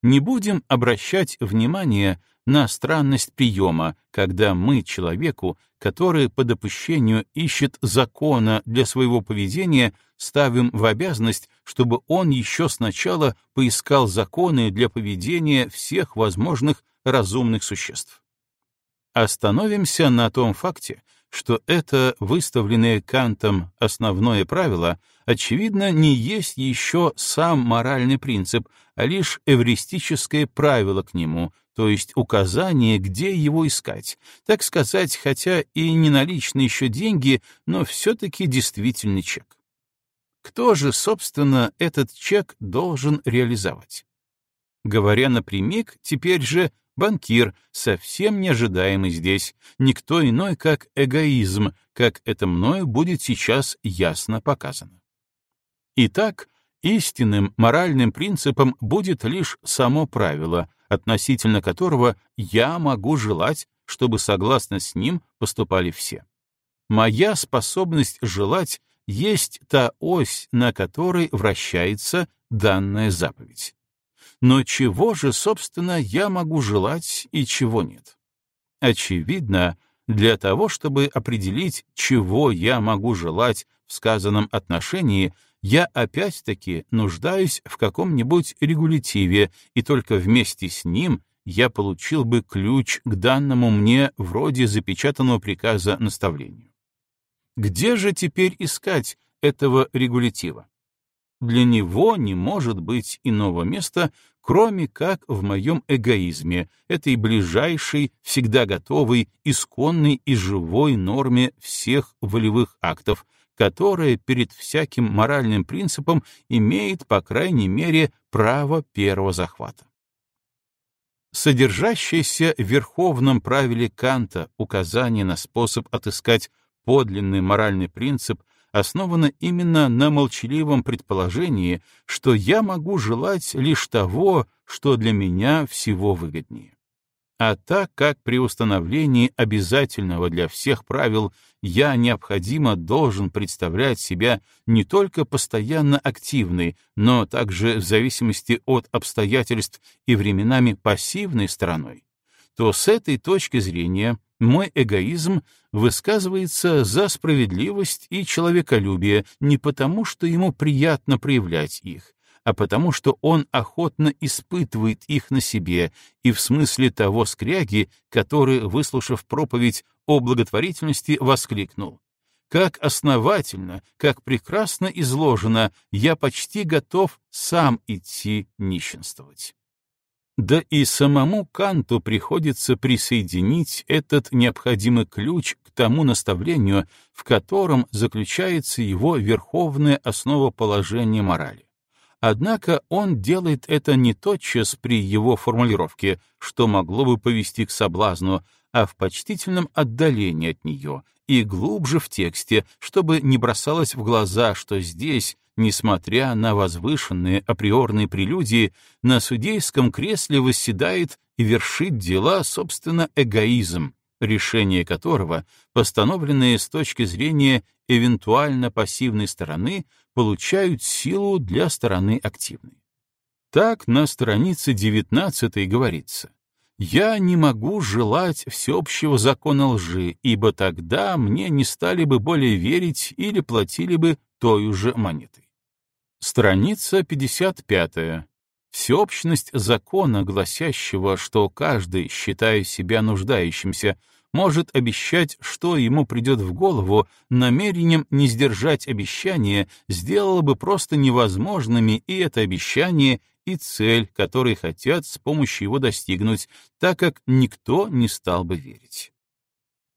Не будем обращать внимание на странность приема, когда мы человеку, который по допущению ищет закона для своего поведения, ставим в обязанность, чтобы он еще сначала поискал законы для поведения всех возможных разумных существ. Остановимся на том факте, что это выставленное Кантом основное правило, очевидно, не есть еще сам моральный принцип, а лишь эвристическое правило к нему, то есть указание, где его искать, так сказать, хотя и не наличные еще деньги, но все-таки действительный чек. Кто же, собственно, этот чек должен реализовать? Говоря напрямик, теперь же банкир, совсем неожидаемый здесь, никто иной, как эгоизм, как это мною будет сейчас ясно показано. Итак, истинным моральным принципом будет лишь само правило, относительно которого я могу желать, чтобы согласно с ним поступали все. Моя способность желать есть та ось, на которой вращается данная заповедь. Но чего же, собственно, я могу желать и чего нет? Очевидно, для того, чтобы определить, чего я могу желать в сказанном отношении, я опять-таки нуждаюсь в каком-нибудь регулятиве, и только вместе с ним я получил бы ключ к данному мне вроде запечатанного приказа наставлению. Где же теперь искать этого регулятива? Для него не может быть иного места, кроме как в моем эгоизме, этой ближайшей, всегда готовой, исконной и живой норме всех волевых актов, которая перед всяким моральным принципом имеет, по крайней мере, право первого захвата. Содержащееся в верховном правиле Канта указание на способ отыскать подлинный моральный принцип основана именно на молчаливом предположении, что я могу желать лишь того, что для меня всего выгоднее. А так как при установлении обязательного для всех правил я необходимо должен представлять себя не только постоянно активной, но также в зависимости от обстоятельств и временами пассивной стороной, то с этой точки зрения мой эгоизм высказывается за справедливость и человеколюбие не потому, что ему приятно проявлять их, а потому что он охотно испытывает их на себе и в смысле того скряги, который, выслушав проповедь о благотворительности, воскликнул. Как основательно, как прекрасно изложено, я почти готов сам идти нищенствовать. Да и самому Канту приходится присоединить этот необходимый ключ к тому наставлению, в котором заключается его верховная основа положения морали. Однако он делает это не тотчас при его формулировке, что могло бы повести к соблазну, а в почтительном отдалении от нее и глубже в тексте, чтобы не бросалось в глаза, что здесь несмотря на возвышенные априорные прелюдии, на судейском кресле восседает и вершит дела, собственно, эгоизм, решение которого, постановленные с точки зрения эвентуально пассивной стороны, получают силу для стороны активной. Так на странице 19 говорится «Я не могу желать всеобщего закона лжи, ибо тогда мне не стали бы более верить или платили бы той же монетой». Страница 55. Всеобщность закона, гласящего, что каждый, считая себя нуждающимся, может обещать, что ему придет в голову, намерением не сдержать обещание, сделало бы просто невозможными и это обещание, и цель, которой хотят с помощью его достигнуть, так как никто не стал бы верить.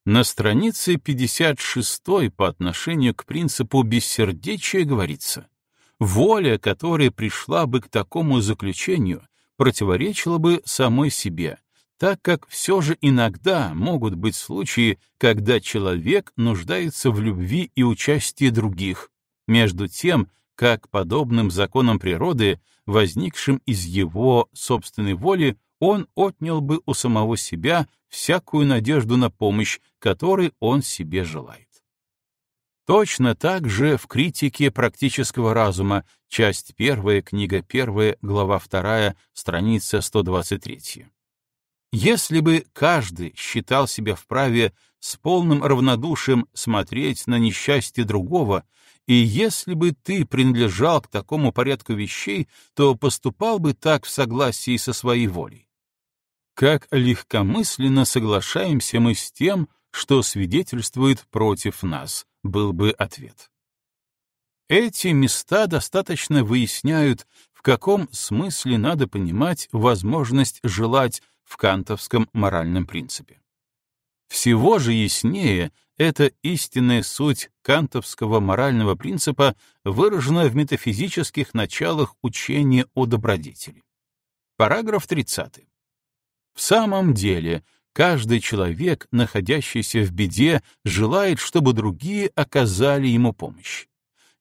На странице 56 по отношению к принципу бессердечия говорится — воля, которая пришла бы к такому заключению, противоречила бы самой себе, так как все же иногда могут быть случаи, когда человек нуждается в любви и участии других, между тем, как подобным законам природы, возникшим из его собственной воли, он отнял бы у самого себя всякую надежду на помощь, которой он себе желает. Точно так же в критике практического разума, часть 1, книга 1, глава 2, страница 123. Если бы каждый считал себя вправе с полным равнодушием смотреть на несчастье другого, и если бы ты принадлежал к такому порядку вещей, то поступал бы так в согласии со своей волей. Как легкомысленно соглашаемся мы с тем, что свидетельствует против нас, был бы ответ. Эти места достаточно выясняют, в каком смысле надо понимать возможность желать в кантовском моральном принципе. Всего же яснее эта истинная суть кантовского морального принципа выражена в метафизических началах учения о добродетели. Параграф 30. В самом деле, каждый человек, находящийся в беде, желает, чтобы другие оказали ему помощь.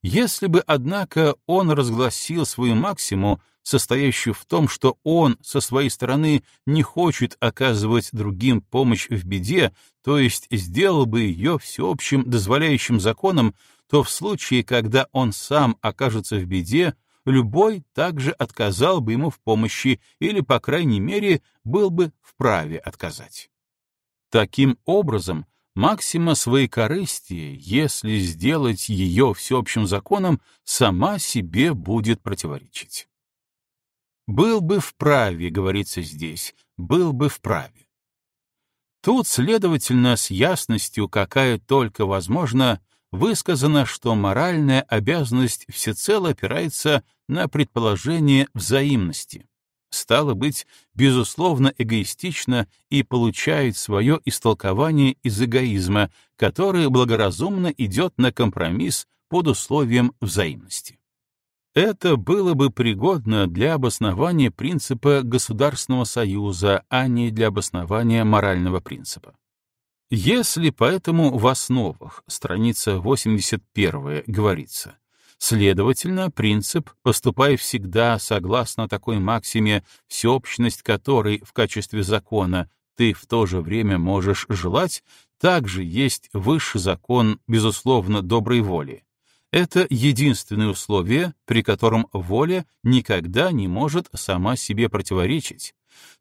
Если бы, однако, он разгласил свою максиму, состоящую в том, что он со своей стороны не хочет оказывать другим помощь в беде, то есть сделал бы ее всеобщим дозволяющим законом, то в случае, когда он сам окажется в беде, любой также отказал бы ему в помощи или, по крайней мере, был бы вправе отказать. Таким образом, максима своей корысти, если сделать ее всеобщим законом, сама себе будет противоречить. Был бы вправе, говорится здесь, был бы вправе. Тут, следовательно, с ясностью, какая только возможна, высказано, что моральная обязанность всецело опирается на предположение взаимности. Стало быть, безусловно эгоистично и получает свое истолкование из эгоизма, который благоразумно идет на компромисс под условием взаимности. Это было бы пригодно для обоснования принципа государственного союза, а не для обоснования морального принципа. Если поэтому в основах, страница 81 говорится, следовательно, принцип, поступая всегда согласно такой максиме, всеобщность которой в качестве закона ты в то же время можешь желать, также есть высший закон, безусловно, доброй воли, это единственное условие, при котором воля никогда не может сама себе противоречить,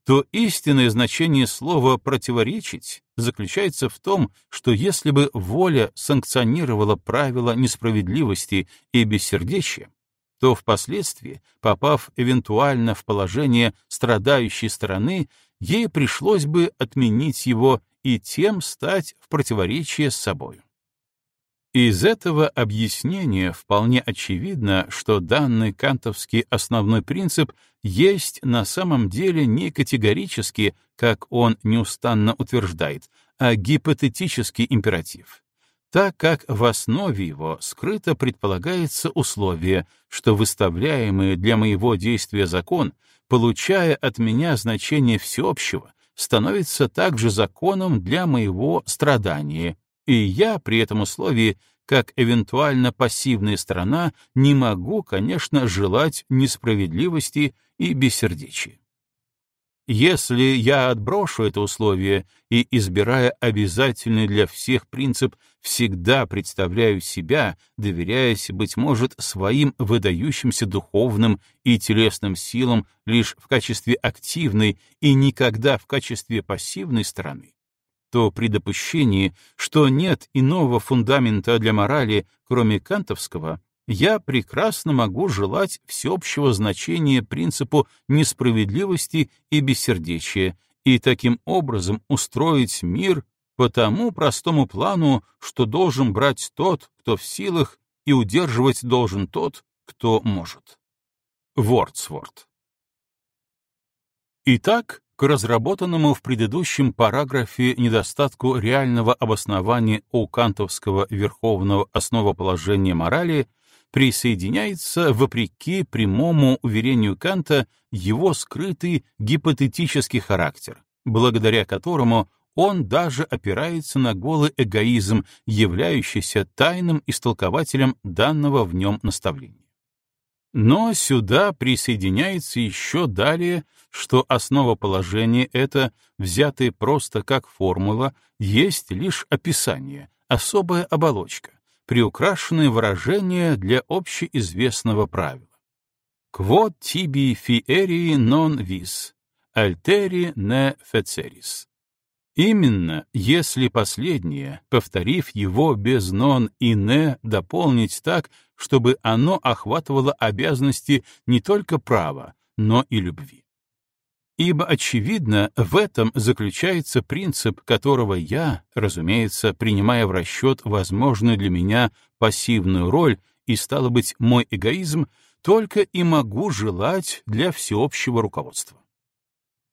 то истинное значение слова «противоречить» заключается в том, что если бы воля санкционировала правила несправедливости и бессердечия, то впоследствии, попав эвентуально в положение страдающей стороны, ей пришлось бы отменить его и тем стать в противоречие с собою. Из этого объяснения вполне очевидно, что данный кантовский основной принцип есть на самом деле не категорически, как он неустанно утверждает, а гипотетический императив, так как в основе его скрыто предполагается условие, что выставляемый для моего действия закон, получая от меня значение всеобщего, становится также законом для моего страдания и я при этом условии, как эвентуально пассивная сторона, не могу, конечно, желать несправедливости и бессердечия. Если я отброшу это условие и, избирая обязательный для всех принцип, всегда представляю себя, доверяясь, быть может, своим выдающимся духовным и телесным силам лишь в качестве активной и никогда в качестве пассивной стороны, то при допущении, что нет иного фундамента для морали, кроме кантовского, я прекрасно могу желать всеобщего значения принципу несправедливости и бессердечия и таким образом устроить мир по тому простому плану, что должен брать тот, кто в силах, и удерживать должен тот, кто может. Вордсворт. Итак, к разработанному в предыдущем параграфе недостатку реального обоснования у кантовского верховного основоположения морали присоединяется, вопреки прямому уверению Канта, его скрытый гипотетический характер, благодаря которому он даже опирается на голый эгоизм, являющийся тайным истолкователем данного в нем наставления. Но сюда присоединяется еще далее, что основа положения это, взятое просто как формула, есть лишь описание, особая оболочка, приукрашенное выражение для общеизвестного правила. Quod tibi fieri non vis, «alteri ne feceris». Именно если последнее, повторив его без «нон» и «не», дополнить так, чтобы оно охватывало обязанности не только права, но и любви. Ибо, очевидно, в этом заключается принцип, которого я, разумеется, принимая в расчет возможную для меня пассивную роль и, стало быть, мой эгоизм, только и могу желать для всеобщего руководства.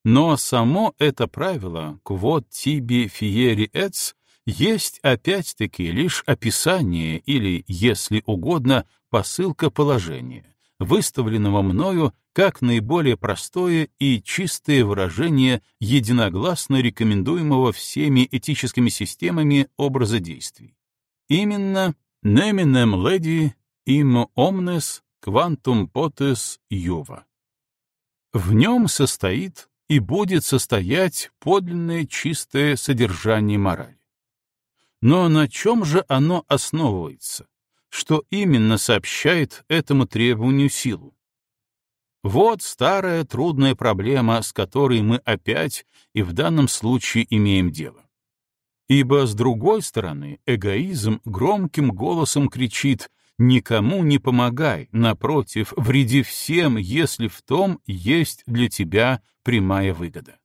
Но само это правило «quod tibi fieri ets» есть опять-таки лишь описание или, если угодно, посылка положения, выставленного мною как наиболее простое и чистое выражение единогласно рекомендуемого всеми этическими системами образа действий. Именно «neminem ledi im omnes quantum potes iuva». В нем состоит и будет состоять подлинное чистое содержание морали. Но на чем же оно основывается? Что именно сообщает этому требованию силу? Вот старая трудная проблема, с которой мы опять и в данном случае имеем дело. Ибо, с другой стороны, эгоизм громким голосом кричит Никому не помогай, напротив, вреди всем, если в том есть для тебя прямая выгода.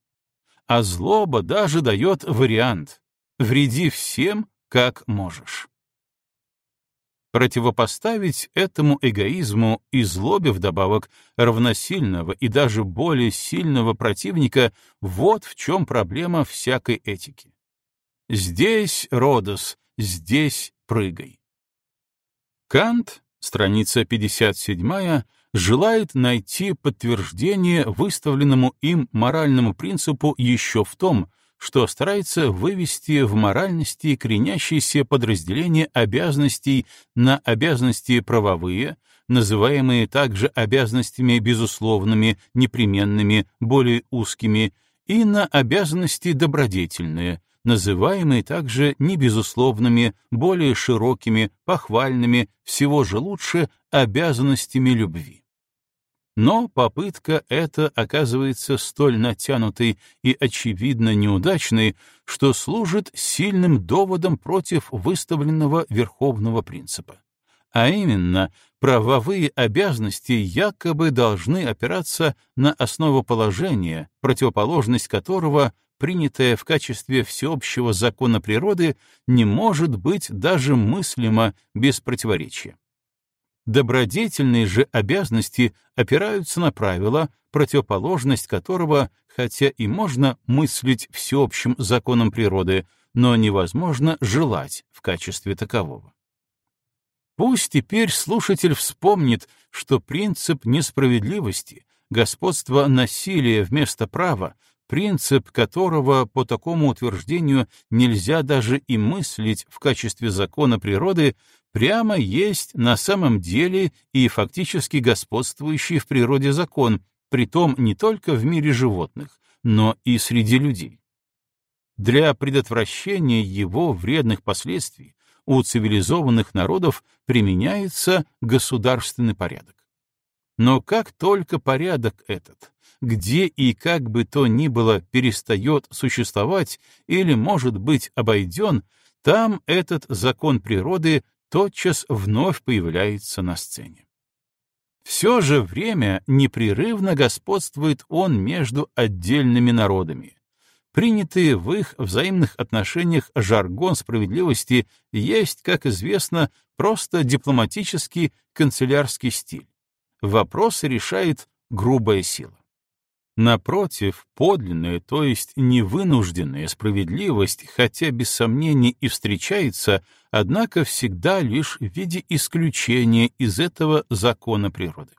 А злоба даже дает вариант «вреди всем, как можешь». Противопоставить этому эгоизму и злобе вдобавок равносильного и даже более сильного противника — вот в чем проблема всякой этики. Здесь, Родос, здесь прыгай. Кант, страница 57, желает найти подтверждение выставленному им моральному принципу еще в том, что старается вывести в моральности кренящиеся подразделения обязанностей на обязанности правовые, называемые также обязанностями безусловными, непременными, более узкими, и на обязанности добродетельные, называемые также небезусловными, более широкими, похвальными, всего же лучше обязанностями любви. Но попытка эта оказывается столь натянутой и очевидно неудачной, что служит сильным доводом против выставленного верховного принципа. А именно, правовые обязанности якобы должны опираться на основоположение, противоположность которого — принятое в качестве всеобщего закона природы, не может быть даже мыслимо без противоречия. Добродетельные же обязанности опираются на правила, противоположность которого, хотя и можно мыслить всеобщим законом природы, но невозможно желать в качестве такового. Пусть теперь слушатель вспомнит, что принцип несправедливости, господство насилия вместо права, принцип которого по такому утверждению нельзя даже и мыслить в качестве закона природы, прямо есть на самом деле и фактически господствующий в природе закон, притом не только в мире животных, но и среди людей. Для предотвращения его вредных последствий у цивилизованных народов применяется государственный порядок. Но как только порядок этот где и как бы то ни было перестает существовать или может быть обойден, там этот закон природы тотчас вновь появляется на сцене. Все же время непрерывно господствует он между отдельными народами. Принятый в их взаимных отношениях жаргон справедливости есть, как известно, просто дипломатический канцелярский стиль. Вопросы решает грубая сила. Напротив, подлинная, то есть невынужденная справедливость, хотя без сомнений и встречается, однако всегда лишь в виде исключения из этого закона природы.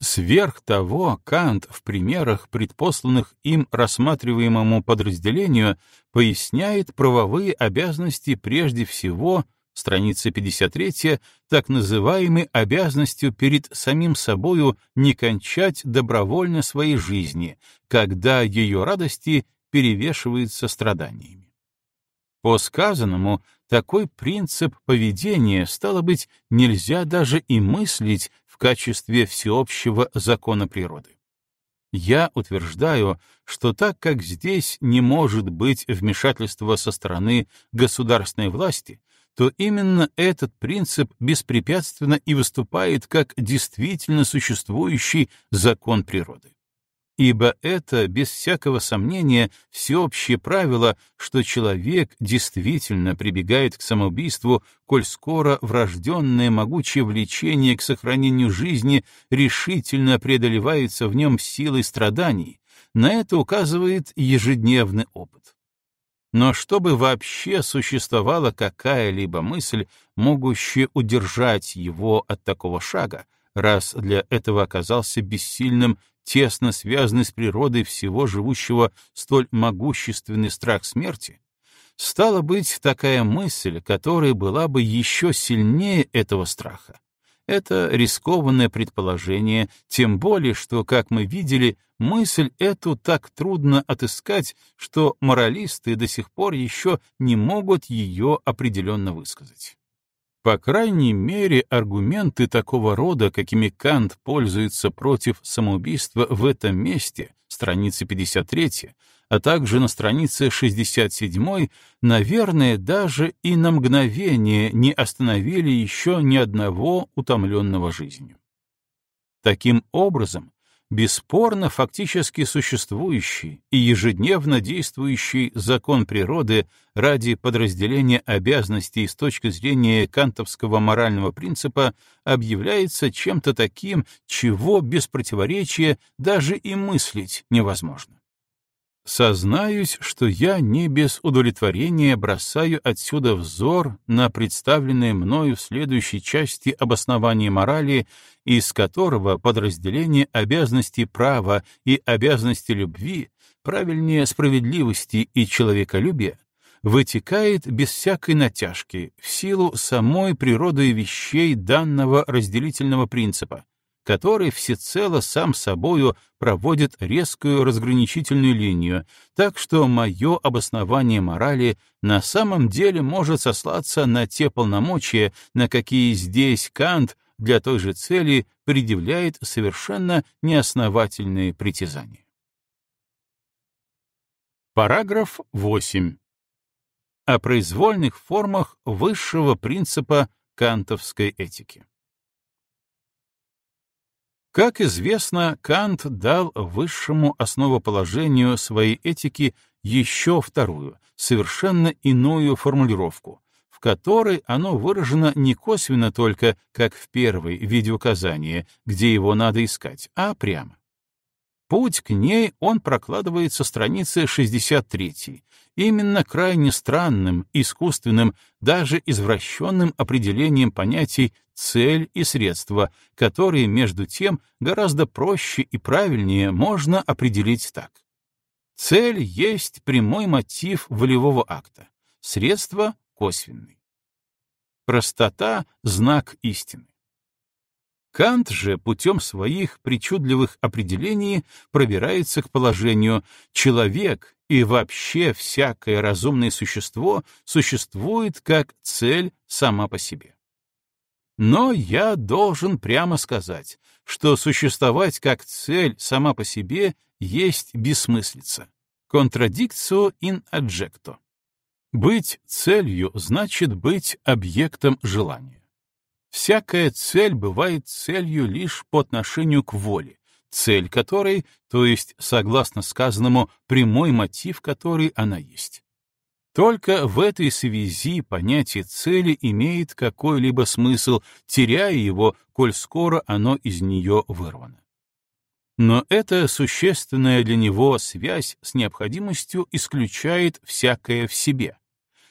Сверх того, Кант в примерах, предпосланных им рассматриваемому подразделению, поясняет правовые обязанности прежде всего страница 53, так называемой обязанностью перед самим собою не кончать добровольно своей жизни, когда ее радости перевешиваются страданиями. По сказанному, такой принцип поведения, стало быть, нельзя даже и мыслить в качестве всеобщего закона природы. Я утверждаю, что так как здесь не может быть вмешательства со стороны государственной власти, то именно этот принцип беспрепятственно и выступает как действительно существующий закон природы. Ибо это, без всякого сомнения, всеобщее правило, что человек действительно прибегает к самоубийству, коль скоро врожденное могучее влечение к сохранению жизни решительно преодолевается в нем силой страданий, на это указывает ежедневный опыт. Но чтобы вообще существовала какая-либо мысль, могущая удержать его от такого шага, раз для этого оказался бессильным тесно связанный с природой всего живущего столь могущественный страх смерти, стала быть такая мысль, которая была бы еще сильнее этого страха. Это рискованное предположение, тем более, что, как мы видели, мысль эту так трудно отыскать, что моралисты до сих пор еще не могут ее определенно высказать. По крайней мере, аргументы такого рода, какими Кант пользуется против самоубийства в этом месте, страница 53, а также на странице 67, наверное, даже и на мгновение не остановили еще ни одного утомленного жизнью. Таким образом, бесспорно фактически существующий и ежедневно действующий закон природы ради подразделения обязанностей с точки зрения кантовского морального принципа объявляется чем-то таким, чего без противоречия даже и мыслить невозможно. Сознаюсь, что я не без удовлетворения бросаю отсюда взор на представленное мною в следующей части обоснование морали, из которого подразделение обязанностей права и обязанности любви, правильнее справедливости и человеколюбия, вытекает без всякой натяжки в силу самой природы вещей данного разделительного принципа, который всецело сам собою проводит резкую разграничительную линию, так что мое обоснование морали на самом деле может сослаться на те полномочия, на какие здесь Кант для той же цели предъявляет совершенно неосновательные притязания. Параграф 8. О произвольных формах высшего принципа кантовской этики. Как известно, Кант дал высшему основоположению своей этики еще вторую, совершенно иную формулировку, в которой оно выражено не косвенно только, как в первой виде указания, где его надо искать, а прямо. Путь к ней он прокладывает со страницы 63, именно крайне странным, искусственным, даже извращенным определением понятий «цель» и «средство», которые, между тем, гораздо проще и правильнее можно определить так. Цель есть прямой мотив волевого акта, средство — косвенный. Простота — знак истины. Кант же путем своих причудливых определений пробирается к положению «человек и вообще всякое разумное существо существует как цель сама по себе». Но я должен прямо сказать, что существовать как цель сама по себе есть бессмыслица. Contradictio in adjecto. Быть целью значит быть объектом желания. Всякая цель бывает целью лишь по отношению к воле, цель которой, то есть, согласно сказанному, прямой мотив которой она есть. Только в этой связи понятие цели имеет какой-либо смысл, теряя его, коль скоро оно из нее вырвано. Но эта существенная для него связь с необходимостью исключает всякое в себе,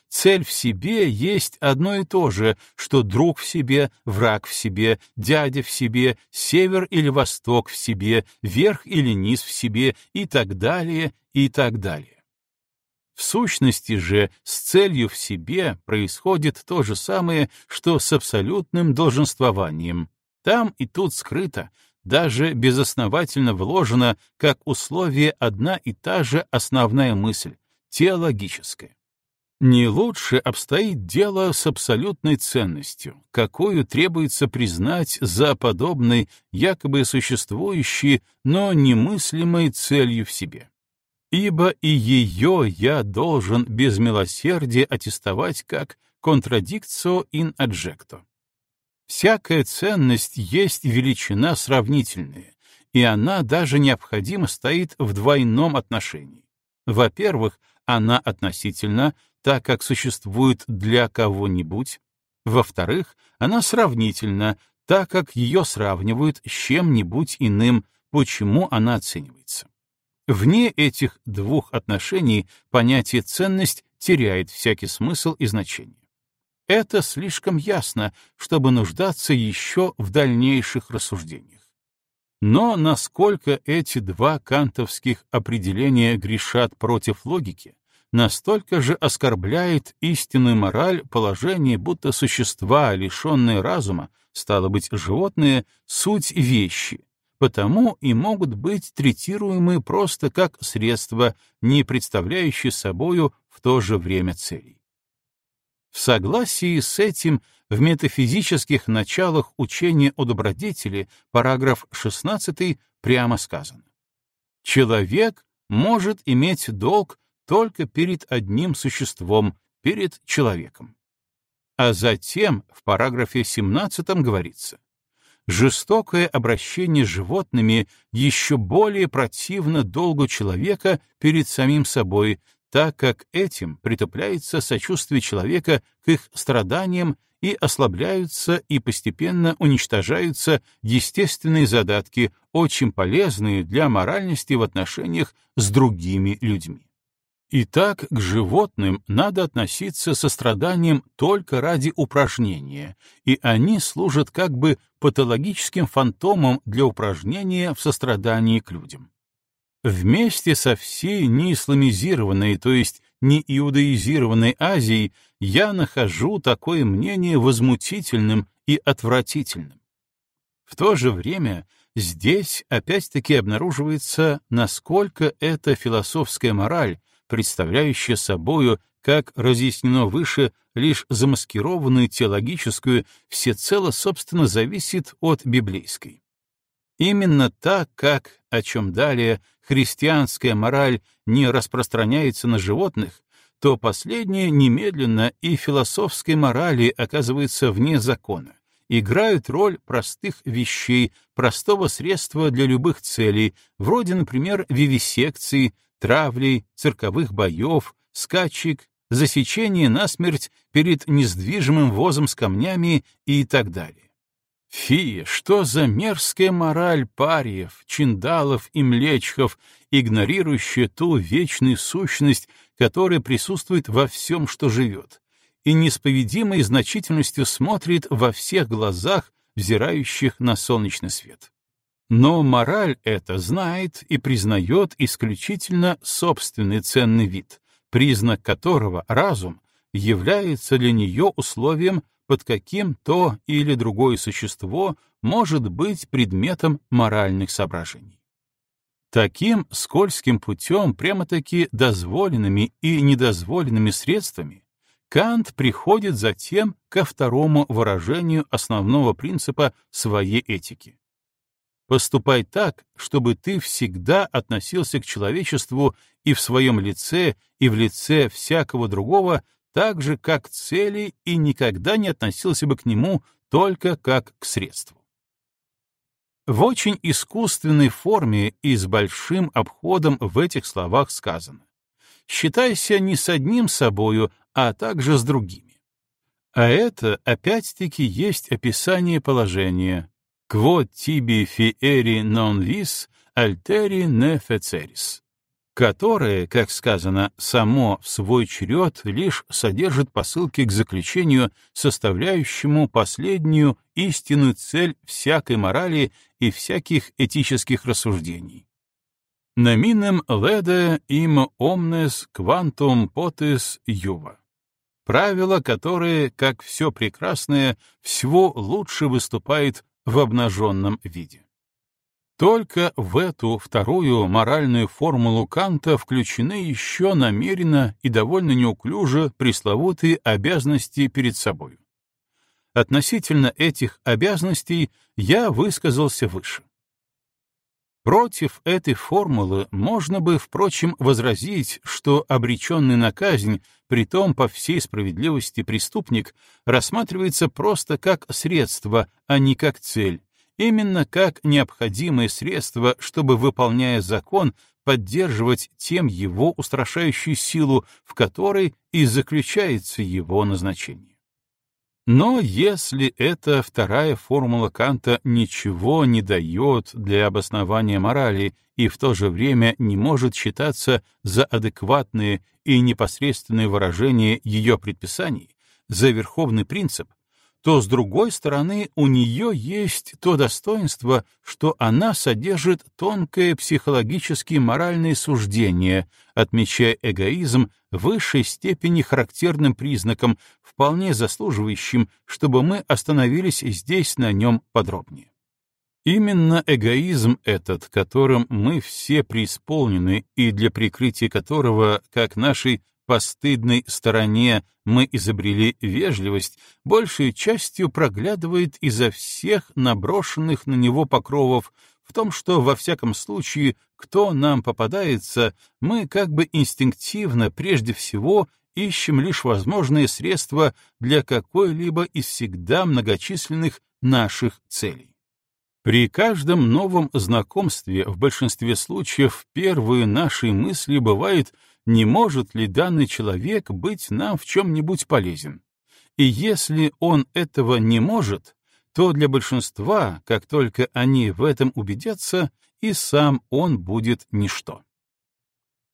Цель в себе есть одно и то же, что друг в себе, враг в себе, дядя в себе, север или восток в себе, верх или низ в себе и так далее, и так далее. В сущности же с целью в себе происходит то же самое, что с абсолютным долженствованием. Там и тут скрыто, даже безосновательно вложена как условие одна и та же основная мысль — теологическая. Не лучше обстоит дело с абсолютной ценностью, какую требуется признать за подобной, якобы существующей, но немыслимой целью в себе. Ибо и ее я должен без милосердия аттестовать как contradictio in adjecto. Всякая ценность есть величина сравнительная, и она даже необходимо стоит в двойном отношении. Во-первых, она относительно, так как существует для кого-нибудь. Во-вторых, она сравнительна, так как ее сравнивают с чем-нибудь иным, почему она оценивается. Вне этих двух отношений понятие «ценность» теряет всякий смысл и значение. Это слишком ясно, чтобы нуждаться еще в дальнейших рассуждениях. Но насколько эти два кантовских определения грешат против логики, настолько же оскорбляет истинную мораль положение, будто существа, лишенные разума, стало быть, животные, суть вещи, потому и могут быть третируемы просто как средства, не представляющие собою в то же время целей. В согласии с этим в метафизических началах учения о добродетели, параграф 16, прямо сказано. Человек может иметь долг только перед одним существом, перед человеком. А затем в параграфе 17 говорится, жестокое обращение с животными еще более противно долгу человека перед самим собой, так как этим притупляется сочувствие человека к их страданиям и ослабляются и постепенно уничтожаются естественные задатки, очень полезные для моральности в отношениях с другими людьми. Итак, к животным надо относиться со страданием только ради упражнения, и они служат как бы патологическим фантомом для упражнения в сострадании к людям. Вместе со всей неисламизированной, то есть неиудаизированной Азией, я нахожу такое мнение возмутительным и отвратительным. В то же время здесь опять-таки обнаруживается, насколько эта философская мораль представляющая собою, как разъяснено выше, лишь замаскированную теологическую, всецело, собственно, зависит от библейской. Именно так, как, о чем далее, христианская мораль не распространяется на животных, то последнее немедленно и философской морали оказывается вне закона, играют роль простых вещей, простого средства для любых целей, вроде, например, вивисекции, травлей, цирковых боев, скачек, засечения насмерть перед нездвижимым возом с камнями и так далее. Фи, что за мерзкая мораль париев, чиндалов и млечхов, игнорирующая ту вечную сущность, которая присутствует во всем, что живет, и несповедимой значительностью смотрит во всех глазах, взирающих на солнечный свет. Но мораль эта знает и признает исключительно собственный ценный вид, признак которого разум является для нее условием, под каким то или другое существо может быть предметом моральных соображений. Таким скользким путем, прямо-таки дозволенными и недозволенными средствами, Кант приходит затем ко второму выражению основного принципа своей этики Поступай так, чтобы ты всегда относился к человечеству и в своем лице, и в лице всякого другого так же, как к цели, и никогда не относился бы к нему только как к средству. В очень искусственной форме и с большим обходом в этих словах сказано «считайся не с одним собою, а также с другими». А это, опять-таки, есть описание положения, quod tibi fieri non vis, alteri ne feceris, которое, как сказано, само в свой черед лишь содержит посылки к заключению, составляющему последнюю истинную цель всякой морали и всяких этических рассуждений. Наминем леде им omnes quantum potis юва. Правило, которое, как все прекрасное, всего лучше выступает в обнаженном виде. Только в эту вторую моральную формулу Канта включены еще намеренно и довольно неуклюже пресловутые обязанности перед собой. Относительно этих обязанностей я высказался выше. Против этой формулы можно бы, впрочем, возразить, что обреченный на казнь, притом по всей справедливости преступник, рассматривается просто как средство, а не как цель, именно как необходимое средство, чтобы, выполняя закон, поддерживать тем его устрашающую силу, в которой и заключается его назначение. Но если эта вторая формула Канта ничего не дает для обоснования морали и в то же время не может считаться за адекватные и непосредственные выражения ее предписаний, за верховный принцип, то, с другой стороны, у нее есть то достоинство, что она содержит тонкое психологически моральное суждение, отмечая эгоизм в высшей степени характерным признаком, вполне заслуживающим, чтобы мы остановились здесь на нем подробнее. Именно эгоизм этот, которым мы все преисполнены и для прикрытия которого, как нашей постыдной стороне мы изобрели вежливость, большей частью проглядывает изо всех наброшенных на него покровов в том, что, во всяком случае, кто нам попадается, мы как бы инстинктивно прежде всего ищем лишь возможные средства для какой-либо из всегда многочисленных наших целей. При каждом новом знакомстве в большинстве случаев первые наши мысли бывают не может ли данный человек быть нам в чем-нибудь полезен. И если он этого не может, то для большинства, как только они в этом убедятся, и сам он будет ничто.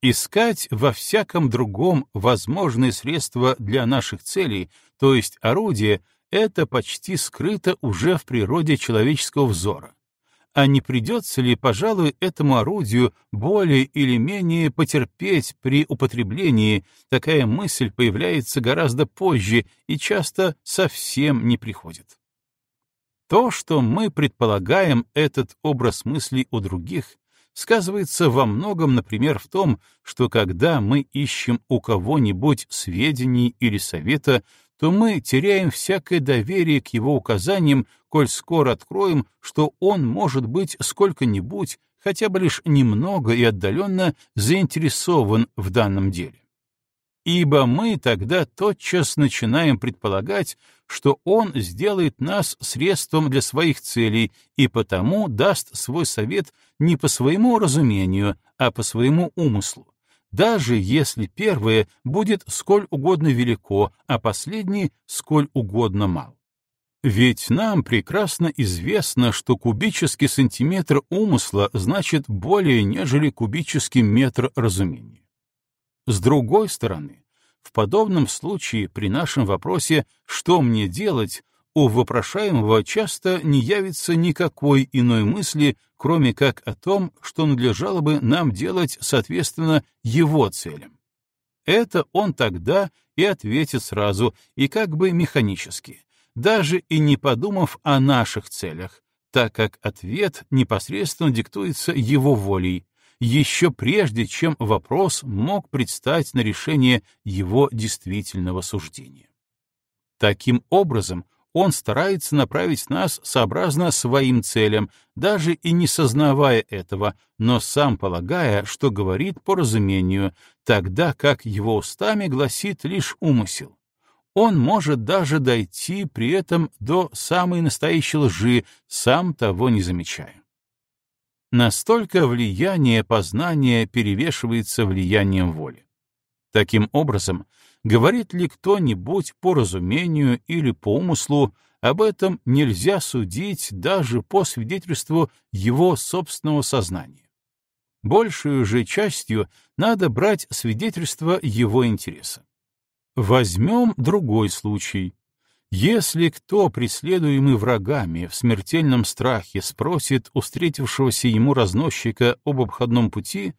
Искать во всяком другом возможные средства для наших целей, то есть орудие, это почти скрыто уже в природе человеческого взора а не придется ли, пожалуй, этому орудию более или менее потерпеть при употреблении, такая мысль появляется гораздо позже и часто совсем не приходит. То, что мы предполагаем этот образ мыслей у других, сказывается во многом, например, в том, что когда мы ищем у кого-нибудь сведений или совета, то мы теряем всякое доверие к его указаниям, коль скоро откроем, что он может быть сколько-нибудь, хотя бы лишь немного и отдаленно заинтересован в данном деле. Ибо мы тогда тотчас начинаем предполагать, что он сделает нас средством для своих целей и потому даст свой совет не по своему разумению, а по своему умыслу, даже если первое будет сколь угодно велико, а последнее сколь угодно мал. Ведь нам прекрасно известно, что кубический сантиметр умысла значит более, нежели кубический метр разумения. С другой стороны, в подобном случае при нашем вопросе «что мне делать?» У вопрошаемого часто не явится никакой иной мысли, кроме как о том, что надлежало бы нам делать соответственно его целям. Это он тогда и ответит сразу, и как бы механически, даже и не подумав о наших целях, так как ответ непосредственно диктуется его волей, еще прежде, чем вопрос мог предстать на решение его действительного суждения. Таким образом, он старается направить нас сообразно своим целям, даже и не сознавая этого, но сам полагая, что говорит по разумению, тогда как его устами гласит лишь умысел. Он может даже дойти при этом до самой настоящей лжи, сам того не замечая. Настолько влияние познания перевешивается влиянием воли. Таким образом, Говорит ли кто-нибудь по разумению или по умыслу, об этом нельзя судить даже по свидетельству его собственного сознания. Большую же частью надо брать свидетельство его интереса. Возьмем другой случай. Если кто, преследуемый врагами, в смертельном страхе спросит у встретившегося ему разносчика об обходном пути,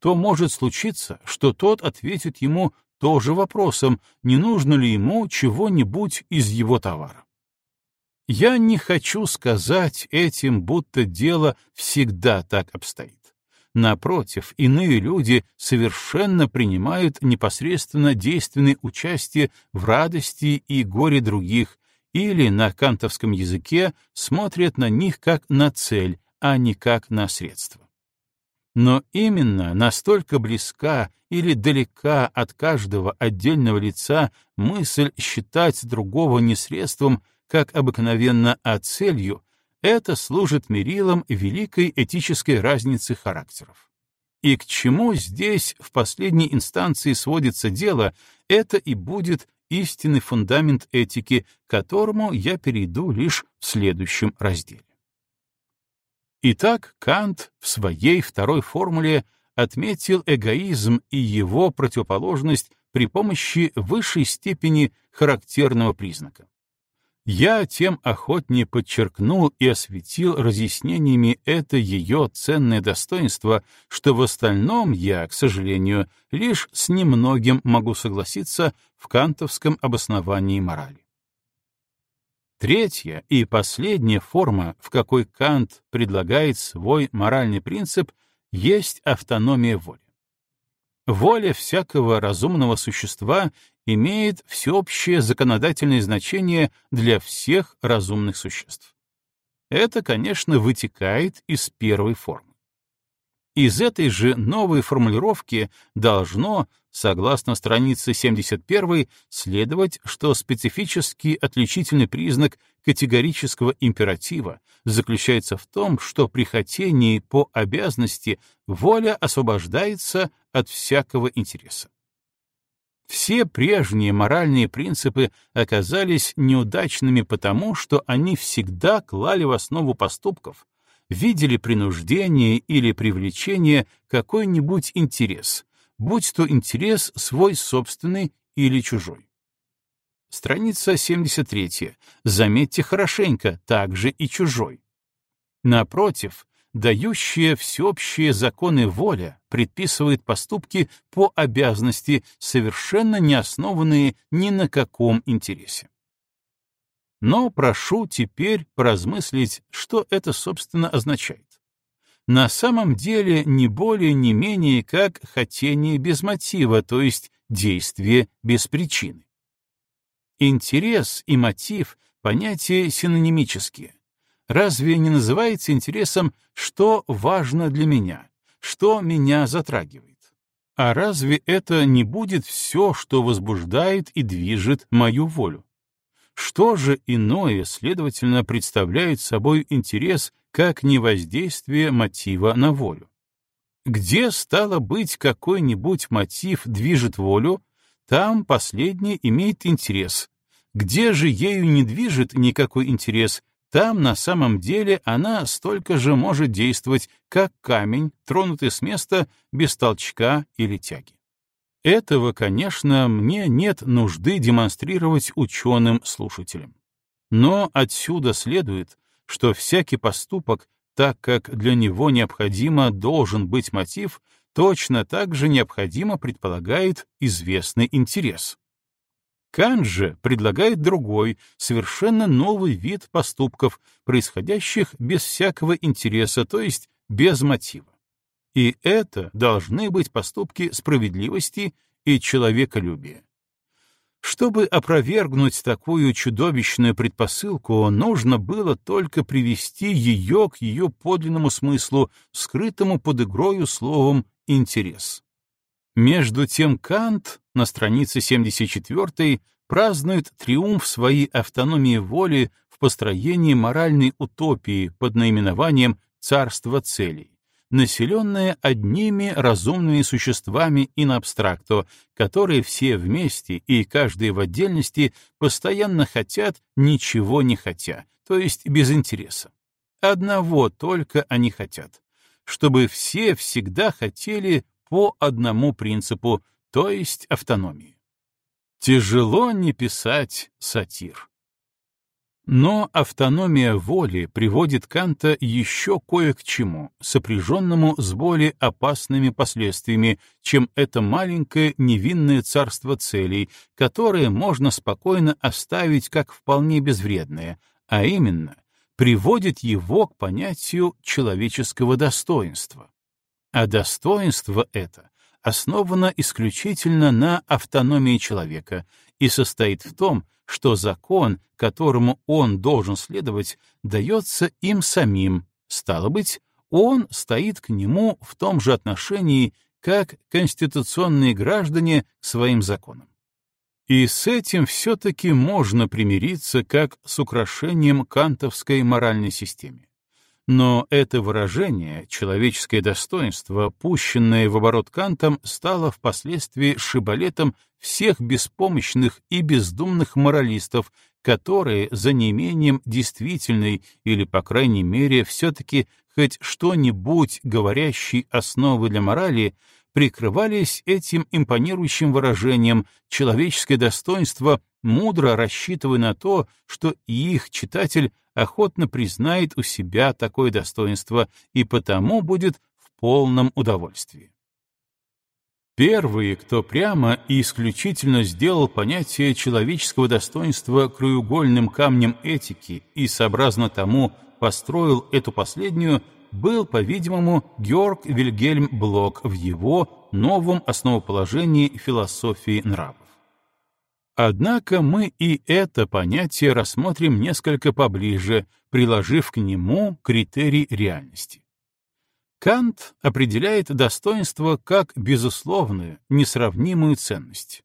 то может случиться, что тот ответит ему тоже вопросом, не нужно ли ему чего-нибудь из его товара. Я не хочу сказать этим, будто дело всегда так обстоит. Напротив, иные люди совершенно принимают непосредственно действенное участие в радости и горе других, или на кантовском языке смотрят на них как на цель, а не как на средство. Но именно настолько близка или далека от каждого отдельного лица мысль считать другого не средством, как обыкновенно, а целью, это служит мерилом великой этической разницы характеров. И к чему здесь в последней инстанции сводится дело, это и будет истинный фундамент этики, к которому я перейду лишь в следующем разделе. Итак, Кант в своей второй формуле отметил эгоизм и его противоположность при помощи высшей степени характерного признака. Я тем охотнее подчеркнул и осветил разъяснениями это ее ценное достоинство, что в остальном я, к сожалению, лишь с немногим могу согласиться в кантовском обосновании морали. Третья и последняя форма, в какой Кант предлагает свой моральный принцип, есть автономия воли. Воля всякого разумного существа имеет всеобщее законодательное значение для всех разумных существ. Это, конечно, вытекает из первой формы. Из этой же новой формулировки должно, согласно странице 71, следовать, что специфический отличительный признак категорического императива заключается в том, что при хотении по обязанности воля освобождается от всякого интереса. Все прежние моральные принципы оказались неудачными потому, что они всегда клали в основу поступков, видели принуждение или привлечение какой-нибудь интерес, будь то интерес свой собственный или чужой. Страница 73. Заметьте хорошенько, также и чужой. Напротив, дающая всеобщие законы воля предписывает поступки по обязанности, совершенно не основанные ни на каком интересе. Но прошу теперь поразмыслить, что это, собственно, означает. На самом деле не более, не менее, как хотение без мотива, то есть действие без причины. Интерес и мотив — понятия синонимические. Разве не называется интересом, что важно для меня, что меня затрагивает? А разве это не будет все, что возбуждает и движет мою волю? Что же иное, следовательно, представляет собой интерес, как не воздействие мотива на волю? Где, стало быть, какой-нибудь мотив движет волю, там последний имеет интерес. Где же ею не движет никакой интерес, там на самом деле она столько же может действовать, как камень, тронутый с места без толчка или тяги. Этого, конечно, мне нет нужды демонстрировать ученым-слушателям. Но отсюда следует, что всякий поступок, так как для него необходимо должен быть мотив, точно так же необходимо предполагает известный интерес. Кант же предлагает другой, совершенно новый вид поступков, происходящих без всякого интереса, то есть без мотива. И это должны быть поступки справедливости и человеколюбия. Чтобы опровергнуть такую чудовищную предпосылку, нужно было только привести ее к ее подлинному смыслу, скрытому под игрою словом «интерес». Между тем Кант на странице 74 празднует триумф своей автономии воли в построении моральной утопии под наименованием «царство целей» населенная одними разумными существами in абстракто, которые все вместе и каждый в отдельности постоянно хотят, ничего не хотя, то есть без интереса. Одного только они хотят, чтобы все всегда хотели по одному принципу, то есть автономии. Тяжело не писать сатир. Но автономия воли приводит Канта еще кое к чему, сопряженному с более опасными последствиями, чем это маленькое невинное царство целей, которое можно спокойно оставить как вполне безвредное, а именно приводит его к понятию человеческого достоинства. А достоинство это основано исключительно на автономии человека и состоит в том, что закон, которому он должен следовать, дается им самим, стало быть, он стоит к нему в том же отношении, как конституционные граждане к своим законам. И с этим все-таки можно примириться как с украшением кантовской моральной системе. Но это выражение, человеческое достоинство, пущенное в оборот Кантом, стало впоследствии шибалетом всех беспомощных и бездумных моралистов, которые за неимением действительной или, по крайней мере, все-таки хоть что-нибудь говорящей основы для морали, прикрывались этим импонирующим выражением «человеческое достоинство», мудро рассчитывая на то, что их читатель охотно признает у себя такое достоинство и потому будет в полном удовольствии. Первые, кто прямо и исключительно сделал понятие человеческого достоинства краеугольным камнем этики и, сообразно тому, построил эту последнюю, был, по-видимому, Георг Вильгельм Блок в его новом основоположении философии нравов. Однако мы и это понятие рассмотрим несколько поближе, приложив к нему критерий реальности. Кант определяет достоинство как безусловную, несравнимую ценность.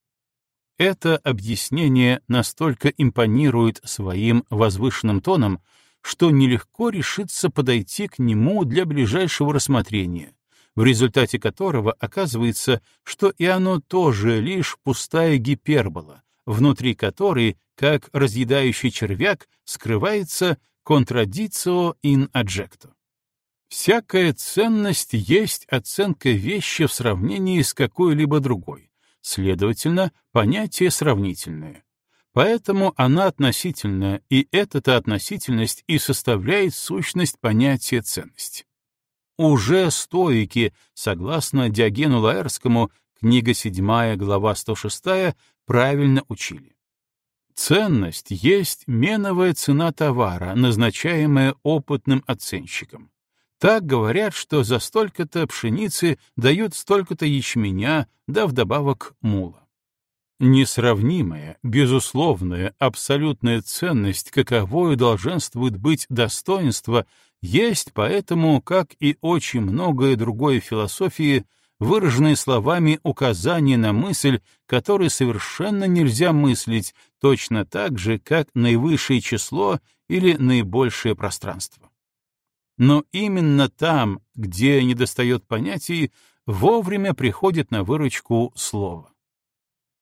Это объяснение настолько импонирует своим возвышенным тоном, что нелегко решиться подойти к нему для ближайшего рассмотрения, в результате которого оказывается, что и оно тоже лишь пустая гипербола, внутри которой, как разъедающий червяк, скрывается contraditio in adjecto. Всякая ценность есть оценка вещи в сравнении с какой-либо другой, следовательно, понятие сравнительное. Поэтому она относительная, и эта-то относительность и составляет сущность понятия ценности. Уже стоики, согласно Диогену Лаэрскому, книга 7, глава 106, правильно учили. Ценность есть меновая цена товара, назначаемая опытным оценщиком. Так говорят, что за столько-то пшеницы дают столько-то ячменя, да вдобавок мула. Несравнимая, безусловная, абсолютная ценность, каковою долженствует быть достоинство, есть поэтому, как и очень многое другое философии, выраженные словами указания на мысль, которой совершенно нельзя мыслить, точно так же, как наивысшее число или наибольшее пространство. Но именно там, где недостает понятий, вовремя приходит на выручку слово.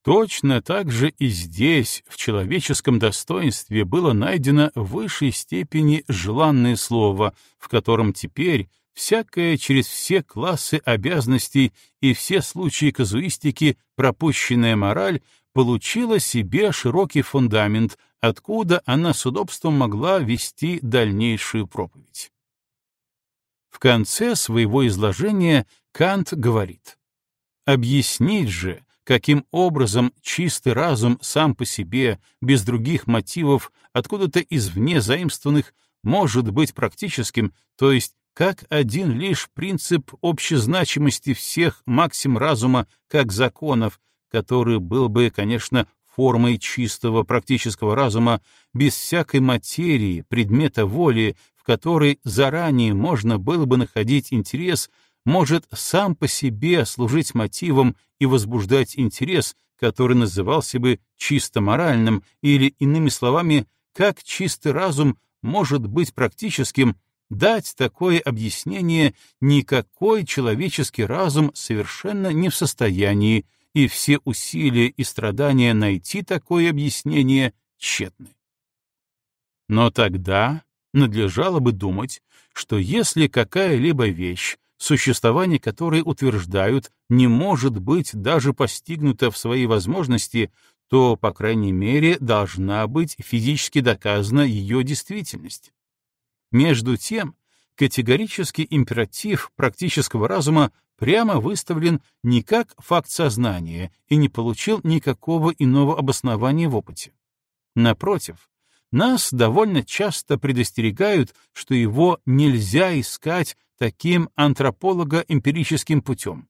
Точно так же и здесь, в человеческом достоинстве, было найдено в высшей степени желанное слово, в котором теперь всякая через все классы обязанностей и все случаи казуистики пропущенная мораль получила себе широкий фундамент, откуда она с удобством могла вести дальнейшую проповедь. В конце своего изложения Кант говорит, «Объяснить же, каким образом чистый разум сам по себе, без других мотивов, откуда-то извне заимствованных, может быть практическим, то есть как один лишь принцип общезначимости всех максим разума как законов, который был бы, конечно, формой чистого практического разума, без всякой материи, предмета воли, в которой заранее можно было бы находить интерес, может сам по себе служить мотивом и возбуждать интерес, который назывался бы чисто моральным, или, иными словами, как чистый разум может быть практическим, дать такое объяснение никакой человеческий разум совершенно не в состоянии, и все усилия и страдания найти такое объяснение тщетны. Но тогда надлежало бы думать, что если какая-либо вещь существование которой утверждают, не может быть даже постигнуто в своей возможности, то, по крайней мере, должна быть физически доказана ее действительность. Между тем, категорический императив практического разума прямо выставлен не как факт сознания и не получил никакого иного обоснования в опыте. Напротив, нас довольно часто предостерегают, что его нельзя искать таким антрополого-эмпирическим путем.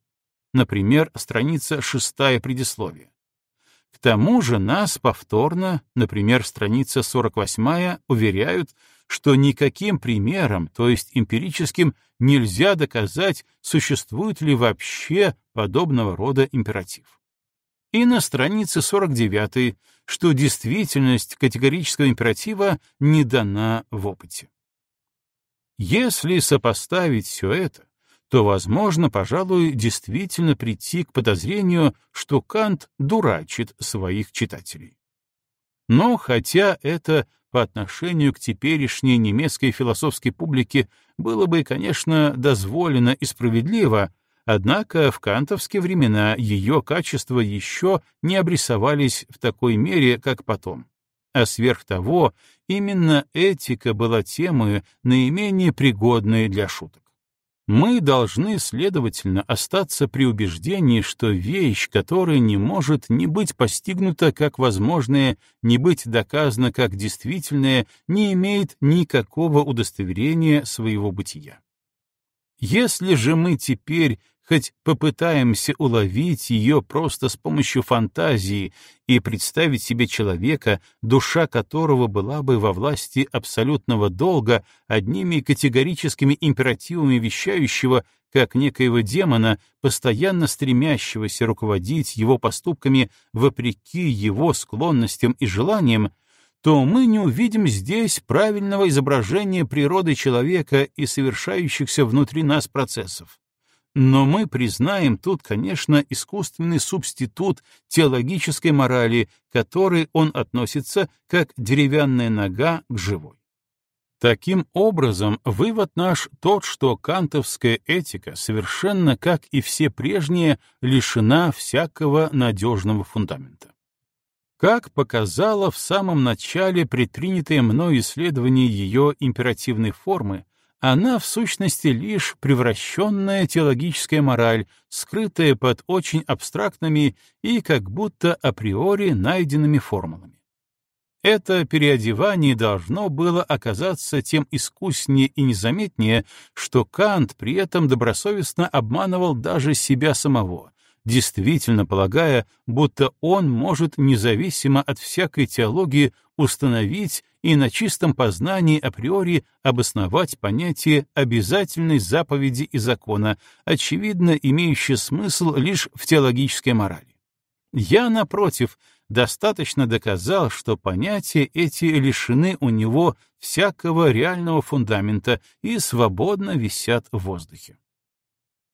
Например, страница шестая предисловия. К тому же нас повторно, например, страница 48, уверяют, что никаким примером, то есть эмпирическим, нельзя доказать, существует ли вообще подобного рода императив. И на странице 49, что действительность категорического императива не дана в опыте. Если сопоставить все это, то возможно, пожалуй, действительно прийти к подозрению, что Кант дурачит своих читателей. Но хотя это по отношению к теперешней немецкой философской публике было бы, конечно, дозволено и справедливо, однако в кантовские времена ее качества еще не обрисовались в такой мере, как потом. А сверх того, именно этика была темой наименее пригодной для шуток. Мы должны, следовательно, остаться при убеждении, что вещь, которая не может не быть постигнута как возможное, не быть доказана как действительное, не имеет никакого удостоверения своего бытия. Если же мы теперь хоть попытаемся уловить ее просто с помощью фантазии и представить себе человека, душа которого была бы во власти абсолютного долга, одними категорическими императивами вещающего, как некоего демона, постоянно стремящегося руководить его поступками вопреки его склонностям и желаниям, то мы не увидим здесь правильного изображения природы человека и совершающихся внутри нас процессов. Но мы признаем тут, конечно, искусственный субститут теологической морали, к которой он относится как деревянная нога к живой. Таким образом, вывод наш тот, что кантовская этика совершенно, как и все прежние, лишена всякого надежного фундамента. Как показало в самом начале предпринятое мною исследование ее императивной формы, она в сущности лишь превращенная теологическая мораль, скрытая под очень абстрактными и как будто априори найденными формулами. Это переодевание должно было оказаться тем искуснее и незаметнее, что Кант при этом добросовестно обманывал даже себя самого, действительно полагая, будто он может независимо от всякой теологии установить и на чистом познании априори обосновать понятие обязательной заповеди и закона, очевидно имеющее смысл лишь в теологической морали. Я, напротив, достаточно доказал, что понятия эти лишены у него всякого реального фундамента и свободно висят в воздухе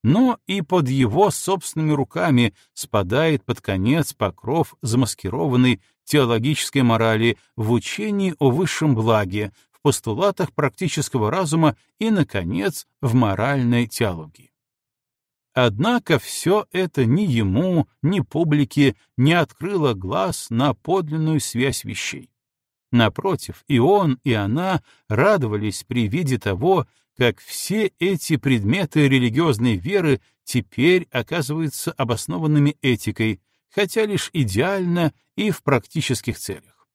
но и под его собственными руками спадает под конец покров замаскированной теологической морали в учении о высшем благе, в постулатах практического разума и, наконец, в моральной теологии. Однако все это ни ему, ни публике не открыло глаз на подлинную связь вещей. Напротив, и он, и она радовались при виде того, как все эти предметы религиозной веры теперь оказываются обоснованными этикой, хотя лишь идеально и в практических целях.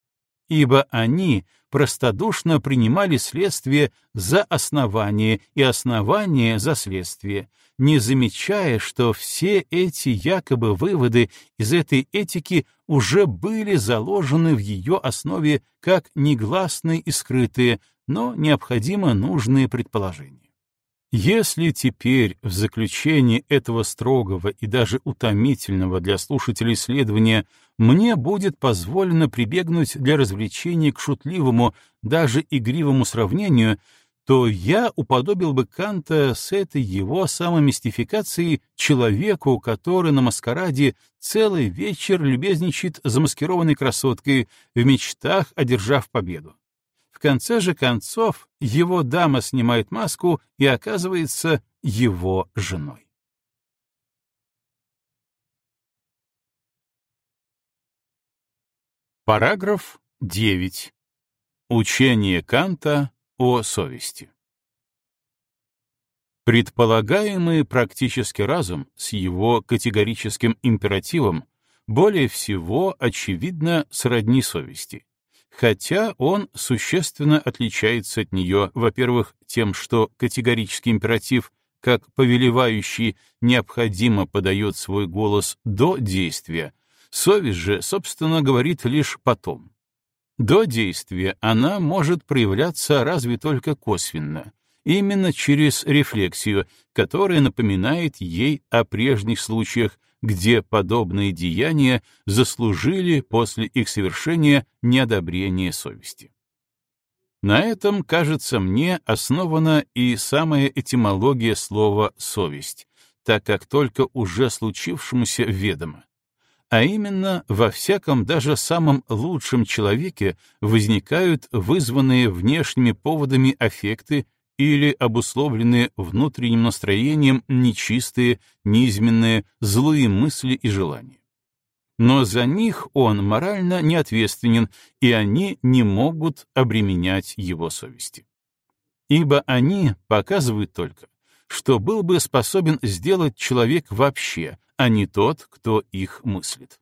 Ибо они простодушно принимали следствие за основание и основание за следствие, не замечая, что все эти якобы выводы из этой этики уже были заложены в ее основе как негласные и скрытые, но необходимо нужные предположения. Если теперь в заключении этого строгого и даже утомительного для слушателей исследования мне будет позволено прибегнуть для развлечения к шутливому, даже игривому сравнению, то я уподобил бы Канта с этой его самомистификацией человеку, который на маскараде целый вечер любезничает замаскированной красоткой, в мечтах одержав победу конце же концов его дама снимает маску и оказывается его женой. Параграф 9. Учение Канта о совести. Предполагаемый практический разум с его категорическим императивом более всего, очевидно, сродни совести, хотя он существенно отличается от нее, во-первых, тем, что категорический императив, как повелевающий, необходимо подает свой голос до действия, совесть же, собственно, говорит лишь потом. До действия она может проявляться разве только косвенно, именно через рефлексию, которая напоминает ей о прежних случаях, где подобные деяния заслужили после их совершения неодобрение совести. На этом, кажется мне, основана и самая этимология слова «совесть», так как только уже случившемуся ведомо. А именно, во всяком даже самом лучшем человеке возникают вызванные внешними поводами аффекты или обусловленные внутренним настроением нечистые, низменные, злые мысли и желания. Но за них он морально не ответственен, и они не могут обременять его совести. Ибо они показывают только, что был бы способен сделать человек вообще, а не тот, кто их мыслит.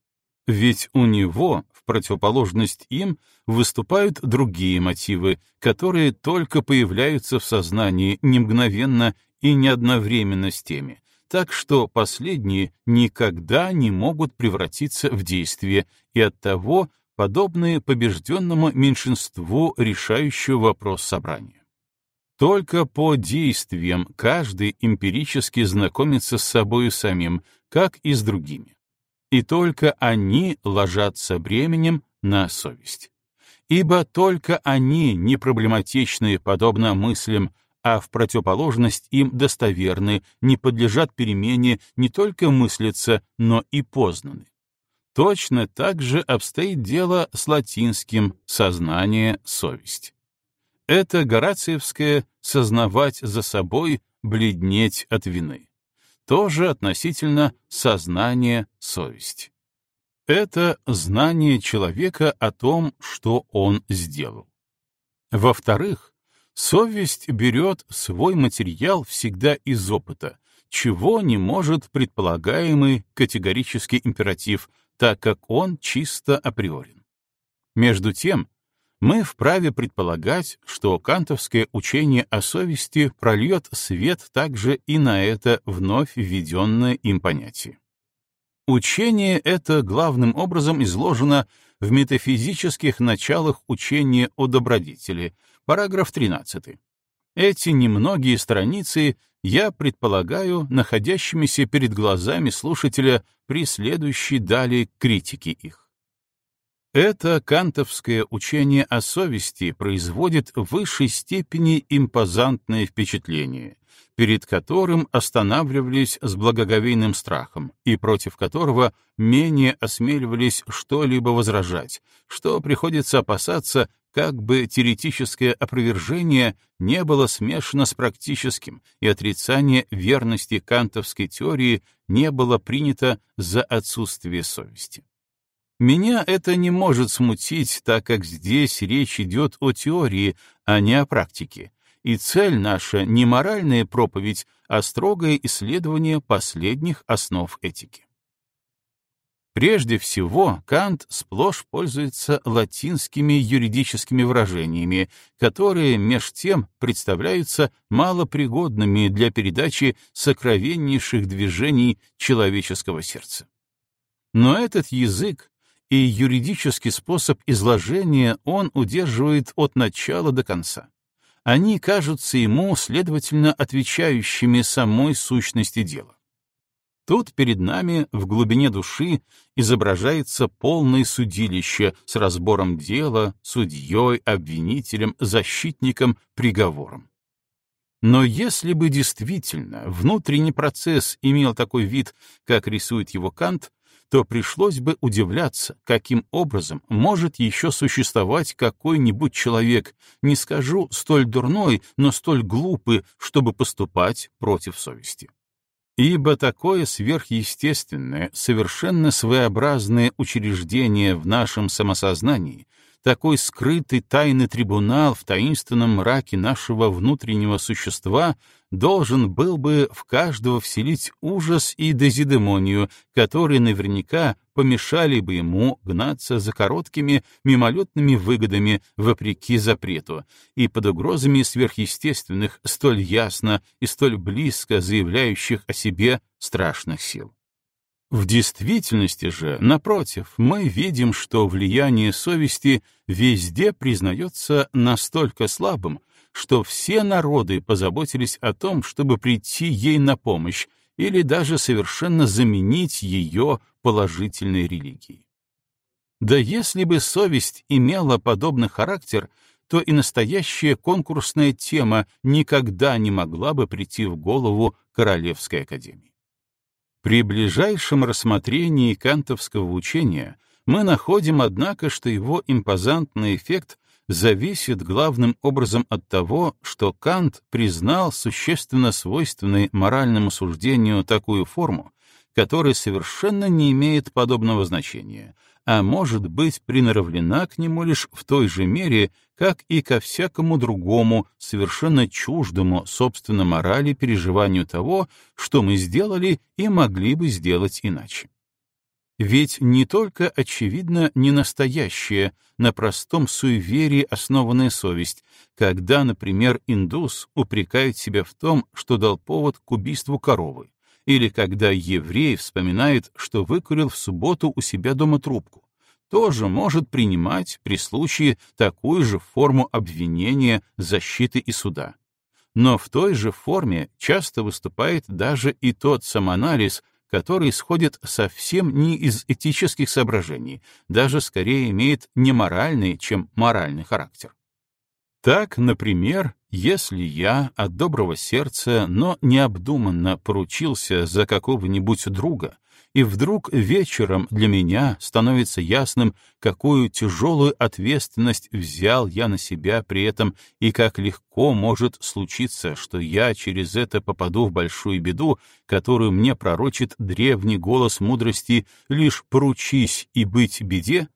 Ведь у него, в противоположность им, выступают другие мотивы, которые только появляются в сознании не мгновенно и не одновременно с теми, так что последние никогда не могут превратиться в действие, и оттого подобные побежденному меньшинству решающего вопрос собрания. Только по действиям каждый эмпирически знакомится с собою самим, как и с другими и только они ложатся бременем на совесть. Ибо только они не проблематичны, подобно мыслям, а в противоположность им достоверны, не подлежат перемене, не только мыслятся, но и познаны. Точно так же обстоит дело с латинским «сознание, совесть». Это Горациевское «сознавать за собой, бледнеть от вины» тоже относительно сознания совесть. Это знание человека о том, что он сделал. Во-вторых, совесть берет свой материал всегда из опыта, чего не может предполагаемый категорический императив, так как он чисто априорен. Между тем, мы вправе предполагать, что кантовское учение о совести прольет свет также и на это вновь введенное им понятие. Учение это главным образом изложено в метафизических началах учения о добродетели, параграф 13. Эти немногие страницы я предполагаю находящимися перед глазами слушателя при следующей далее критике их. Это кантовское учение о совести производит в высшей степени импозантное впечатление, перед которым останавливались с благоговейным страхом и против которого менее осмеливались что-либо возражать, что приходится опасаться, как бы теоретическое опровержение не было смешано с практическим, и отрицание верности кантовской теории не было принято за отсутствие совести. Меня это не может смутить, так как здесь речь идет о теории, а не о практике, и цель наша не моральная проповедь, а строгое исследование последних основ этики. Прежде всего, Кант сплошь пользуется латинскими юридическими выражениями, которые меж тем представляются малопригодными для передачи сокровеннейших движений человеческого сердца. Но этот язык и юридический способ изложения он удерживает от начала до конца. Они кажутся ему, следовательно, отвечающими самой сущности дела. Тут перед нами в глубине души изображается полное судилище с разбором дела, судьей, обвинителем, защитником, приговором. Но если бы действительно внутренний процесс имел такой вид, как рисует его Кант, то пришлось бы удивляться, каким образом может еще существовать какой-нибудь человек, не скажу столь дурной, но столь глупый, чтобы поступать против совести. Ибо такое сверхъестественное, совершенно своеобразное учреждение в нашем самосознании — такой скрытый тайный трибунал в таинственном мраке нашего внутреннего существа должен был бы в каждого вселить ужас и дезидемонию, которые наверняка помешали бы ему гнаться за короткими мимолетными выгодами вопреки запрету и под угрозами сверхъестественных, столь ясно и столь близко заявляющих о себе страшных сил. В действительности же, напротив, мы видим, что влияние совести везде признается настолько слабым, что все народы позаботились о том, чтобы прийти ей на помощь или даже совершенно заменить ее положительной религией. Да если бы совесть имела подобный характер, то и настоящая конкурсная тема никогда не могла бы прийти в голову Королевской академии. При ближайшем рассмотрении кантовского учения мы находим, однако, что его импозантный эффект зависит главным образом от того, что Кант признал существенно свойственной моральному суждению такую форму, которая совершенно не имеет подобного значения, а может быть приноровлена к нему лишь в той же мере, как и ко всякому другому, совершенно чуждому, собственно, морали переживанию того, что мы сделали и могли бы сделать иначе. Ведь не только, очевидно, не настоящая, на простом суеверии основанная совесть, когда, например, индус упрекает себя в том, что дал повод к убийству коровы, или когда еврей вспоминает, что выкурил в субботу у себя дома трубку, тоже может принимать при случае такую же форму обвинения, защиты и суда. Но в той же форме часто выступает даже и тот самоанализ, который исходит совсем не из этических соображений, даже скорее имеет не моральный, чем моральный характер. Так, например, если я от доброго сердца, но необдуманно поручился за какого-нибудь друга, и вдруг вечером для меня становится ясным, какую тяжелую ответственность взял я на себя при этом и как легко может случиться, что я через это попаду в большую беду, которую мне пророчит древний голос мудрости «лишь поручись и быть беде»,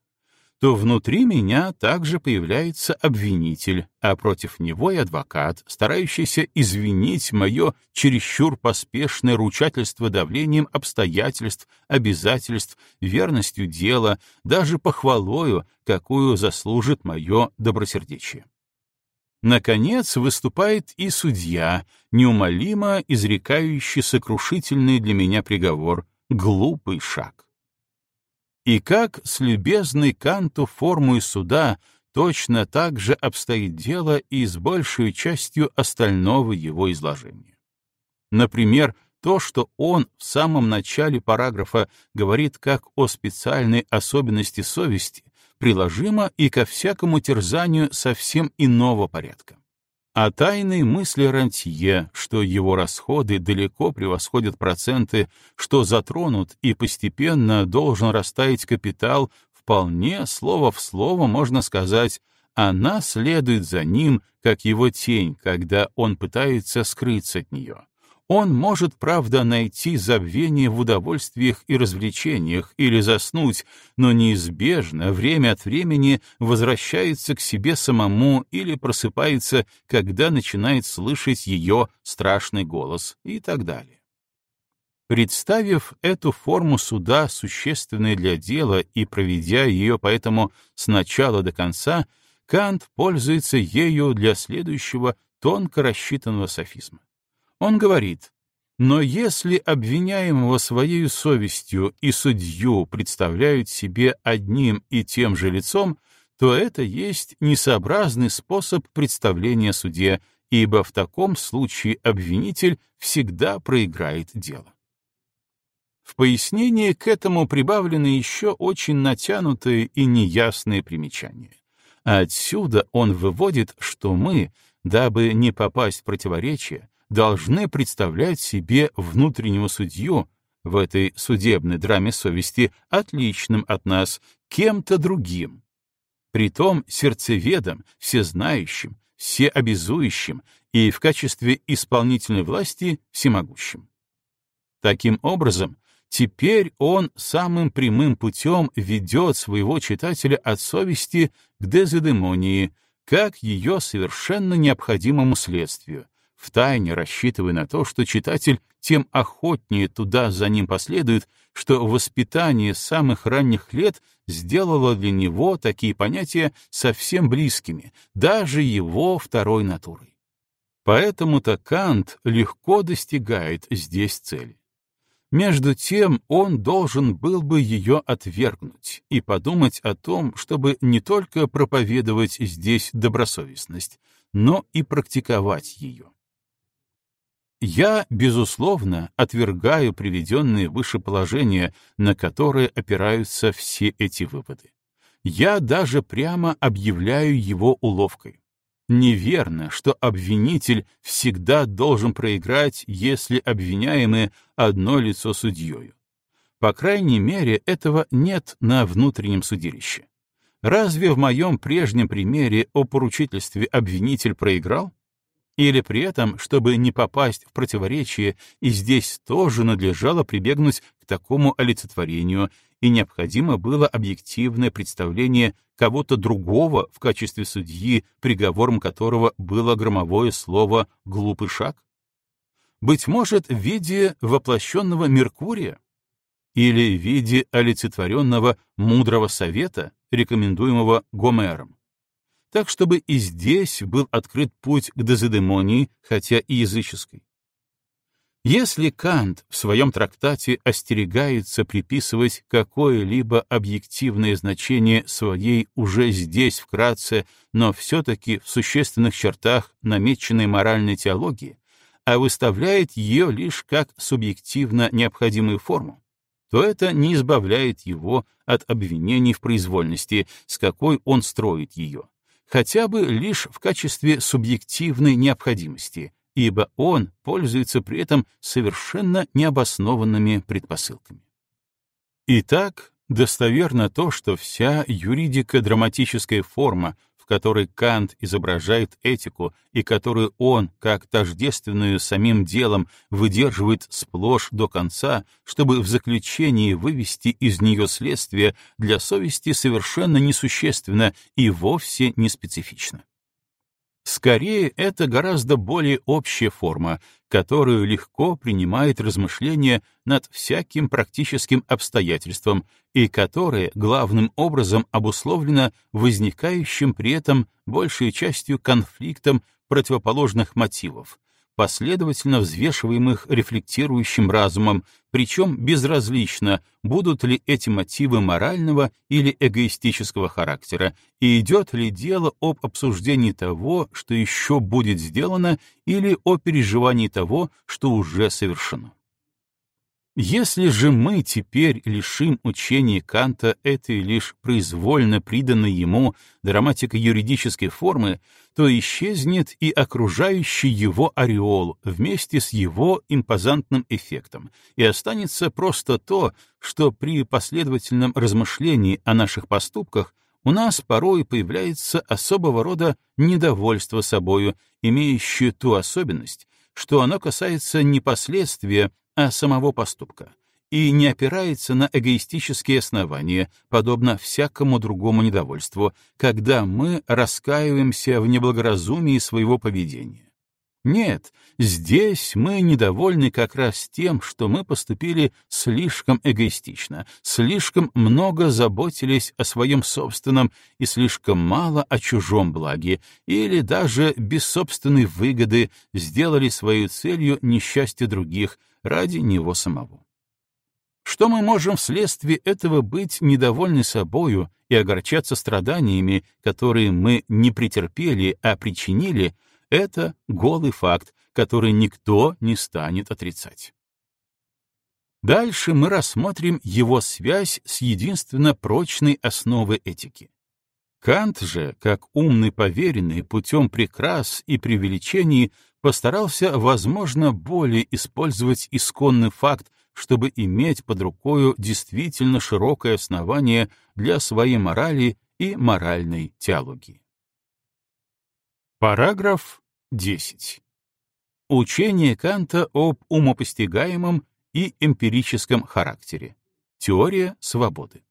то внутри меня также появляется обвинитель, а против него и адвокат, старающийся извинить мое чересчур поспешное ручательство давлением обстоятельств, обязательств, верностью дела, даже похвалою, какую заслужит мое добросердечие. Наконец выступает и судья, неумолимо изрекающий сокрушительный для меня приговор — глупый шаг. И как с любезной Канту формой суда точно так же обстоит дело и с большей частью остального его изложения. Например, то, что он в самом начале параграфа говорит как о специальной особенности совести, приложимо и ко всякому терзанию совсем иного порядка а тайные мысли рантье, что его расходы далеко превосходят проценты, что затронут и постепенно должен растаять капитал, вполне слово в слово можно сказать, она следует за ним, как его тень, когда он пытается скрыться от нее. Он может, правда, найти забвение в удовольствиях и развлечениях или заснуть, но неизбежно время от времени возвращается к себе самому или просыпается, когда начинает слышать ее страшный голос и так далее. Представив эту форму суда, существенной для дела, и проведя ее поэтому с начала до конца, Кант пользуется ею для следующего тонко рассчитанного софизма. Он говорит, но если обвиняемого своей совестью и судью представляют себе одним и тем же лицом, то это есть несообразный способ представления суде, ибо в таком случае обвинитель всегда проиграет дело. В пояснение к этому прибавлены еще очень натянутые и неясные примечания. Отсюда он выводит, что мы, дабы не попасть в противоречие, должны представлять себе внутреннего судью в этой судебной драме совести отличным от нас, кем-то другим. Притом сердцеведом, всезнающим, всеобязующим и в качестве исполнительной власти всемогущим. Таким образом, теперь он самым прямым путем ведет своего читателя от совести к дезидемонии, как ее совершенно необходимому следствию, втайне рассчитывая на то, что читатель тем охотнее туда за ним последует, что воспитание самых ранних лет сделало для него такие понятия совсем близкими, даже его второй натурой. Поэтому-то Кант легко достигает здесь цели. Между тем он должен был бы ее отвергнуть и подумать о том, чтобы не только проповедовать здесь добросовестность, но и практиковать ее. Я, безусловно, отвергаю приведенные выше положения, на которые опираются все эти выводы. Я даже прямо объявляю его уловкой. Неверно, что обвинитель всегда должен проиграть, если обвиняемый одно лицо судьёю. По крайней мере, этого нет на внутреннем судилище. Разве в моем прежнем примере о поручительстве обвинитель проиграл? Или при этом, чтобы не попасть в противоречие, и здесь тоже надлежало прибегнуть к такому олицетворению, и необходимо было объективное представление кого-то другого в качестве судьи, приговором которого было громовое слово «глупый шаг»? Быть может, в виде воплощенного Меркурия? Или в виде олицетворенного мудрого совета, рекомендуемого Гомером? Так чтобы и здесь был открыт путь к дезидемонии, хотя и языческой. Если Кант в своем трактате остерегается приписывать какое-либо объективное значение своей уже здесь вкратце, но все-таки в существенных чертах намеченной моральной теологии, а выставляет ее лишь как субъективно необходимую форму, то это не избавляет его от обвинений в произвольности, с какой он строит ее, хотя бы лишь в качестве субъективной необходимости, ибо он пользуется при этом совершенно необоснованными предпосылками. Итак, достоверно то, что вся юридико-драматическая форма, в которой Кант изображает этику и которую он, как тождественную самим делом, выдерживает сплошь до конца, чтобы в заключении вывести из нее следствие, для совести совершенно несущественно и вовсе не специфично. Скорее, это гораздо более общая форма, которую легко принимает размышление над всяким практическим обстоятельством и которая главным образом обусловлена возникающим при этом большей частью конфликтом противоположных мотивов, последовательно взвешиваемых рефлектирующим разумом, причем безразлично, будут ли эти мотивы морального или эгоистического характера, и идет ли дело об обсуждении того, что еще будет сделано, или о переживании того, что уже совершено. Если же мы теперь лишим учения Канта этой лишь произвольно приданной ему драматико-юридической формы, то исчезнет и окружающий его ореол вместе с его импозантным эффектом, и останется просто то, что при последовательном размышлении о наших поступках у нас порой появляется особого рода недовольство собою, имеющее ту особенность, что оно касается не последствия, а самого поступка, и не опирается на эгоистические основания, подобно всякому другому недовольству, когда мы раскаиваемся в неблагоразумии своего поведения. Нет, здесь мы недовольны как раз тем, что мы поступили слишком эгоистично, слишком много заботились о своем собственном и слишком мало о чужом благе, или даже без собственной выгоды сделали своей целью несчастье других ради него самого. Что мы можем вследствие этого быть недовольны собою и огорчаться страданиями, которые мы не претерпели, а причинили, это голый факт, который никто не станет отрицать. Дальше мы рассмотрим его связь с единственно прочной основой этики. Кант же, как умный поверенный путем прекрас и преувеличений, постарался, возможно, более использовать исконный факт, чтобы иметь под рукою действительно широкое основание для своей морали и моральной теологии. Параграф 10. Учение Канта об умопостигаемом и эмпирическом характере. Теория свободы.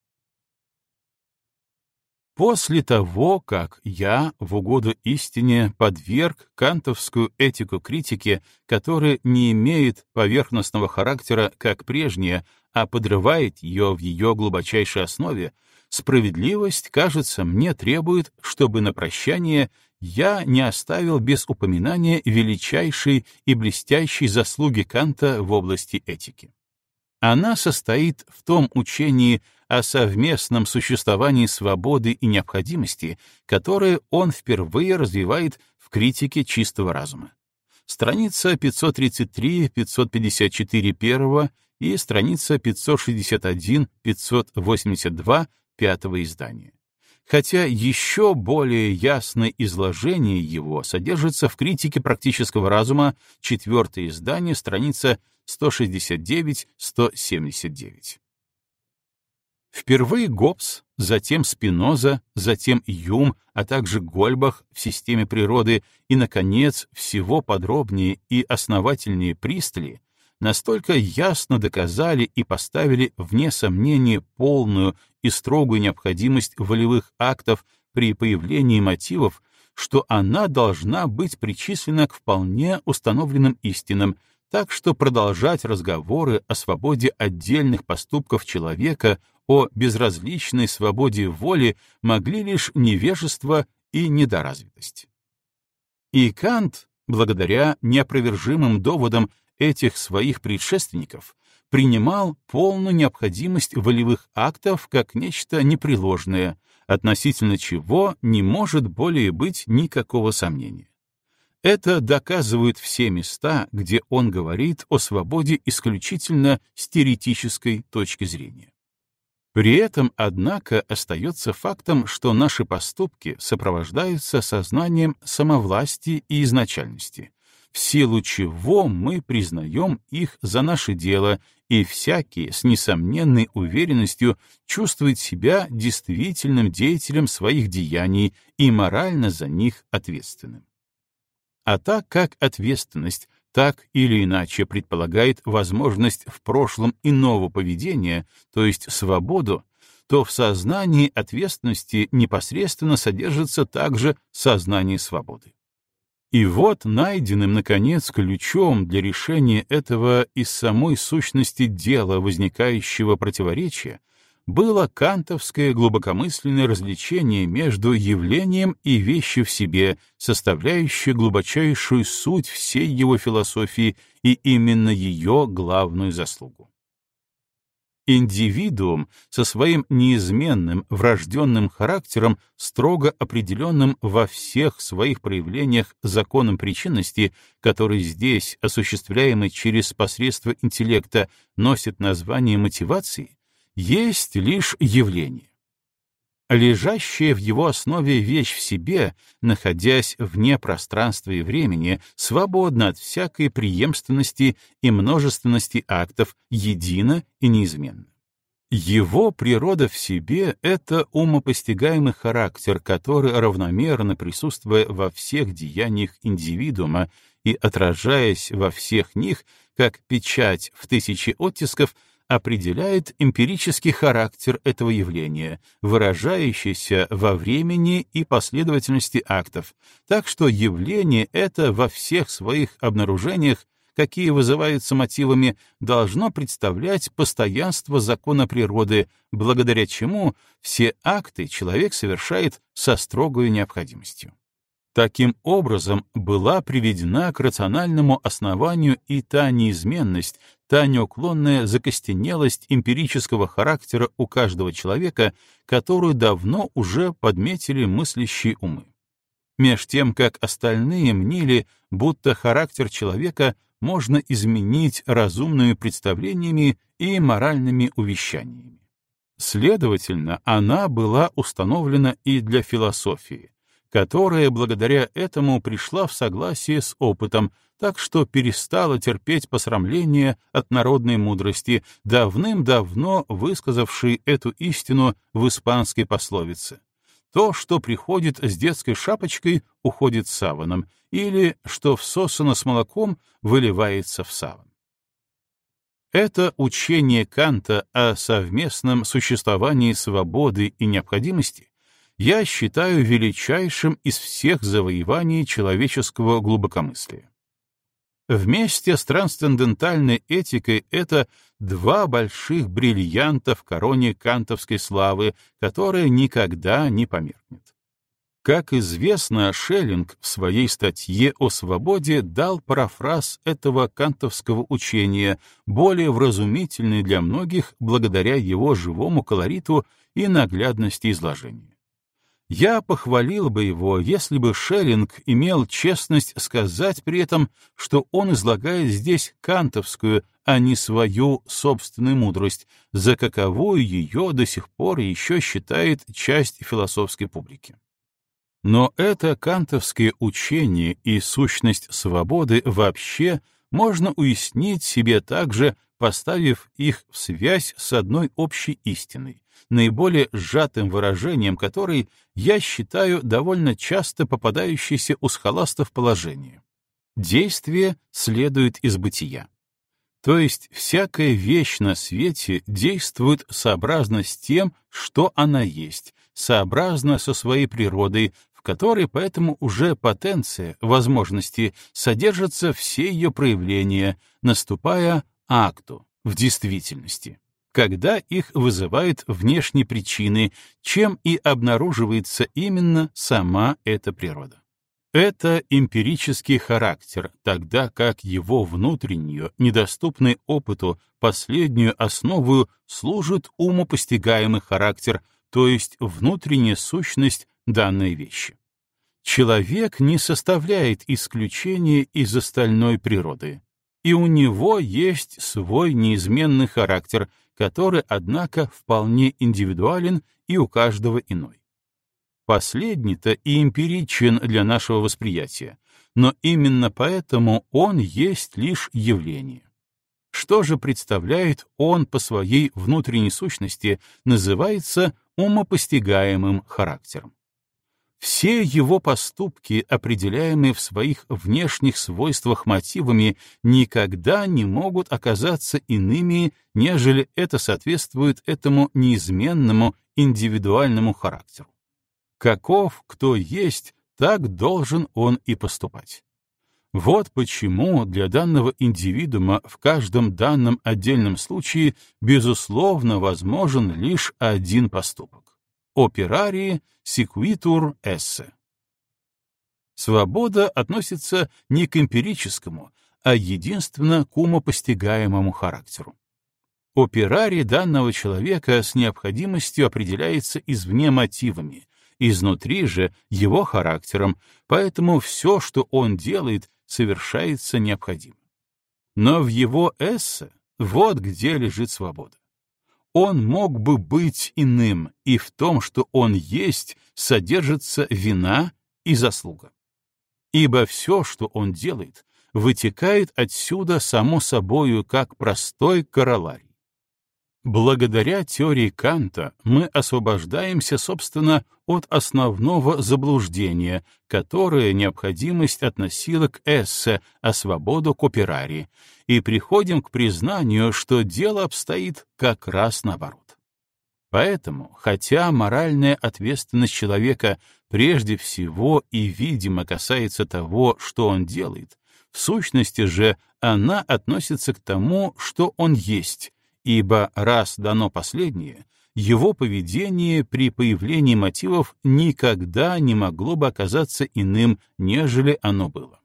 После того, как я в угоду истине подверг кантовскую этику критики, которая не имеет поверхностного характера, как прежняя, а подрывает ее в ее глубочайшей основе, справедливость, кажется, мне требует, чтобы на прощание я не оставил без упоминания величайшей и блестящей заслуги Канта в области этики. Она состоит в том учении о совместном существовании свободы и необходимости, которое он впервые развивает в критике чистого разума. Страница 533-554 первого и страница 561-582 пятого издания. Хотя еще более ясное изложение его содержится в критике практического разума, четвертое издание, страница 169-179. Впервые Гоббс, затем Спиноза, затем Юм, а также Гольбах в системе природы. И, наконец, всего подробнее и основательнее Пристли настолько ясно доказали и поставили вне сомнения полную и строгую необходимость волевых актов при появлении мотивов, что она должна быть причислена к вполне установленным истинам, так что продолжать разговоры о свободе отдельных поступков человека, о безразличной свободе воли могли лишь невежество и недоразвитость. И Кант, благодаря неопровержимым доводам этих своих предшественников, принимал полную необходимость волевых актов как нечто непреложное, относительно чего не может более быть никакого сомнения. Это доказывают все места, где он говорит о свободе исключительно с теоретической точки зрения. При этом, однако, остается фактом, что наши поступки сопровождаются сознанием самовластия и изначальности, в силу чего мы признаем их за наше дело, и всякий с несомненной уверенностью чувствует себя действительным деятелем своих деяний и морально за них ответственным. А так как ответственность так или иначе предполагает возможность в прошлом иного поведения, то есть свободу, то в сознании ответственности непосредственно содержится также сознание свободы. И вот найденным, наконец, ключом для решения этого из самой сущности дела возникающего противоречия было кантовское глубокомысленное развлечение между явлением и вещью в себе, составляющее глубочайшую суть всей его философии и именно ее главную заслугу. Индивидуум со своим неизменным врожденным характером, строго определенным во всех своих проявлениях законом причинности, который здесь, осуществляемый через посредство интеллекта, носит название мотивации, есть лишь явление. Лежащая в его основе вещь в себе, находясь вне пространства и времени, свободна от всякой преемственности и множественности актов, едино и неизменно. Его природа в себе — это умопостигаемый характер, который, равномерно присутствуя во всех деяниях индивидуума и отражаясь во всех них, как печать в тысячи оттисков, определяет эмпирический характер этого явления, выражающийся во времени и последовательности актов, так что явление это во всех своих обнаружениях, какие вызываются мотивами, должно представлять постоянство закона природы, благодаря чему все акты человек совершает со строгой необходимостью. Таким образом, была приведена к рациональному основанию и та неизменность, та неуклонная закостенелость эмпирического характера у каждого человека, которую давно уже подметили мыслящие умы. Меж тем, как остальные мнили, будто характер человека можно изменить разумными представлениями и моральными увещаниями. Следовательно, она была установлена и для философии, которая благодаря этому пришла в согласие с опытом, так что перестала терпеть посрамление от народной мудрости, давным-давно высказавшей эту истину в испанской пословице. То, что приходит с детской шапочкой, уходит саваном, или что всосано с молоком, выливается в саван. Это учение Канта о совместном существовании свободы и необходимости я считаю величайшим из всех завоеваний человеческого глубокомыслия. Вместе с трансцендентальной этикой это два больших бриллианта в короне кантовской славы, которая никогда не померкнет. Как известно, Шеллинг в своей статье о свободе дал парафраз этого кантовского учения, более вразумительный для многих благодаря его живому колориту и наглядности изложения. Я похвалил бы его, если бы Шеллинг имел честность сказать при этом, что он излагает здесь кантовскую, а не свою собственную мудрость, за каковую ее до сих пор еще считает часть философской публики. Но это кантовское учение и сущность свободы вообще можно уяснить себе также, поставив их в связь с одной общей истиной, наиболее сжатым выражением которой я считаю довольно часто попадающейся у схоластов положение. Действие следует из бытия. То есть всякая вещь на свете действует сообразно с тем, что она есть, сообразно со своей природой, в которой поэтому уже потенция, возможности, содержатся все ее проявления, наступая акту, в действительности когда их вызывают внешние причины, чем и обнаруживается именно сама эта природа. Это эмпирический характер, тогда как его внутреннюю, недоступный опыту, последнюю основу служит умопостигаемый характер, то есть внутренняя сущность данной вещи. Человек не составляет исключения из остальной природы, и у него есть свой неизменный характер, который, однако, вполне индивидуален и у каждого иной. Последний-то и эмпиричен для нашего восприятия, но именно поэтому он есть лишь явление. Что же представляет он по своей внутренней сущности, называется умопостигаемым характером. Все его поступки, определяемые в своих внешних свойствах мотивами, никогда не могут оказаться иными, нежели это соответствует этому неизменному индивидуальному характеру. Каков кто есть, так должен он и поступать. Вот почему для данного индивидуума в каждом данном отдельном случае безусловно возможен лишь один поступок операрии sequitur esse. Свобода относится не к эмпирическому, а единственно к умопостигаемому характеру. Операрий данного человека с необходимостью определяется извне мотивами, изнутри же его характером, поэтому все, что он делает, совершается необходимо. Но в его эссе вот где лежит свобода. Он мог бы быть иным, и в том, что он есть, содержится вина и заслуга. Ибо все, что он делает, вытекает отсюда само собою как простой короларий. Благодаря теории Канта мы освобождаемся, собственно, от основного заблуждения, которое необходимость относила к эссе, а свободу к операри, и приходим к признанию, что дело обстоит как раз наоборот. Поэтому, хотя моральная ответственность человека прежде всего и видимо касается того, что он делает, в сущности же она относится к тому, что он есть, ибо раз дано последнее, его поведение при появлении мотивов никогда не могло бы оказаться иным, нежели оно было.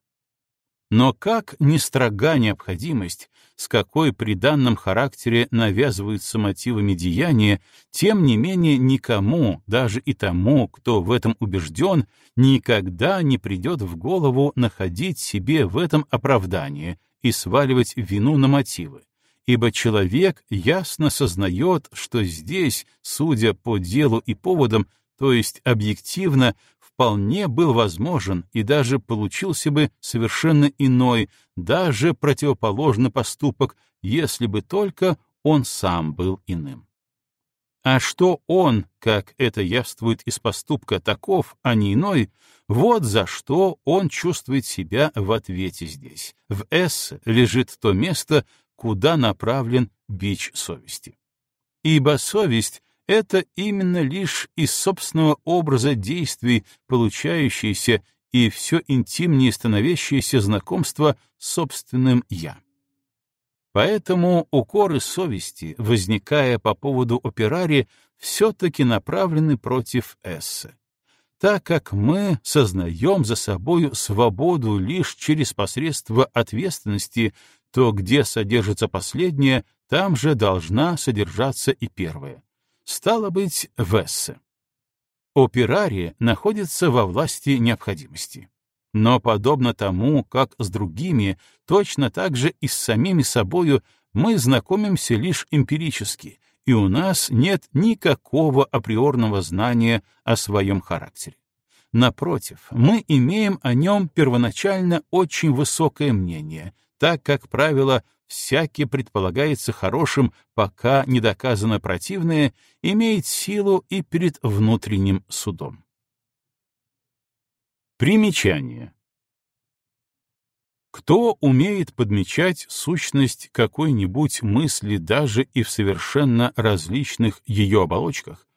Но как ни строга необходимость, с какой при данном характере навязываются мотивами деяния, тем не менее никому, даже и тому, кто в этом убежден, никогда не придет в голову находить себе в этом оправдание и сваливать вину на мотивы, ибо человек ясно сознает, что здесь, судя по делу и поводам, то есть объективно, вполне был возможен и даже получился бы совершенно иной, даже противоположный поступок, если бы только он сам был иным. А что он, как это явствует из поступка, таков, а не иной, вот за что он чувствует себя в ответе здесь. В «С» лежит то место, куда направлен бич совести. Ибо совесть это именно лишь из собственного образа действий получающееся и все интимнее становящееся знакомство с собственным «я». Поэтому укоры совести, возникая по поводу операри, все-таки направлены против эссе. Так как мы сознаем за собою свободу лишь через посредство ответственности, то где содержится последнее, там же должна содержаться и первое. Стало быть, в эссе. Операри находится во власти необходимости. Но подобно тому, как с другими, точно так же и с самими собою мы знакомимся лишь эмпирически, и у нас нет никакого априорного знания о своем характере. Напротив, мы имеем о нем первоначально очень высокое мнение, так как правило всякий предполагается хорошим, пока не доказано противное, имеет силу и перед внутренним судом. Примечание. Кто умеет подмечать сущность какой-нибудь мысли даже и в совершенно различных ее оболочках,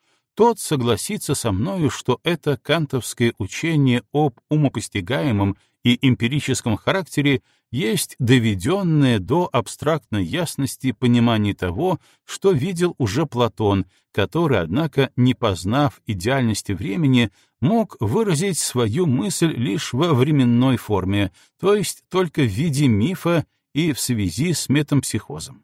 тот согласится со мною, что это кантовское учение об умопостигаемом и эмпирическом характере есть доведенное до абстрактной ясности понимание того, что видел уже Платон, который, однако, не познав идеальности времени, мог выразить свою мысль лишь во временной форме, то есть только в виде мифа и в связи с метампсихозом.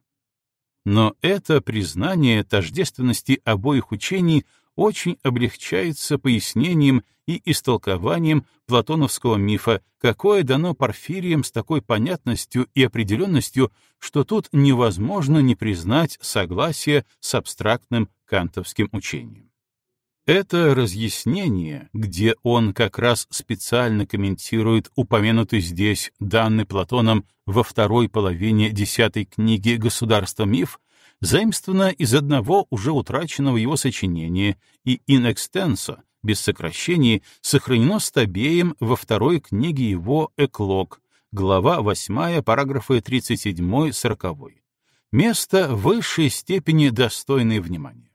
Но это признание тождественности обоих учений очень облегчается пояснением и истолкованием платоновского мифа, какое дано Порфирием с такой понятностью и определенностью, что тут невозможно не признать согласие с абстрактным кантовским учением. Это разъяснение, где он как раз специально комментирует упомянутый здесь данный Платоном во второй половине десятой книги «Государство миф», заимствовано из одного уже утраченного его сочинения и in extenso, без сокращений, сохранено Стабеем во второй книге его «Эклог», глава 8, параграфы 37-40. Место высшей степени достойное внимания.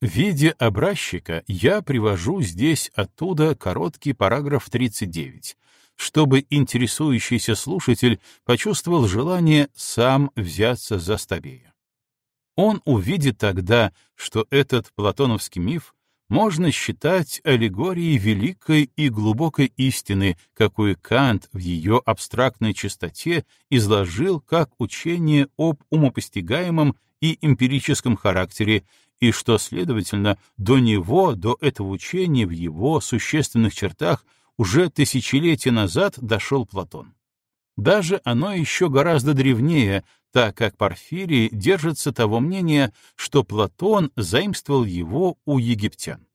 В виде образчика я привожу здесь оттуда короткий параграф 39, чтобы интересующийся слушатель почувствовал желание сам взяться за Стабея он увидит тогда, что этот платоновский миф можно считать аллегорией великой и глубокой истины, какую Кант в ее абстрактной чистоте изложил как учение об умопостигаемом и эмпирическом характере, и что, следовательно, до него, до этого учения в его существенных чертах уже тысячелетия назад дошел Платон. Даже оно еще гораздо древнее, так как Порфирий держится того мнения, что Платон заимствовал его у египтян.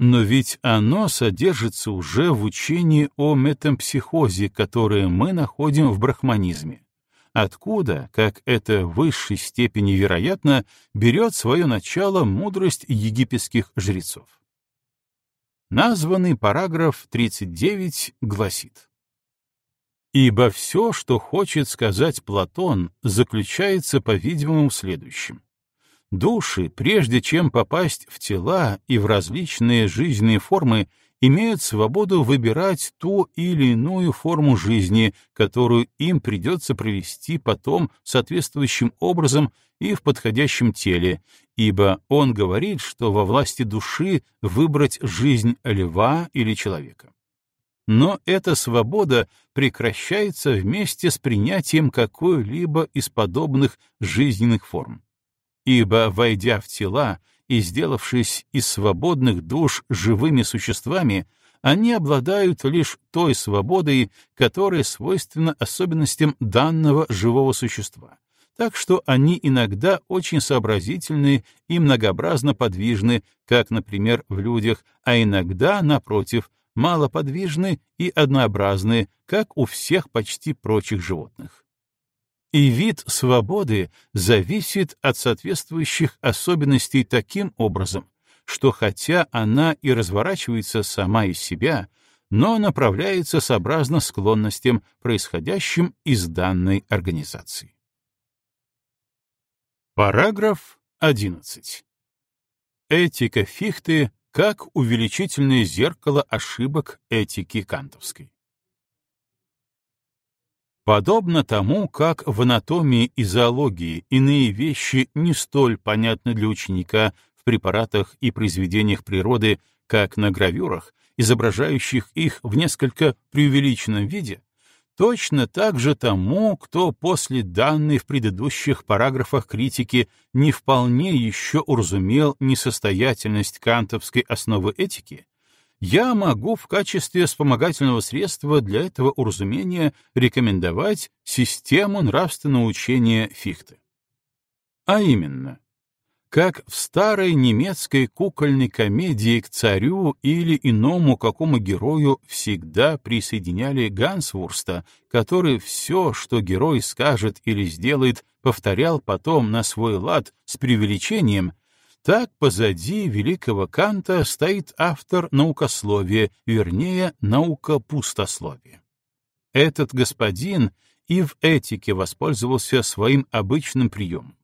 Но ведь оно содержится уже в учении о метампсихозе, которое мы находим в брахманизме. Откуда, как это в высшей степени вероятно, берет свое начало мудрость египетских жрецов. Названный параграф 39 гласит Ибо все, что хочет сказать Платон, заключается, по-видимому, в следующем. Души, прежде чем попасть в тела и в различные жизненные формы, имеют свободу выбирать ту или иную форму жизни, которую им придется провести потом соответствующим образом и в подходящем теле, ибо он говорит, что во власти души выбрать жизнь льва или человека. Но эта свобода прекращается вместе с принятием какой-либо из подобных жизненных форм. Ибо, войдя в тела и сделавшись из свободных душ живыми существами, они обладают лишь той свободой, которая свойственна особенностям данного живого существа, так что они иногда очень сообразительны и многообразно подвижны, как, например, в людях, а иногда, напротив, малоподвижны и однообразны, как у всех почти прочих животных. И вид свободы зависит от соответствующих особенностей таким образом, что хотя она и разворачивается сама из себя, но направляется сообразно склонностям, происходящим из данной организации. Параграф 11. Этика Фихты как увеличительное зеркало ошибок этики кантовской. Подобно тому, как в анатомии и зоологии иные вещи не столь понятны для ученика в препаратах и произведениях природы, как на гравюрах, изображающих их в несколько преувеличенном виде, точно так же тому, кто после данной в предыдущих параграфах критики не вполне еще уразумел несостоятельность кантовской основы этики, я могу в качестве вспомогательного средства для этого уразумения рекомендовать систему нравственного учения Фихте. А именно, как в старой немецкой кукольной комедии к царю или иному какому герою всегда присоединяли Гансвурста, который все, что герой скажет или сделает, повторял потом на свой лад с преувеличением, так позади великого Канта стоит автор наукословия, вернее, наукопустословия. Этот господин и в этике воспользовался своим обычным приемом.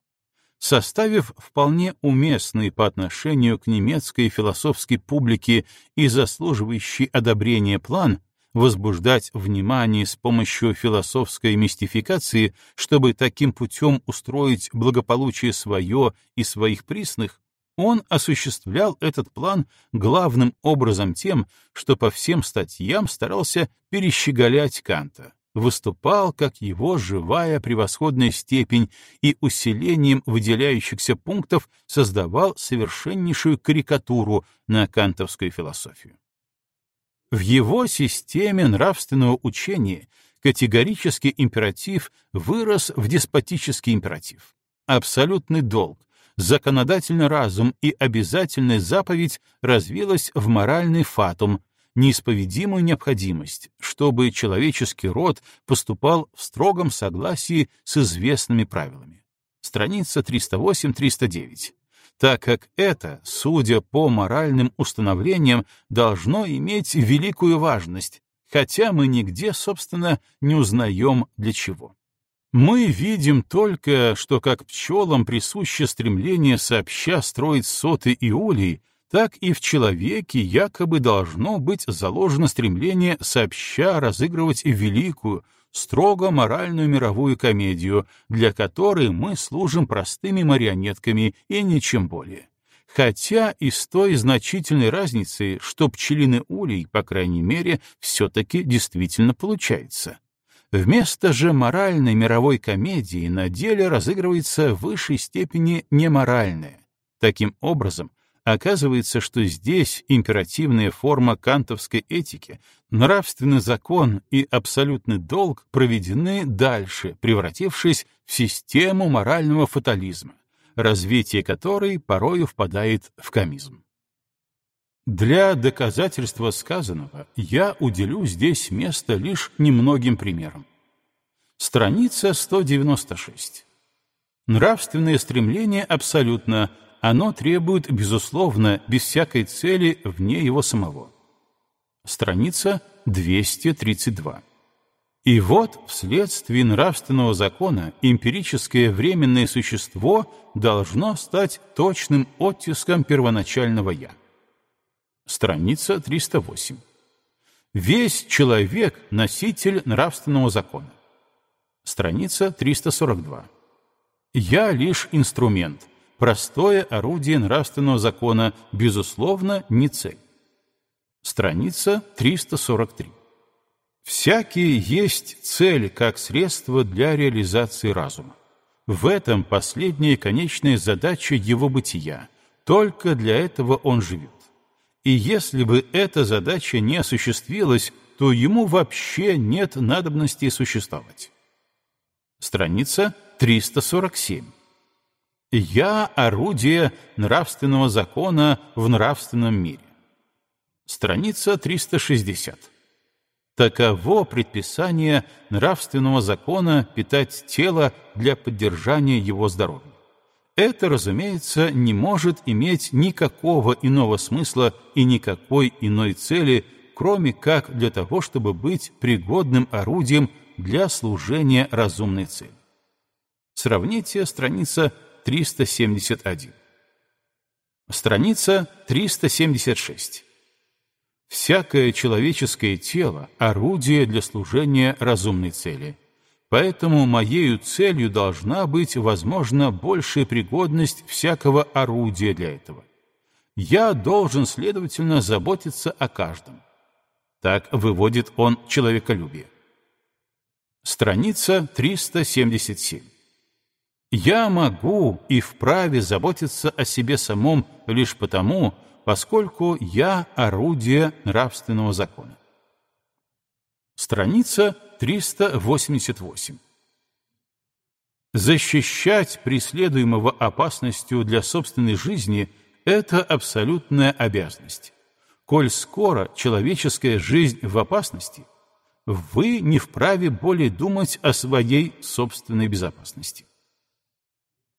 Составив вполне уместный по отношению к немецкой философской публике и заслуживающий одобрения план, возбуждать внимание с помощью философской мистификации, чтобы таким путем устроить благополучие свое и своих присных, он осуществлял этот план главным образом тем, что по всем статьям старался перещеголять Канта, выступал как его живая превосходная степень и усилением выделяющихся пунктов создавал совершеннейшую карикатуру на кантовскую философию. В его системе нравственного учения категорический императив вырос в деспотический императив. Абсолютный долг, законодательный разум и обязательная заповедь развилась в моральный фатум, неисповедимую необходимость, чтобы человеческий род поступал в строгом согласии с известными правилами. Страница 308-309 так как это, судя по моральным установлениям, должно иметь великую важность, хотя мы нигде, собственно, не узнаем для чего. Мы видим только, что как пчелам присуще стремление сообща строить соты и улей, так и в человеке якобы должно быть заложено стремление сообща разыгрывать великую, строго моральную мировую комедию, для которой мы служим простыми марионетками и ничем более. Хотя и с той значительной разницей, что пчелиный улей, по крайней мере, все-таки действительно получается. Вместо же моральной мировой комедии на деле разыгрывается в высшей степени неморальная. Таким образом, оказывается, что здесь императивная форма кантовской этики, нравственный закон и абсолютный долг проведены дальше, превратившись в систему морального фатализма, развитие которой порою впадает в комизм. Для доказательства сказанного я уделю здесь место лишь немногим примерам. Страница 196. Нравственное стремление абсолютно, оно требует, безусловно, без всякой цели вне его самого. Страница 232. И вот, вследствие нравственного закона, эмпирическое временное существо должно стать точным оттиском первоначального «я». Страница 308. Весь человек — носитель нравственного закона. Страница 342. Я лишь инструмент, простое орудие нравственного закона, безусловно, не цель. Страница 343. Всякий есть цель как средство для реализации разума. В этом последняя конечная задача его бытия. Только для этого он живет и если бы эта задача не осуществилась, то ему вообще нет надобности существовать. Страница 347. «Я — орудие нравственного закона в нравственном мире». Страница 360. Таково предписание нравственного закона питать тело для поддержания его здоровья. Это, разумеется, не может иметь никакого иного смысла и никакой иной цели, кроме как для того, чтобы быть пригодным орудием для служения разумной цели. Сравните страница 371. Страница 376. Всякое человеческое тело — орудие для служения разумной цели. Поэтому моею целью должна быть, возможно, большая пригодность всякого орудия для этого. Я должен, следовательно, заботиться о каждом. Так выводит он человеколюбие. Страница 377. Я могу и вправе заботиться о себе самом лишь потому, поскольку я орудие нравственного закона. Страница 388. Защищать преследуемого опасностью для собственной жизни — это абсолютная обязанность. Коль скоро человеческая жизнь в опасности, вы не вправе более думать о своей собственной безопасности.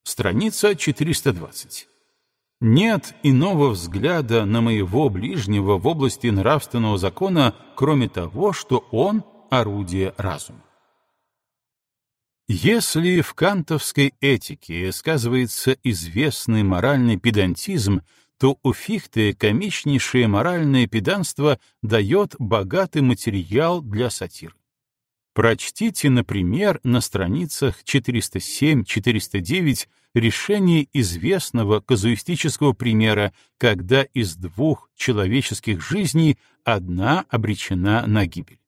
Страница 420. Нет иного взгляда на моего ближнего в области нравственного закона, кроме того, что он — орудие разума. Если в кантовской этике сказывается известный моральный педантизм, то у Фихте комичнейшее моральное педанство дает богатый материал для сатиры. Прочтите, например, на страницах 407-409 решение известного казуистического примера, когда из двух человеческих жизней одна обречена на гибель.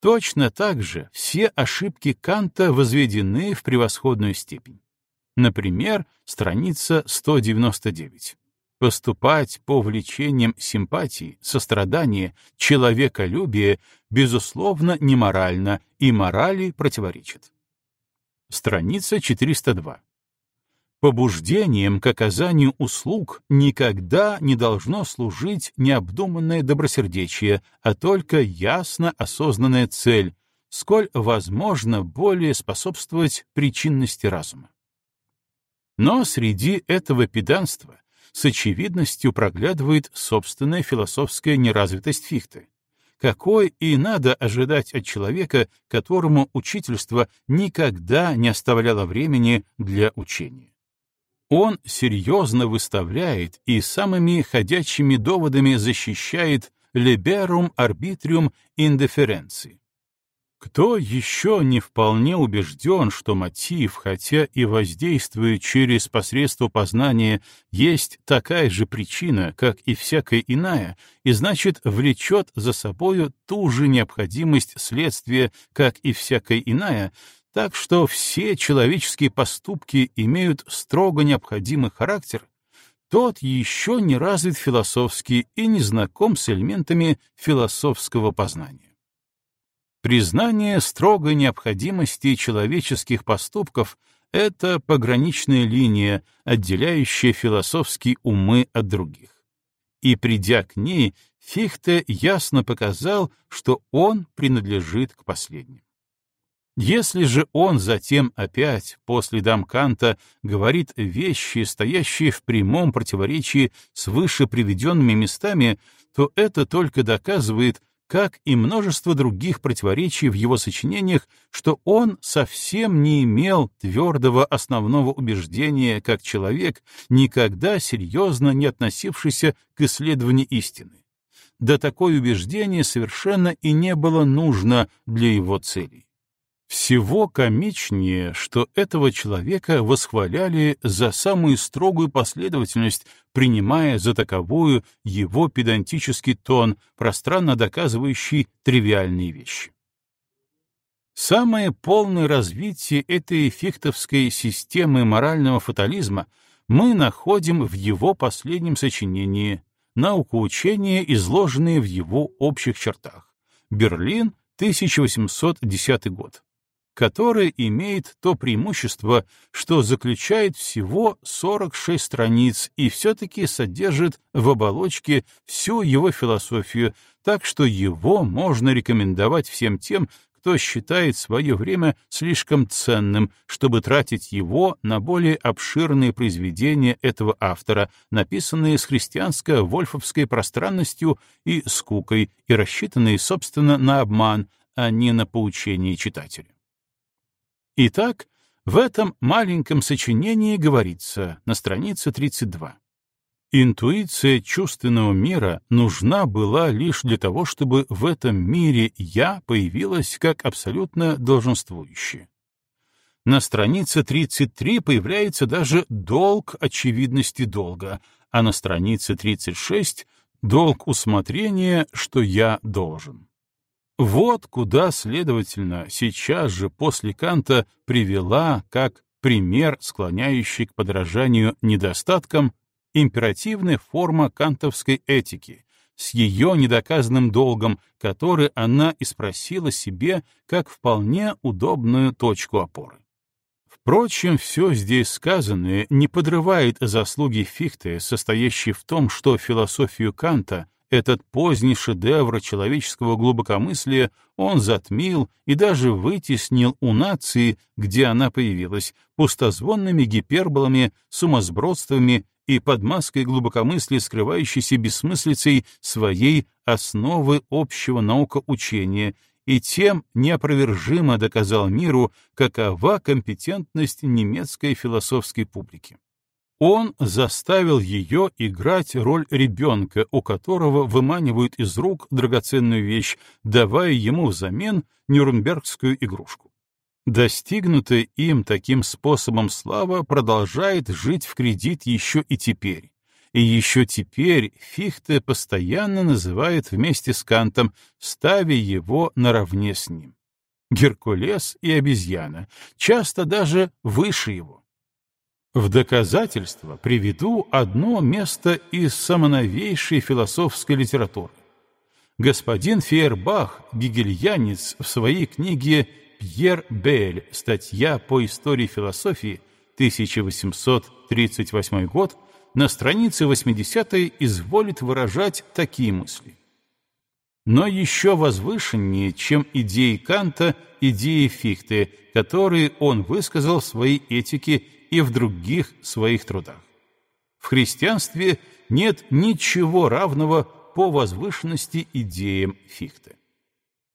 Точно так же все ошибки Канта возведены в превосходную степень. Например, страница 199 поступать по влечениям симпатии, сострадания, человеколюбия, безусловно, неморально и морали противоречит. Страница 402. Побуждением к оказанию услуг никогда не должно служить необдуманное добросердечие, а только ясно осознанная цель, сколь возможно более способствовать причинности разума. Но среди этого педанства с очевидностью проглядывает собственная философская неразвитость Фихте. Какой и надо ожидать от человека, которому учительство никогда не оставляло времени для учения. Он серьезно выставляет и самыми ходячими доводами защищает «liberum arbitrium indifferenции» кто еще не вполне убежден, что мотив, хотя и воздействует через посредство познания, есть такая же причина, как и всякая иная, и значит влечет за собою ту же необходимость следствия, как и всякая иная, так что все человеческие поступки имеют строго необходимый характер, тот еще не развит философски и не знаком с элементами философского познания. Признание строгой необходимости человеческих поступков — это пограничная линия, отделяющая философские умы от других. И, придя к ней, Фихте ясно показал, что он принадлежит к последним. Если же он затем опять, по следам говорит вещи, стоящие в прямом противоречии с выше приведенными местами, то это только доказывает, как и множество других противоречий в его сочинениях, что он совсем не имел твердого основного убеждения как человек, никогда серьезно не относившийся к исследованию истины. Да такое убеждение совершенно и не было нужно для его целей. Всего комичнее, что этого человека восхваляли за самую строгую последовательность, принимая за таковую его педантический тон, пространно доказывающий тривиальные вещи. Самое полное развитие этой фихтовской системы морального фатализма мы находим в его последнем сочинении «Наукоучения, изложенные в его общих чертах». Берлин, 1810 год которое имеет то преимущество, что заключает всего 46 страниц и все-таки содержит в оболочке всю его философию, так что его можно рекомендовать всем тем, кто считает свое время слишком ценным, чтобы тратить его на более обширные произведения этого автора, написанные с христианско-вольфовской пространностью и скукой и рассчитанные, собственно, на обман, а не на поучение читателя. Итак, в этом маленьком сочинении говорится на странице 32. Интуиция чувственного мира нужна была лишь для того, чтобы в этом мире «я» появилась как абсолютно долженствующее. На странице 33 появляется даже долг очевидности долга, а на странице 36 — долг усмотрения, что я должен. Вот куда, следовательно, сейчас же после Канта привела, как пример, склоняющий к подражанию недостаткам, императивная форма кантовской этики с ее недоказанным долгом, который она испросила себе как вполне удобную точку опоры. Впрочем, все здесь сказанное не подрывает заслуги Фихте, состоящей в том, что философию Канта, этот поздний шедевр человеческого глубокомыслия, он затмил и даже вытеснил у нации, где она появилась, пустозвонными гиперболами, сумасбродствами и под маской глубокомыслия, скрывающейся бессмыслицей своей основы общего наукоучения и тем неопровержимо доказал миру, какова компетентность немецкой философской публики. Он заставил ее играть роль ребенка, у которого выманивают из рук драгоценную вещь, давая ему взамен нюрнбергскую игрушку. Достигнутая им таким способом слава продолжает жить в кредит еще и теперь, и еще теперь Фихте постоянно называет вместе с Кантом, ставя его наравне с ним. Геркулес и обезьяна, часто даже выше его. В доказательство приведу одно место из самоновейшей философской литературы. Господин Фейербах, гегельянец, в своей книге «Пьер Бель. Статья по истории философии» 1838 год на странице 80 изволит выражать такие мысли. Но еще возвышеннее, чем идеи Канта, идеи Фихте, которые он высказал в своей этике и в других своих трудах. В христианстве нет ничего равного по возвышенности идеям Фихте.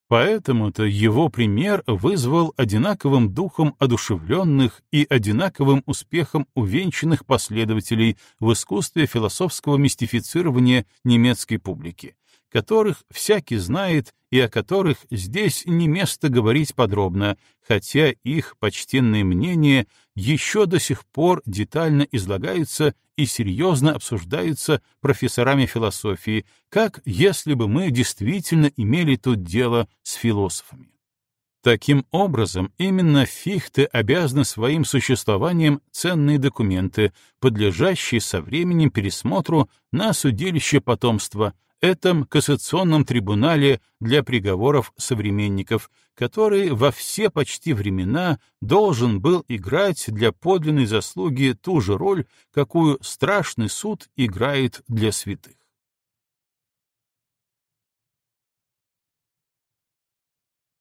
Поэтому-то его пример вызвал одинаковым духом одушевленных и одинаковым успехом увенчанных последователей в искусстве философского мистифицирования немецкой публики, которых всякий знает и о которых здесь не место говорить подробно, хотя их почтенные мнения еще до сих пор детально излагаются и серьезно обсуждаются профессорами философии, как если бы мы действительно имели тут дело с философами. Таким образом, именно Фихте обязаны своим существованием ценные документы, подлежащие со временем пересмотру на судилище потомства, этом кассационном трибунале для приговоров современников, который во все почти времена должен был играть для подлинной заслуги ту же роль, какую страшный суд играет для святых.